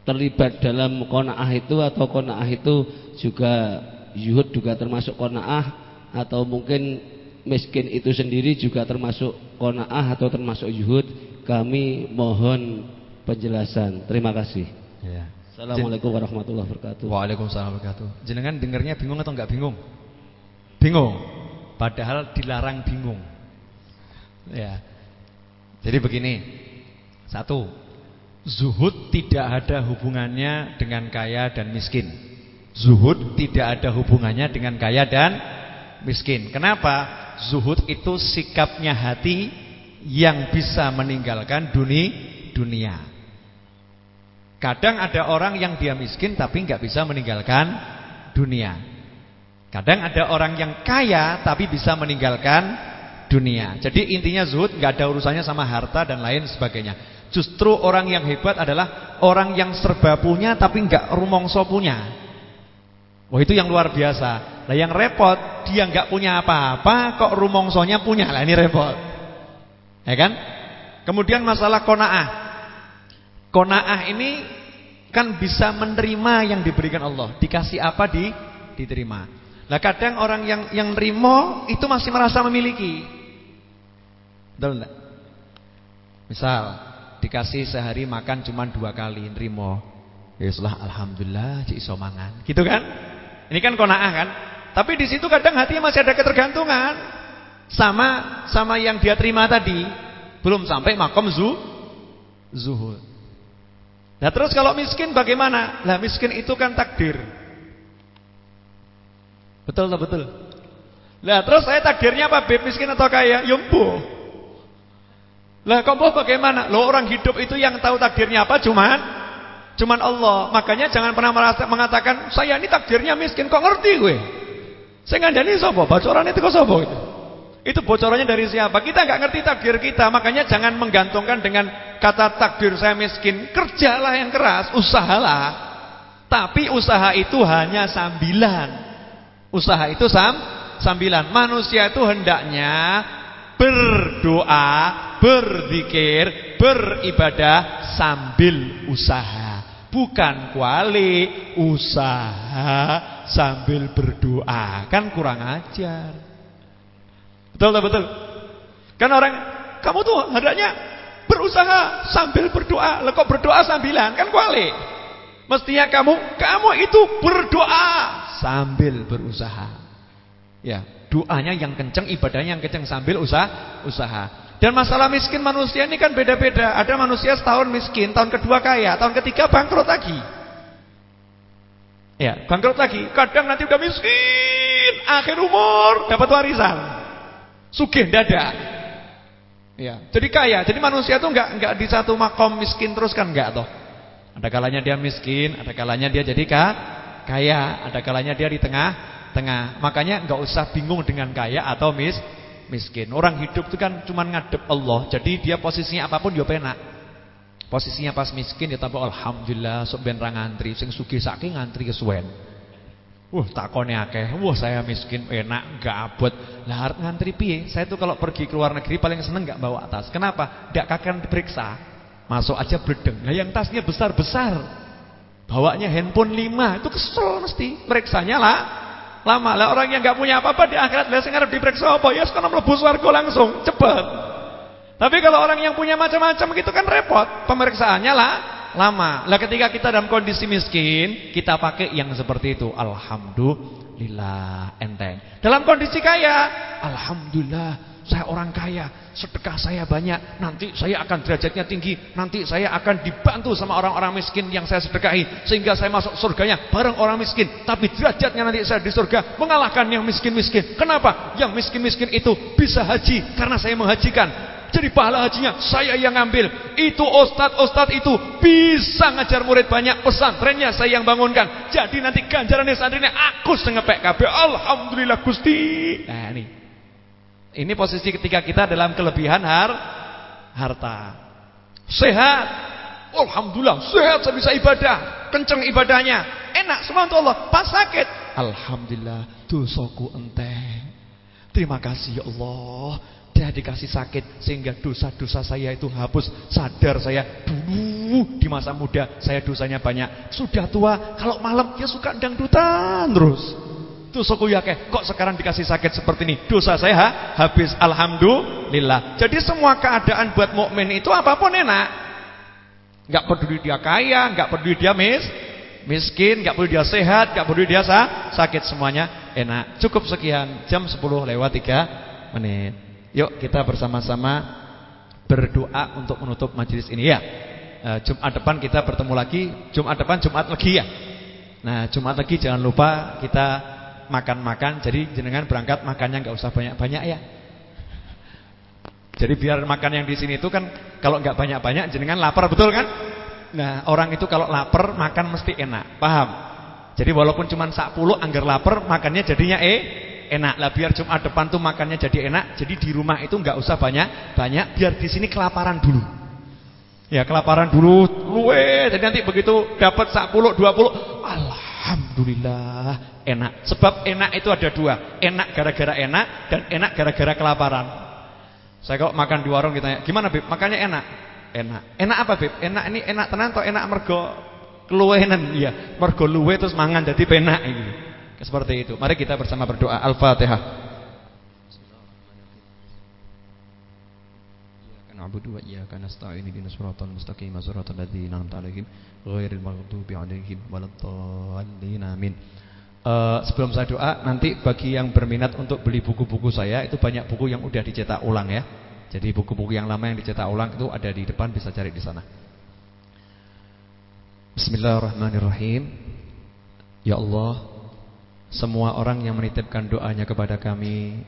[SPEAKER 4] terlibat dalam konaah itu atau konaah itu juga yuhud juga termasuk konaah atau mungkin miskin itu sendiri juga termasuk konaah atau termasuk yuhud kami mohon penjelasan terima kasih
[SPEAKER 3] ya.
[SPEAKER 4] Assalamualaikum warahmatullahi wabarakatuh.
[SPEAKER 3] Waalaikumsalam warahmatullahi wabarakatuh. Jenengan dengarnya bingung atau enggak bingung? Bingung. Padahal dilarang bingung. Ya. Jadi begini. Satu, zuhud tidak ada hubungannya dengan kaya dan miskin. Zuhud tidak ada hubungannya dengan kaya dan miskin. Kenapa? Zuhud itu sikapnya hati yang bisa meninggalkan dunia dunia. Kadang ada orang yang dia miskin tapi nggak bisa meninggalkan dunia. Kadang ada orang yang kaya tapi bisa meninggalkan dunia. Jadi intinya zuhud nggak ada urusannya sama harta dan lain sebagainya. Justru orang yang hebat adalah orang yang serba punya tapi nggak rumongso punya. Wah itu yang luar biasa. Lah yang repot dia nggak punya apa-apa kok rumongsonya punya. Lah ini repot. Ya kan? Kemudian masalah konaah. Kona'ah ini kan bisa menerima yang diberikan Allah. Dikasih apa di diterima. Nah kadang orang yang yang nerimo itu masih merasa memiliki. Betul enggak? Misal dikasih sehari makan cuma dua kali nerimo. Ya sudah alhamdulillah cik iso mangan. Gitu kan? Ini kan kona'ah kan? Tapi di situ kadang hatinya masih ada ketergantungan sama sama yang dia terima tadi. Belum sampai makom zu zuhud. Nah terus kalau miskin bagaimana? Lah miskin itu kan takdir. Betul tak betul? Lah terus saya takdirnya apa? Miskin atau kaya? Yumpu. Lah kok bagaimana? Lo orang hidup itu yang tahu takdirnya apa? Cuman cuman Allah. Makanya jangan pernah mengatakan saya ini takdirnya miskin. Kok ngerti gue? Saya ngandani sapa? Bocoran itu kok sapa itu? Itu bocorannya dari siapa? Kita nggak ngerti takdir kita, makanya jangan menggantungkan dengan kata takdir saya miskin. Kerjalah yang keras, usahalah. Tapi usaha itu hanya sambilan. Usaha itu sam sambilan. Manusia itu hendaknya berdoa, berzikir, beribadah sambil usaha. Bukan kuali usaha sambil berdoa. Kan kurang ajar. Betul tak betul? Kan orang kamu tuh hendaknya berusaha sambil berdoa. Lah kok berdoa sambilan? Kan kuali. Mestinya kamu kamu itu berdoa sambil berusaha. Ya, doanya yang kenceng, ibadahnya yang kenceng sambil usaha, usaha. Dan masalah miskin manusia ini kan beda-beda. Ada manusia setahun miskin, tahun kedua kaya, tahun ketiga bangkrut lagi. Ya, bangkrut lagi. Kadang nanti udah miskin, akhir umur dapat warisan. Sugih dada. Ya, jadi kaya. Jadi manusia itu enggak enggak di satu makom miskin terus kan enggak toh. Ada kalanya dia miskin, ada kalanya dia jadi kaya, ada kalanya dia di tengah-tengah. Makanya enggak usah bingung dengan kaya atau mis miskin. Orang hidup itu kan cuma ngadep Allah. Jadi dia posisinya apa pun dia penak. Posisinya pas miskin ya tambah alhamdulillah sok ben ra ngantri, sing sugih saking ngantri kesuwen. Wah takone akeh. Wah saya miskin, enak, enggak abot. Lah ngantri piye? Saya tuh kalau pergi ke luar negeri paling seneng enggak bawa tas. Kenapa? Enggak akan diperiksa. Masuk aja bledeng. Lah yang tasnya besar-besar. Bawanya handphone 5, itu kesel mesti. Periksanya lah lama. Lah orang yang enggak punya apa-apa di akhirat lah sing arep diperiksa apa? Ya sekarang mlebu swarga langsung, cepet. Tapi kalau orang yang punya macam-macam gitu kan repot. Pemeriksaannya lah lama. Lah ketika kita dalam kondisi miskin, kita pakai yang seperti itu. Alhamdulillah, enteng. Dalam kondisi kaya, alhamdulillah saya orang kaya, sedekah saya banyak, nanti saya akan derajatnya tinggi, nanti saya akan dibantu sama orang-orang miskin yang saya sedekahi sehingga saya masuk surganya bareng orang miskin, tapi derajatnya nanti saya di surga mengalahkan yang miskin-miskin. Kenapa? Yang miskin-miskin itu bisa haji karena saya menghajikan. Jadi pahala hajinya saya yang ngambil. Itu ustad-ustad itu bisa ngajar murid banyak. Pesantrennya saya yang bangunkan. Jadi nanti ganjarannya santrinya aku sengepek kabeh. Alhamdulillah Gusti. Nah ini. Ini posisi ketika kita dalam kelebihan har harta. Sehat. Alhamdulillah, sehat saya bisa ibadah. Kenceng ibadahnya. Enak semua untuk Allah. Pas sakit, alhamdulillah, dosaku enteng. Terima kasih ya Allah. Dia dikasih sakit sehingga dosa-dosa saya itu hapus. Sadar saya dulu di masa muda saya dosanya banyak. Sudah tua, kalau malam dia suka dangdutan terus. Dosaku ya kok sekarang dikasih sakit seperti ini. Dosa saya ha? habis alhamdulillah. Jadi semua keadaan buat mukmin itu apa pun enak. Enggak peduli dia kaya, enggak peduli dia mis, miskin, enggak peduli dia sehat, enggak peduli dia sa, sakit semuanya enak. Cukup sekian, jam 10 lewat 3 menit. Yuk kita bersama-sama berdoa untuk menutup majelis ini ya. Eh, Jumat depan kita bertemu lagi, Jumat depan Jumat lagi ya. Nah, Jumat lagi jangan lupa kita makan-makan jadi jenengan berangkat makannya nggak usah banyak-banyak ya. Jadi biar makan yang di sini itu kan kalau nggak banyak-banyak jenengan lapar betul kan? Nah, orang itu kalau lapar makan mesti enak. Paham? Jadi walaupun cuma sak puluh anggar lapar makannya jadinya eh enak. Lah biar Jumat depan tuh makannya jadi enak. Jadi di rumah itu nggak usah banyak-banyak biar di sini kelaparan dulu. Ya, kelaparan dulu luwe. Jadi nanti begitu dapat sak puluh, dua puluh, alhamdulillah enak. Sebab enak itu ada dua. Enak gara-gara enak dan enak gara-gara kelaparan. Saya kok makan di warung ditanya, "Gimana, Bib? Makannya enak?" Enak. Enak apa, Bib? Enak ini enak tenan atau enak mergo keluwenan? Iya, mergo luwe terus mangan jadi penak ini. Seperti itu. Mari kita bersama berdoa. Al-Fatihah. Na'budu wa iyyaka nasta'in ihdinas siratal mustaqim siratal ladzina an'amta 'alaihim ghairil maghdubi 'alaihim waladdallin amin Uh, sebelum saya doa, nanti bagi yang berminat untuk beli buku-buku saya itu banyak buku yang udah dicetak ulang ya. Jadi buku-buku yang lama yang dicetak ulang itu ada di depan bisa cari di sana. Bismillahirrahmanirrahim. Ya Allah, semua orang yang menitipkan doanya kepada kami,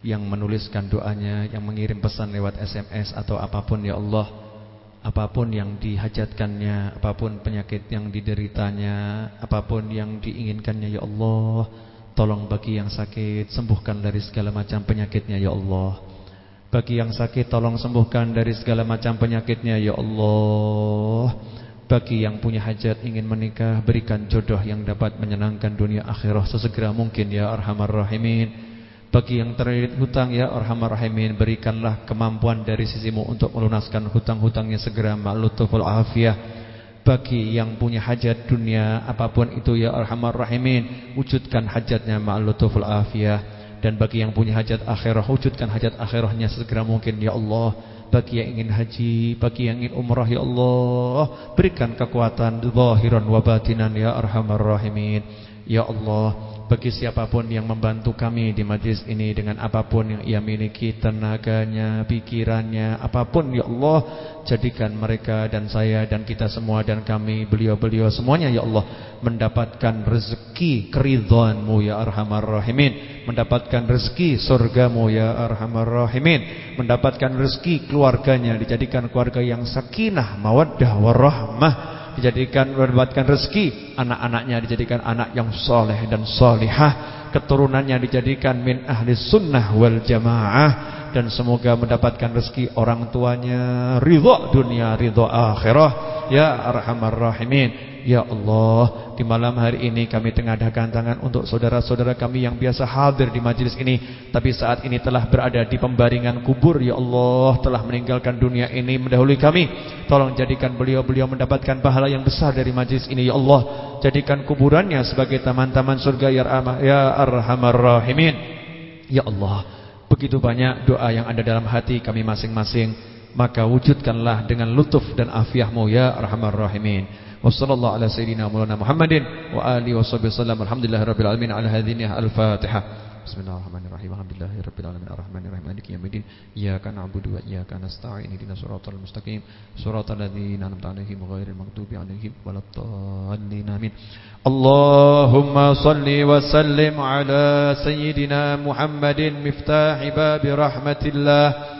[SPEAKER 3] yang menuliskan doanya, yang mengirim pesan lewat SMS atau apa pun ya Allah, apa pun yang dihajatkannya, apa pun penyakit yang dideritanya, apa pun yang diinginkannya ya Allah, tolong bagi yang sakit sembuhkan dari segala macam penyakitnya ya Allah. Bagi yang sakit tolong sembuhkan dari segala macam penyakitnya ya Allah. Bagi yang punya hajat ingin menikah berikan jodoh yang dapat menyenangkan dunia akhirah sesegera mungkin ya Arhamar Rahimin. Bagi yang terlilit hutang ya Arhamar Rahimin Berikanlah kemampuan dari sisimu untuk melunaskan hutang-hutangnya segera Ma'lutuful afiyah. Bagi yang punya hajat dunia Apa pun itu ya Arhamar Rahimin Wujudkan hajatnya Ma'lutuful afiyah. Dan bagi yang punya hajat akhirah Wujudkan hajat akhirahnya segera mungkin Ya Allah. Bagi yang ingin haji Bagi yang ingin umrah Ya Allah. Berikan kekuatan Zahiran wa batinan Ya Arhamar Rahimin. Ya Allah bagi siapa pun yang membantu kami di majlis ini dengan apa pun yang ia miliki tenaganya, pikirannya, apa pun ya Allah jadikan mereka dan saya dan kita semua dan kami beliau-beliau semuanya ya Allah mendapatkan rezeki keridhaanmu ya arhamar rahimin. Mendapatkan rezeki surgamu ya arhamar rahimin. Mendapatkan rezeki keluarganya dijadikan keluarga yang sakinah mawaddah warahmah dijadikan mendapatkan rezeki. Anak-anaknya dijadikan anak yang soleh dan solihah. Keturunannya dijadikan min ahli sunnah wal jamaah. Dan semoga mendapatkan rezeki orang tuanya. Ridha dunia ridha akhirah. Ya arhamar rahimin Ya Allah, di malam hari ini kami tengadahkan tangan untuk saudara-saudara kami yang biasa hadir di majlis ini. Tapi saat ini telah berada di pembaringan kubur Ya Allah, telah meninggalkan dunia ini mendahului kami. Tolong jadikan beliau-beliau mendapatkan pahala yang besar dari majlis ini Ya Allah, jadikan kuburannya sebagai taman-taman surga Ya, ya Arhamar Rahimin. Ya Allah, begitu banyak doa yang ada dalam hati kami masing-masing
[SPEAKER 2] maka wujudkanlah dengan lutuf dan afiahmu ya arhamar rahimin Wassallallahu ala sayyidina Maulana Muhammadin wa alihi wasallam alhamdulillahirabbil alamin ala hadhihi al-fatihah Bismillahirrahmanirrahim. Alhamdulillahirabbil alamin arrahmanirrahim maliki yaumiddin. Iyyaka na'budu wa iyyaka nasta'in ihdinas siratal mustaqim. Siratal ladzina an'amta 'alaihim ghairil maghdubi 'alaihim waladdallin. Amin. Allahumma shalli wa sallim ala sayyidina Muhammadin miftahi bab rahmatillah.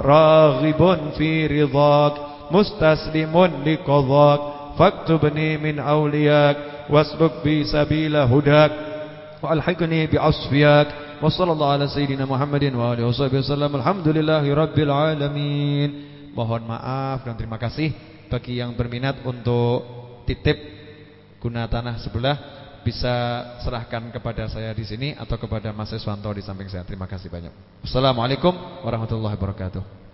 [SPEAKER 2] راغب في رضاك مستسلم لقضاك فاكتبني من أولياك واسلك بي سبيل هداك وألحقني بعصفياك وصلى الله على سيدنا محمد وآله وصحبه وسلم الحمد لله رب العالمين mohon maaf dan terima kasih bagi yang berminat untuk titip guna tanah sebelah bisa serahkan kepada saya di sini atau kepada Mas Eswanto di samping saya. Terima kasih banyak. Assalamualaikum warahmatullahi wabarakatuh.